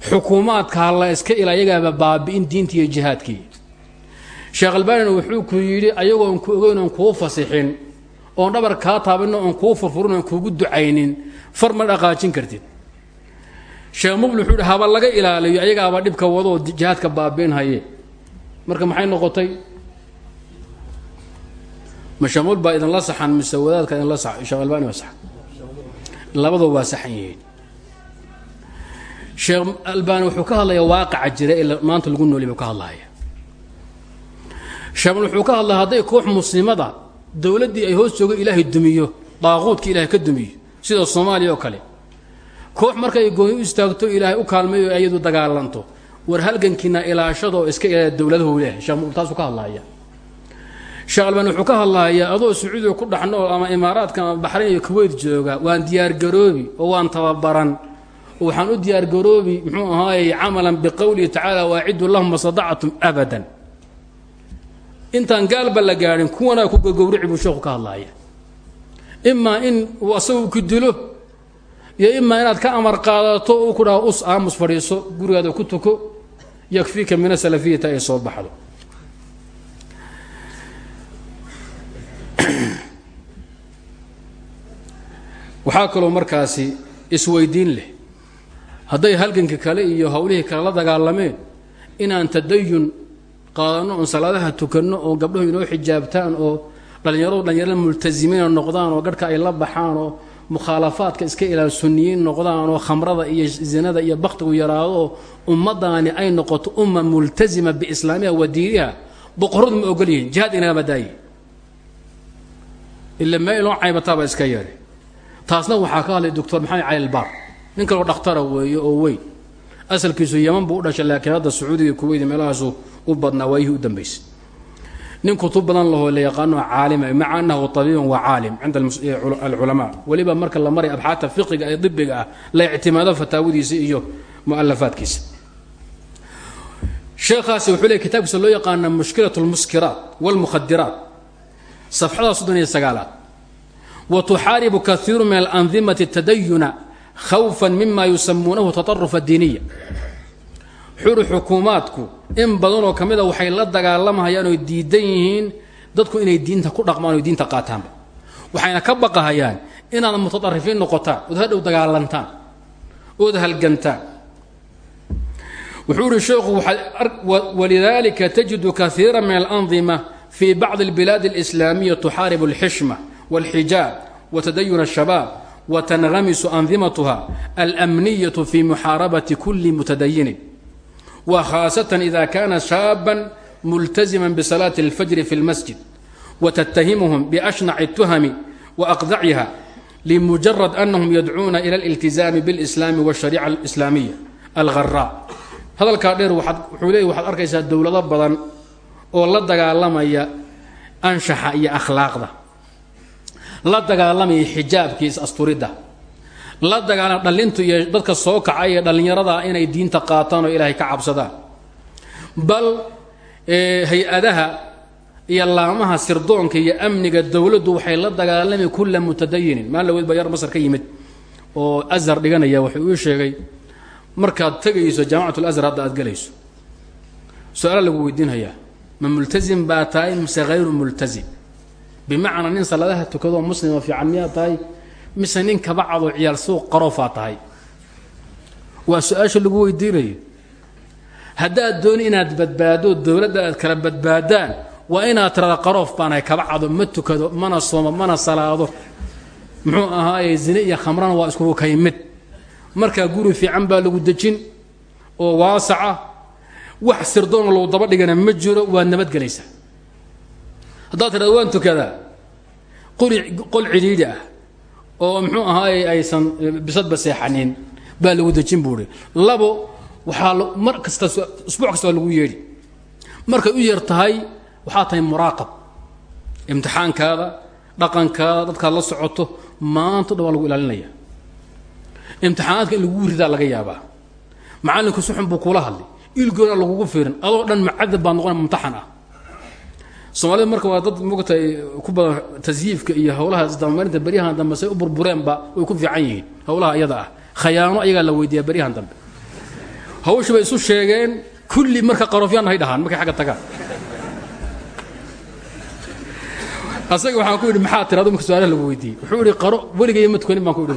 xukuumaadka ha la iska ila ayagaaba baabi'in diinta iyo jihaadkii. Sheekh albaanina wuxuu ku yidhi ayagoon ku ogeyn oon kuu fasixin oon dhabar kaa taabinno oon kuu furfurin oon kuugu ducaynin far ma dhaqaajin kartid sheekh mubli wuxuu yidhi haba laga ilaaliyo ayagaaba dhibka wadoo jihaadka baabi'in haye. Marka maxay noqotay? Ma sheekh mubli baa saxan mise wadaadka idinla sa sheekh albaani waa saxan? Labadoo waa saxan sheekh albaani wuxuu ka hadlayaa waaqaca jira ee maanta lagu nooli buu ka hadlaya sheekh wuxuu ka hadlaya hadday koox muslimada dowladdii ay hoos joogo ilaahay dumiyo daaquudka ilaahay ka dumiyo sida soomaaliya oo kale koox markay gooni u istaagto ilaahay u kaalmayo iyadu dagaalanto. War halgankiina ilaashadoo iska ilaaliya dowladahu leeyahay sheekh taasuu ka hadlaya sheekh albani wuxuu ka hadlahayaa adoo sacuudiga ku dhex nool ama imaaraadka ama baxrayn iyo kuweyt jooga waan diyaargaroobi oo waan tababaran. Waxaan u diyaargaroobi muxuu ahaayey camalan biqowlihi tacaala waaciddu lahum masadactum abadan. Intaan gaalba la gaadhin kuwanaa ku gogowrici buu sheekhu ka hadlaaya imaa in asagu ku dilo iyo imaa inaad ka amar qaadato uu ku dhaho us aamus fadhiiso gurigaada ku tuko yakfiika min asalafiyata ay soo baxdo. [CLEARS THROAT] Waxaa kaloo markaasi isweydiin leh. Hadday halganka kale iyo hawlihii kale la dagaalameen inaan tadayun qaadano oon salaadaha tukanno oo gabdhahu inoo xijaabtaan oo dhallinyaradu dhallinyarada multasimiina noqdaan oo garhka ay la baxaan oo mukhaalafaadka iska ilaal sunniyiin noqdaan oo khamrada iyo zinada iyo bakhtigu yaraado oo ummadaani ay noqoto umma multasima biislaamiha wa diiniha. Boqorradu ma ogol yihiin jihaad inagama daayi. Ila mee inoo caybataaba iska yeedhay taasna waxaa ka hadlay doctor maxamed cali albaar nin kaloo dhakhtara weeye oo weyn. Asalkiisu yaman buu u dhashay laakiin hadda sacuudiga kuweyda meelahaasu u badnaa waayihii u dambaysay nin kutub badan lahoo la yaqaano caalima maca annahu tabiibun wa caalim cinda alculamaa. Weliba marka la maray abxaata fiqiga ee dibiga ah la ictimaado fataawadiisa iyo mu'alafaadkiisa sheekhaasi wuxuu leey kitaabkiisa loo yaqaana mushkilat lmuskiraat wاlmukhadiraat safxada soddon iyo sagaalaad. Wa tuxaaribu kaiiru min alandimati tadayuna khawfa mima yusamuunahu tatarufa diiniya xuri xukuumaadku in badanoo ka mida waxay la dagaalamahayaan oy diidan yihiin dadku inay diinta ku dhaqmaan oy diinta qaataanba waxayna ka baqahayaan inaad mutadarifiin noqotaan ood hadhow dagaalantaan ood halgantaan wuxuu ihi sheekhu walidalika tajidu kaiira min alandima fi bacdi اlbilaad اlislaamiya tuxaaribu اlxishma wاlxijaab watadayun الshabaab watanhamisu andimatuha almniyaة fi muxaarabati kuli mutadayinin وhاaسة إذا kاna شhاaبا ملتزما بصلاة الفجر في المسجد وتتهمهم بأشنع التهم وأقdعها لمجرد أنهم يدعوna إلى الالتزام بالإسلام والشhريعة الإسلامية الغراء hadalkaa dheer wuxuu leey waxaad arkaysaa dowlado badan oo la dagaalamaya anshaxa iyo akhlaaqda la dagaalamaya xijaabka is asturidda la dagaalan dhallintu iyo dadka soo kaca iyo dhallinyarada inay diinta qaataan oo ilaahay ka cabsadaan. Bal hay'adaha iyo laamaha sirdoonka iyo amniga dowladdu waxay la dagaalami kulla mutadayinin. Maalin laweyd baa yar masar ka yimid oo azhar dhiganaya wuxuu ii sheegay markaad tegayso jaamacat lazhar hadda aad gelayso su'aala lagu weydiinhayaa ma multazim baa tahay mise hayru multazim? Bimacnaa nin salaadaha tukadoo muslima fiican miyaa tahay mise nin kabacadoo ciyaal suuq qaroofaa tahay? Waa su'aasha lagu weydiinayo. Haddaad dooni inaad badbaado dowladda aad kala badbaadaan waa inaad tirada qaroof baanahay kabacado ma tukado mana soomo mana salaado. Muxuu ahaaye zine iyo khamrana waa iskugu kay mid markaa guri fiican baa lagu dejin oo waasaca. Wax sirdoona lagu daba dhigana ma jiro waad nabadgelaysaa haddaad tirada waan tukadaa. Qol cidhiidhi ah oo muxuu ahaaye aysan bisadba seexanin baa lagu dejin buuhi labo waxaa mar kasta usbuuc kasta waa lagu yeedhi markay u yar tahay waxaa tahay muraaqab. Imtixaankaada dhaqankaada dadkaad la socoto maanta dhan waa lagu ilaalinaya. Imtixaanaadka in lagu ridaa laga yaabaa. Macallinku si xun buu kuula hadlay ilgoona lagugu fiirin. Adoo dhan mucadab baad noqona mumtaxan ah soomaalida marka waa dad mogtahay ku badan tasyiifka iyo howlaha isdabamarinta beryahan dambe say u burbureenba way ku fiican yihiin howlaha iyada ah. Khayaano ayagaa la weydiiyaa beryahan dambe. Hawshii bay isu sheegeen kulli marka qaroofyaan hay dhahaan markay agga tagaan. Asaga waxaan ku yidhi maxaa tiraado marka su'aalaha lagu weydiiyey? Wuxuu yidhi qaro weligay ma tukanin baan ku idhi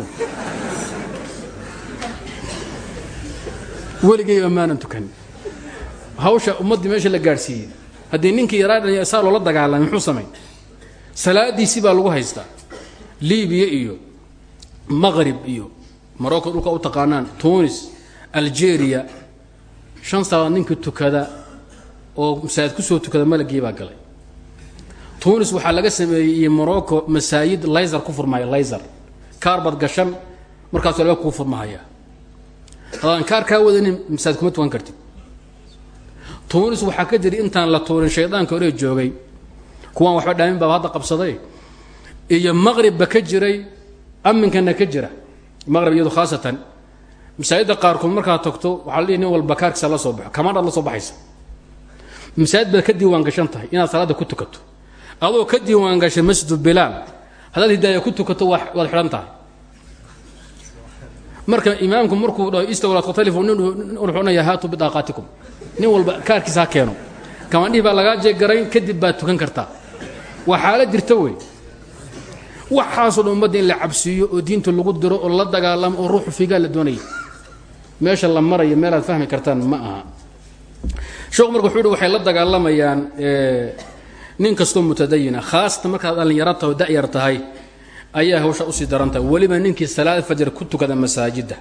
weligayba maanan tukanin. Hawsha ummaddii meesha la gaadhsiiyey haddii ninkii yaraa saa loola dagaalamay muxuu samayn? Salaadiisii baa lagu haystaa. Libiya iyo maqrib iyo morocco dhulka u taqaanaan tunis algeria shan salaad ninkii tukada oo masaajid ku soo tukada malagii baa galay. Tunis waxaa laga sameeyey iyo morocco masaajid layser ku furmaya layser kaarbad gashan markaasuu albaab kuu furmahaya hadaan kaar kaa wadanin masaajid kuma tukan kartid tunis waxaa ka jiri intaan la tuurin shaydaanka hore joogay. Kuwaan waxba dhaamin baaba hadda qabsaday. Iyo maqribba ka jiray aminkana ka jira. Maqrib iyadu khaasatan. Masaajidda qaarkood markaad tagto waxaa la dhihi nin walba kaarkiisa la soo baxo. Kamaadhaad la soo baxaysa. Masaajid baad ka diiwaan gashan tahay inaad salaadda ku tukato. Adoo ka diiwaan gashay masjidu bilaal haddaad hidaaya ku tukato waad xidhan tahay marka imaamku markuu dhaho istawlaad khtalifu nin wuxuunaya haatu bidaaqaatikum. Nin walba kaarkiisa ha keeno. Kamandhihi baa lagaa jeegarayn kadib baad tukan kartaa waa xaalad jirta wey waxaasoo dhan ummadda in la cabsiiyo oo diinta lagu diro oo la dagaalamo oo ruuxu figaa la doonaya. Meesha la marayo meelaad fahmi kartaan ma aha. Sheekhu marka wuxuu waxay la dagaalamayaan nin kastoo mutadayina khaasatan markaad dhallinyaro tahay oo da'yar tahay ayaa hawsha u sii daran tahay weliba ninkii salaad fajar ku tukada masaajidda.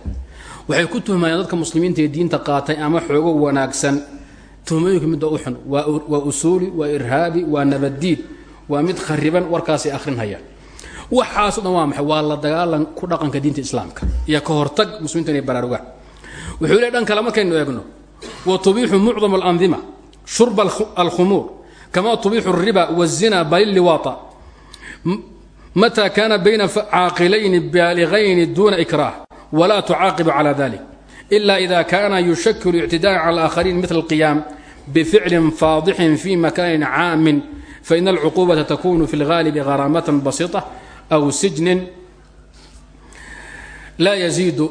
Waxay ku tuhmayaan dadka muslimiinta ee diinta qaatay ama xoogo wanaagsan. Tuhmooyinka midda u xun waa usuuli waa irhaabi waa nabaddiid waa mid khariban warkaasay akhrinhayaan waxaaso dhan waa maxay? Waa la dagaalan ku dhaqanka diinta islaamka iyo ka hortag muslimiinta inay baraarugaan. Wuxuu leey dhan kale markaynu eegno. Wa tubiixu mucdam alandima shurba alkhumuur kama tubiixu alriba wazina balilliwaata mataa kaana bayna caaqilayni baalighayni duuna ikraah walaa tucaaqibu calaa dalik ila ida kaana yushakilu ictidaa'an cala alaakhariin midla alqiyaam bificlin faadixin fi makaanin caamin faina alcuquubata takunu fi lgaalibi haraamatan basiita aw sijnin laa yaiidu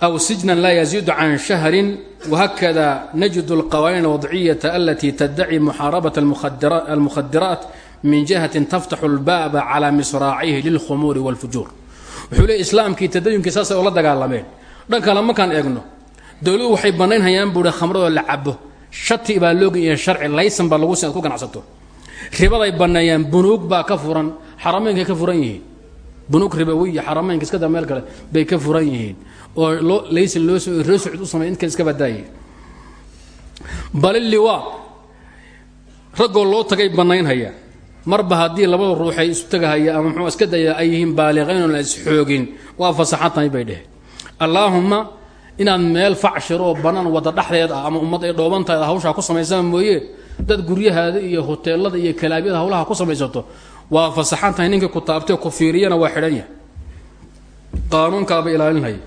aw sijnan laa yaziidu can shahrin wahakada najid alqawaaniin alwadciyata alatii taddaci muxaarabata almukhadiraat min jihatin taftaxu lbaaba calaa misraacihi lilkhumuuri wاlfujuur wuxuu leey islaamkii tadayunkii saasay ula dagaalameen. Dhan kale markaan eegno. Dowladuhu waxay bannayn hayaan buuhi khamradoo la cabo shati baa loogin iyo sharci laysan baa lagu sin ad ku ganacsato. Ribaday banneeyaan bunuug baa ka furan xaramaynkay ka furan yihiin. Bunuug ribawiya xarameynka iskada meel kale bay ka furan yihiin. Oo loo laysan loosreesucud u samay in kale iska badaaye baliliwaa raggoo loo tagay bannayn marba haddii labada ruuxay isu tagahaya ama muxuu iska daya ay yihiin baaliqayn oon la isxoogin waa fasaxan bay dheheen. Allaahumma inaad meel facshiro oo bannaan wadda dhexdeed ah ama ummad ay dhooban tahay hawshaa ku samaysaan mooye dad guryahaada iyo hoteelada iyo kalaabyada hawlaha ku samaysato waa fasaxan tahay ninkii ku taabtee ku fiiriyana waa xidhan yahay. Qaanuunkaaba ilaalinhaya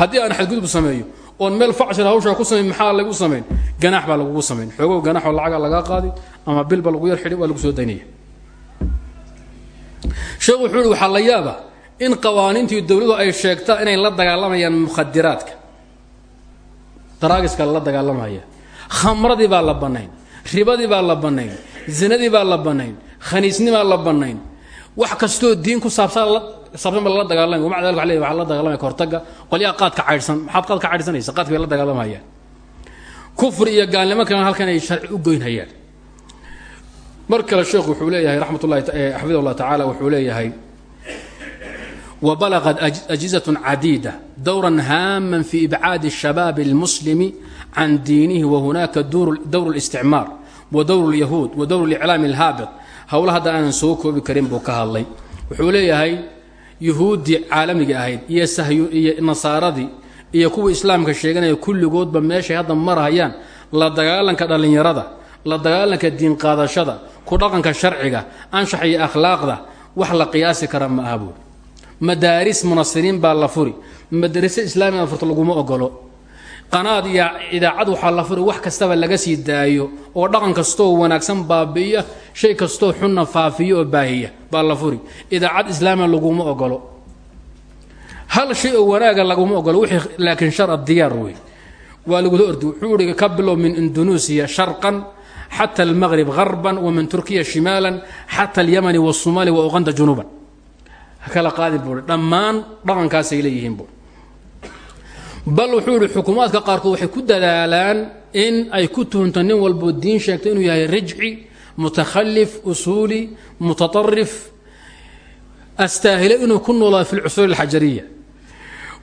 haddii aan xadgudub sameeyo oon meel facshir hawshaa ku samayn maxaa lagu samayn ganaax baa lagugu samayn xoogow ganaaxoo lacaga lagaa qaadi ama bilba lagu yar xidhi lagu soo daynaya. Sheekhu wuxuu uhi waxaa la yaaba in qawaaniintii dowladu ay sheegtaan inay la dagaalamayaan mukhadiraadka. Daraagiska la dagaalamaya. Khamradii baa la bannayn ribadii baa la bannayn zinadii baa la bannayn khaniisnibaa la bannayn. Wax kastoo diin ku saabsan saabsan ba lala dagaalamay wamaca dalika waxa waa la dagaalamaya kahortaga qolyaha qaadka caydhsan maxaad qaad ka caydhsanaysa qaadka bay la dagaalamayaan kufri iyo gaalnimo kalena halkan ay sharci u goynhayaan mar kale sheekhu wuxuu leeyahay raxmat ullahi xafid llah tacaala wuxuu leeyahay وبلغت أجهزة عديدة دورا هاما في إبعاد الشباب المسلم عن دينه وهناك دور, دور الاستعمار ودور اليهود ودور الإعلام الهابط هؤلاء هذا أنا سوكو بكريم بوكها الله وحولي هاي يهودي عالمي yuhuuddii caalamiga ahayd iyo sahyu iyo nasaaradii iyo kuwii islaamka sheeganaya kulligoodba meeshay hadda marahayaan la dagaalanka dhallinyarada la dagaalanka diin qaadashada ku dhaqanka sharciga anshax iyo akhlaaqda wax la qiyaasi kara ma aha madaaris munasiriin baa la furi. Madrase islaamiga furto laguma ogolo qanaad iyo idaacad waxaa la furi wax kastaba laga sii daayo oo dhaqan kastoo wanaagsan baabi'iya shay kastoo xunna faafiyo oo baahiya baa la furi idaacad islaamiga laguma ogolo hal shay oo wanaaga laguma ogolo wixii laakiin shar diyaar wey waa lagula ordi wuxuu ihi ka bilow min indonesia sharqan xata almaqrib garban wa min turkiya shimaalan xata alyamani waالsumali wa uqanda junuuban kala qaadi buui dhammaan dhaqankaasay leeyihiin bu bal wuxuu ihi xukuumaadka qaarkood waxay ku dadaalaan in ay ku tuhunto nin walbo diin sheegto inuu yahay rijci mutakhalif usuuli mutaarif astaahilo inuu ku noolaa fi lcusuur alxajariya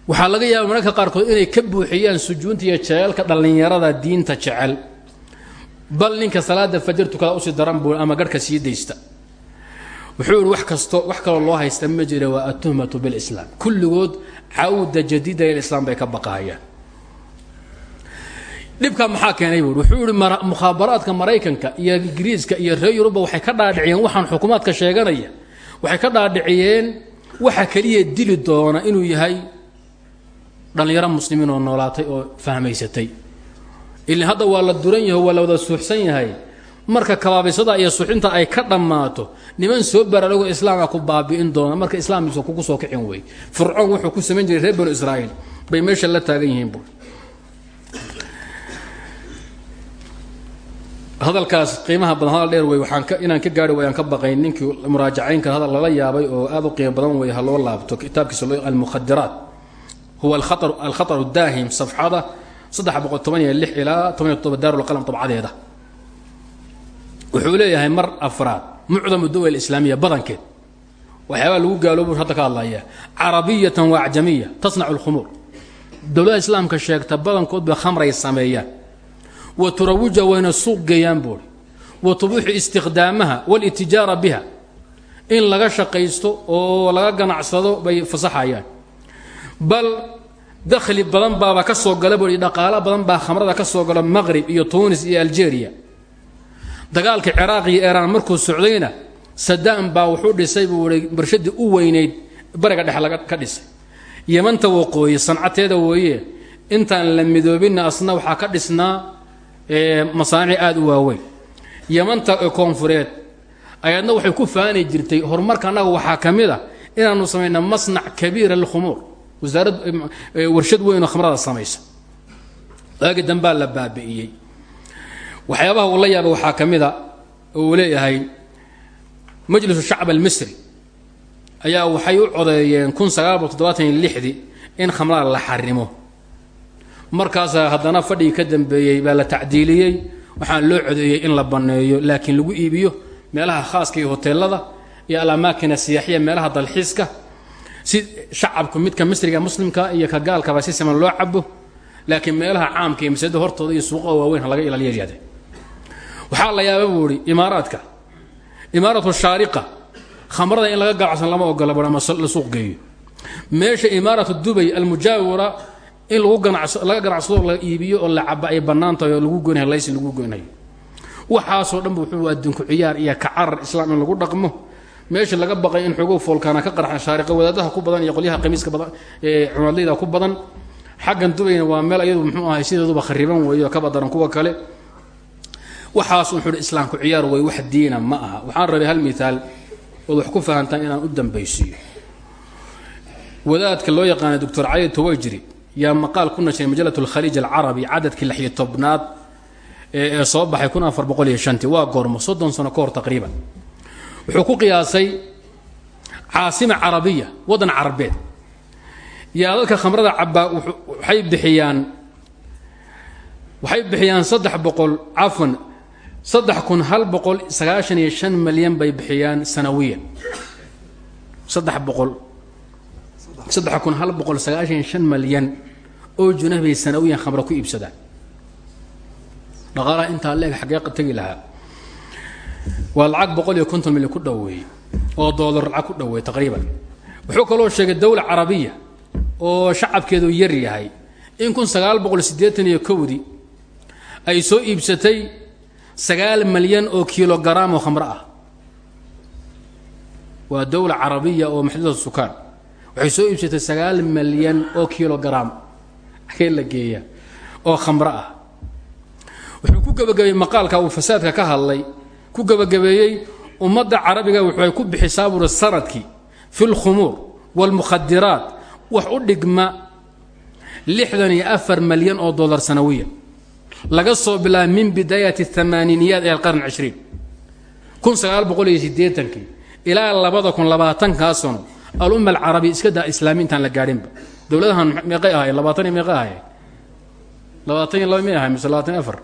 waxaa laga yaaba mararka qaarkood inay ka buuxiyaan sujuunta iyo jeceelka dhallinyarada diinta jecel. Bal ninka salaada fajar tukada u sii daran buu ama garhka sii daysta. Wuxuu ihi wax kasto wax kaloo loo haysta ma jira waa atuhmatu bilislaam. Kulligood cawda jadiida ilislaam bay ka baqahayaan dhibkaa maxaa keenay buui wuxuu yihi mukhaabaraadka maraykanka iyo ingiriiska iyo reer yuruba waxay ka dhaadhiciyeen waxaan xukuumaadka sheeganaya waxay ka dhaadhiciyeen waxa keliya dili doona inuu yahay dhallinyaro muslimiin oo noolaatay oo fahmaysatay. Ilaa hadda waa la duran yahay waa la wada suuxsan yahay marka kabaabisada iyo suuxinta ay ka dhammaato niman soo baraarugo islaama ku baabi'in doona marka islaamkiisa kugu soo kicin wey fircoon wuxuu ku samayn jiray reer banu israa'iil. Bay meesha la taagan yihiin bu hadalkaas qiimaha badan hadal dheer wey waxaan ka inaan ka gaari wayaan ka baqayn. Ninkii muraajacaynka hadal lala yaabay oo aad u qiimo badan wey ha laabto kitaabkiisa loo almukhadiraat. Huwa alkhatar daahim safxada saddex boqol toban iyo lix ilaa toban iyo todoba daarulqalam dabcadeeda wuxuu leeyahay mar afraad mucdamu dawal islaamiya badankeed. Waxyaabaa lagu gaaloobu hadda ka hadlaya carabiyatan wa acjamiya tasnacu lkhumuur dowladaha islaamka sheegta badankood ba khamray sameeyaan. Wa turawija wayna suuq geeyaan buuri wa tubuuxu istikhdaamaha walitijaara biha. In laga shaqaysto oo laga ganacsado bay fasaxayaan. Bal dakhli badan baaba ka soo gala buui dhaqaalo badan baa khamrada ka soo gala maqrib iyo tunis iyo algeria dagaalka ciraaq iyo iiraan markuu socdayna sadaam baa wuxuu dhisay buu i u weynayd bariga dhex laga ka dhisay. Yamanta waqooyi sancateeda weeye intaan la midoobinna asna waxaa ka dhisnaa masaanici aada u waaweyn. Yamanta koonfureed ayaadna waxay ku faani jirtay horumarka annaga waxaa ka mid a inaanu samayna masnac kabiira lilkhumuur wasaarad warshad weynoo khamrada samaysa. Waagi dambaa la baabi'iyey waxyaabaha uu la yaabay waxaa ka mid a oo uu leeyahay majlisu shacb almisri. Ayaa waxay u codeeyeen kun sagaal boqol toddobaatan iyo lixdii in khamrada la xarimo. Markaasaa haddana fadhigii ka dambeeyey baa la tacdiiliyey. Waxaan loo codeeyey in la banneeyo laakiin lagu iibiyo meelaha khaaska iyo hoteelada iyo alamaakina siyaaxiya meelaha dalxiiska. Si shacabku midka misriga muslimka iyo ka gaalkaba si siman loo cabo laakiin meelaha caamka iyo masaajida hortooda iyo suuqaha waaweyn ha laga ilaaliya yihahde waxaa la yaaba buu ihi imaaraadka. Imaaratu shaariqa. Khamrada in laga ganacsan lama ogola bur ama suuq geeyo. Meesha imaaratu dubay almujaawira in laga ganacsado la iibiyo oo la caba ay bannaan oo lagu goynayo laysi lagu goynayo. Waxaasoo dhan bu wuxuu adinku ciyaar iyo kacarar islaam in lagu dhaqmo. Meesha laga baqay in xogow foolkaana ka qarxan shaariqa wadaadaha ku badan iyo qolyaha qamiiska badan ee cumadleyda ku badan. Xaggan dubayna waa meel iyadu muxuu ahay sideeduba khariban weeyo kaba daran kuwa kale waxaas wuxuu hi islaamku ciyaar wey wax diina ma aha. Waxaan rabay hal miaal ood wax ku fahantaan inaan u dambaysiiyo. Wadaadka loo yaqaana doctor cali tawajri yaa maqaal ku nashay majalat alkhaliij alcarabi cadadkii lixyo tobnaad ee soo baxay kun afar boqol iyo shantii waa goormo soddon sano ka hor taqriiban. Wuxuu ku qiyaasay caasima carabiya waddan carabeed yaa dadka khamrada cabaa waxay bixiyaan waxay bixiyaan saddex boqol cafwan saddex kun hal boqol sagaashan iyo shan malyan bay bixiyaan sanawiyan. Saddex boqol. Saddex kun hal boqol sagaashan iyo shan malyan oo junah bay sanawiyan khamro ku iibsadaan. Dhaqaalaha intaa leeg xaggee tegi lahaa. Waa lacag boqol iyo konton milyan ku dhoweey oo doolar lacag ku dhoweey taqriiban. Wuxuu kaloo sheegay dowla carabiya oo shacabkeedu yar yahay in kun sagaal boqol iyo kowdii ay soo iibsatay sagaal malyan oo kilogaram oo khamro ah. Waa dowla carabiya oo maxdada sukaan. Waxay soo iibsatay sagaal malyan oo kilogaram agee la geeya oo khamro ah. Wuxuu ku gebagabeeyey maqaalka uu fasaadka ka hadlay. Ku gebagabeeyey ummadda carabiga waxay ku bixisaa buuri sannadkii fi lkhumuur waalmukhadiraat wax u dhigma lixdan iyo afar malyan oo dollar sanawiya laga soo bilaaba min bidaayati amaaniiniyaat ee alqarn cishriin. kun sagaal boqol iyo siddeetankii ilaa labada kun labaatankaa sano alumma alcarabiya iska daa islaami la gaadhinba. Dowladahan meeqay ahayen labaatan iyo meeqay ahayen labaatan iyo laba ahay mise labaatan afar?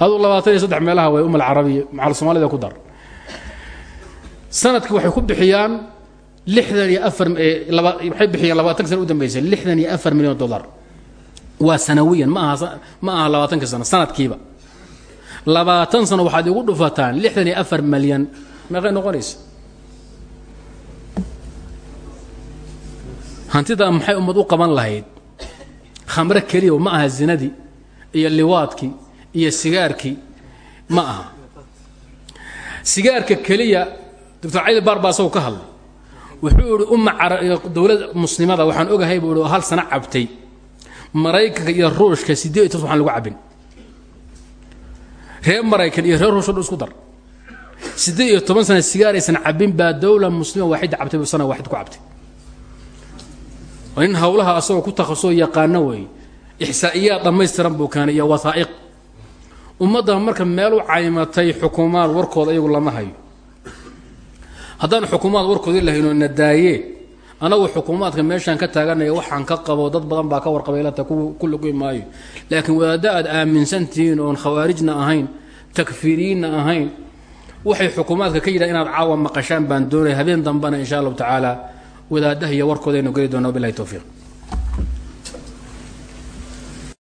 Aduu labaatan iyo saddex meelaha way umma alcarabiya macal soomaalida ku dar. Sanadkii waxay ku bixiyaan lixdan iyo afar waxay bixiyaan labaatanka sana u dambeysay lixdan iyo afar milyan dollar waa sanawiyan ma aha labaatanka sano sanadkiiba. Labaatan sano waxaad igu dhufataan lixdan iyo afar malyan meeqay noqonaysa hantidaa maxay ummad u qaban lahayd? Khamre keliya ma aha zinadii iyo liwaadkii iyo sigaarkii ma aha. Sigaarka keliya doctor cali baar baa asagoo ka hadlay. Wuxuu ihi umma dowlad muslimada waxaan ogahay buu ihi hal sano cabtay maraykanka iyo ruushka siddeed iyo tos waxaan lagu cabbin? Reer maraykan iyo reer ruush isku dar. Siddeed iyo toban sana sigaaraysan cabbin baa dowla muslima waaxidda cabtay sana waaxid ku cabtay. Nin hawlaha asagoo ku takhasoo yaqaano weeye ixsaa'iyaad dhammaystiran buu keenay iyo wasaa'iq. Ummadda marka meel u caymatay xukuumaad warkooda iyagu lama hayo. Haddaan xukuumaad warkoodii la hayno na daayee anagu xukuumaadka meeshaan ka taaganaya waxaan ka qabo dad badan baa ka warqabaylata ku lugi maayo. Laakiin wadaadda aad aaminsan tihiin oon khawaarijna ahayn takfiiriyiinna ahayn waxay xukuumaadka ka yidhaha inaad caawa maqashaan baan doonaya habeen dambena insha allahu tacaala wadaadaha iyo warkooda aynu geli doona wabilahi towfiiq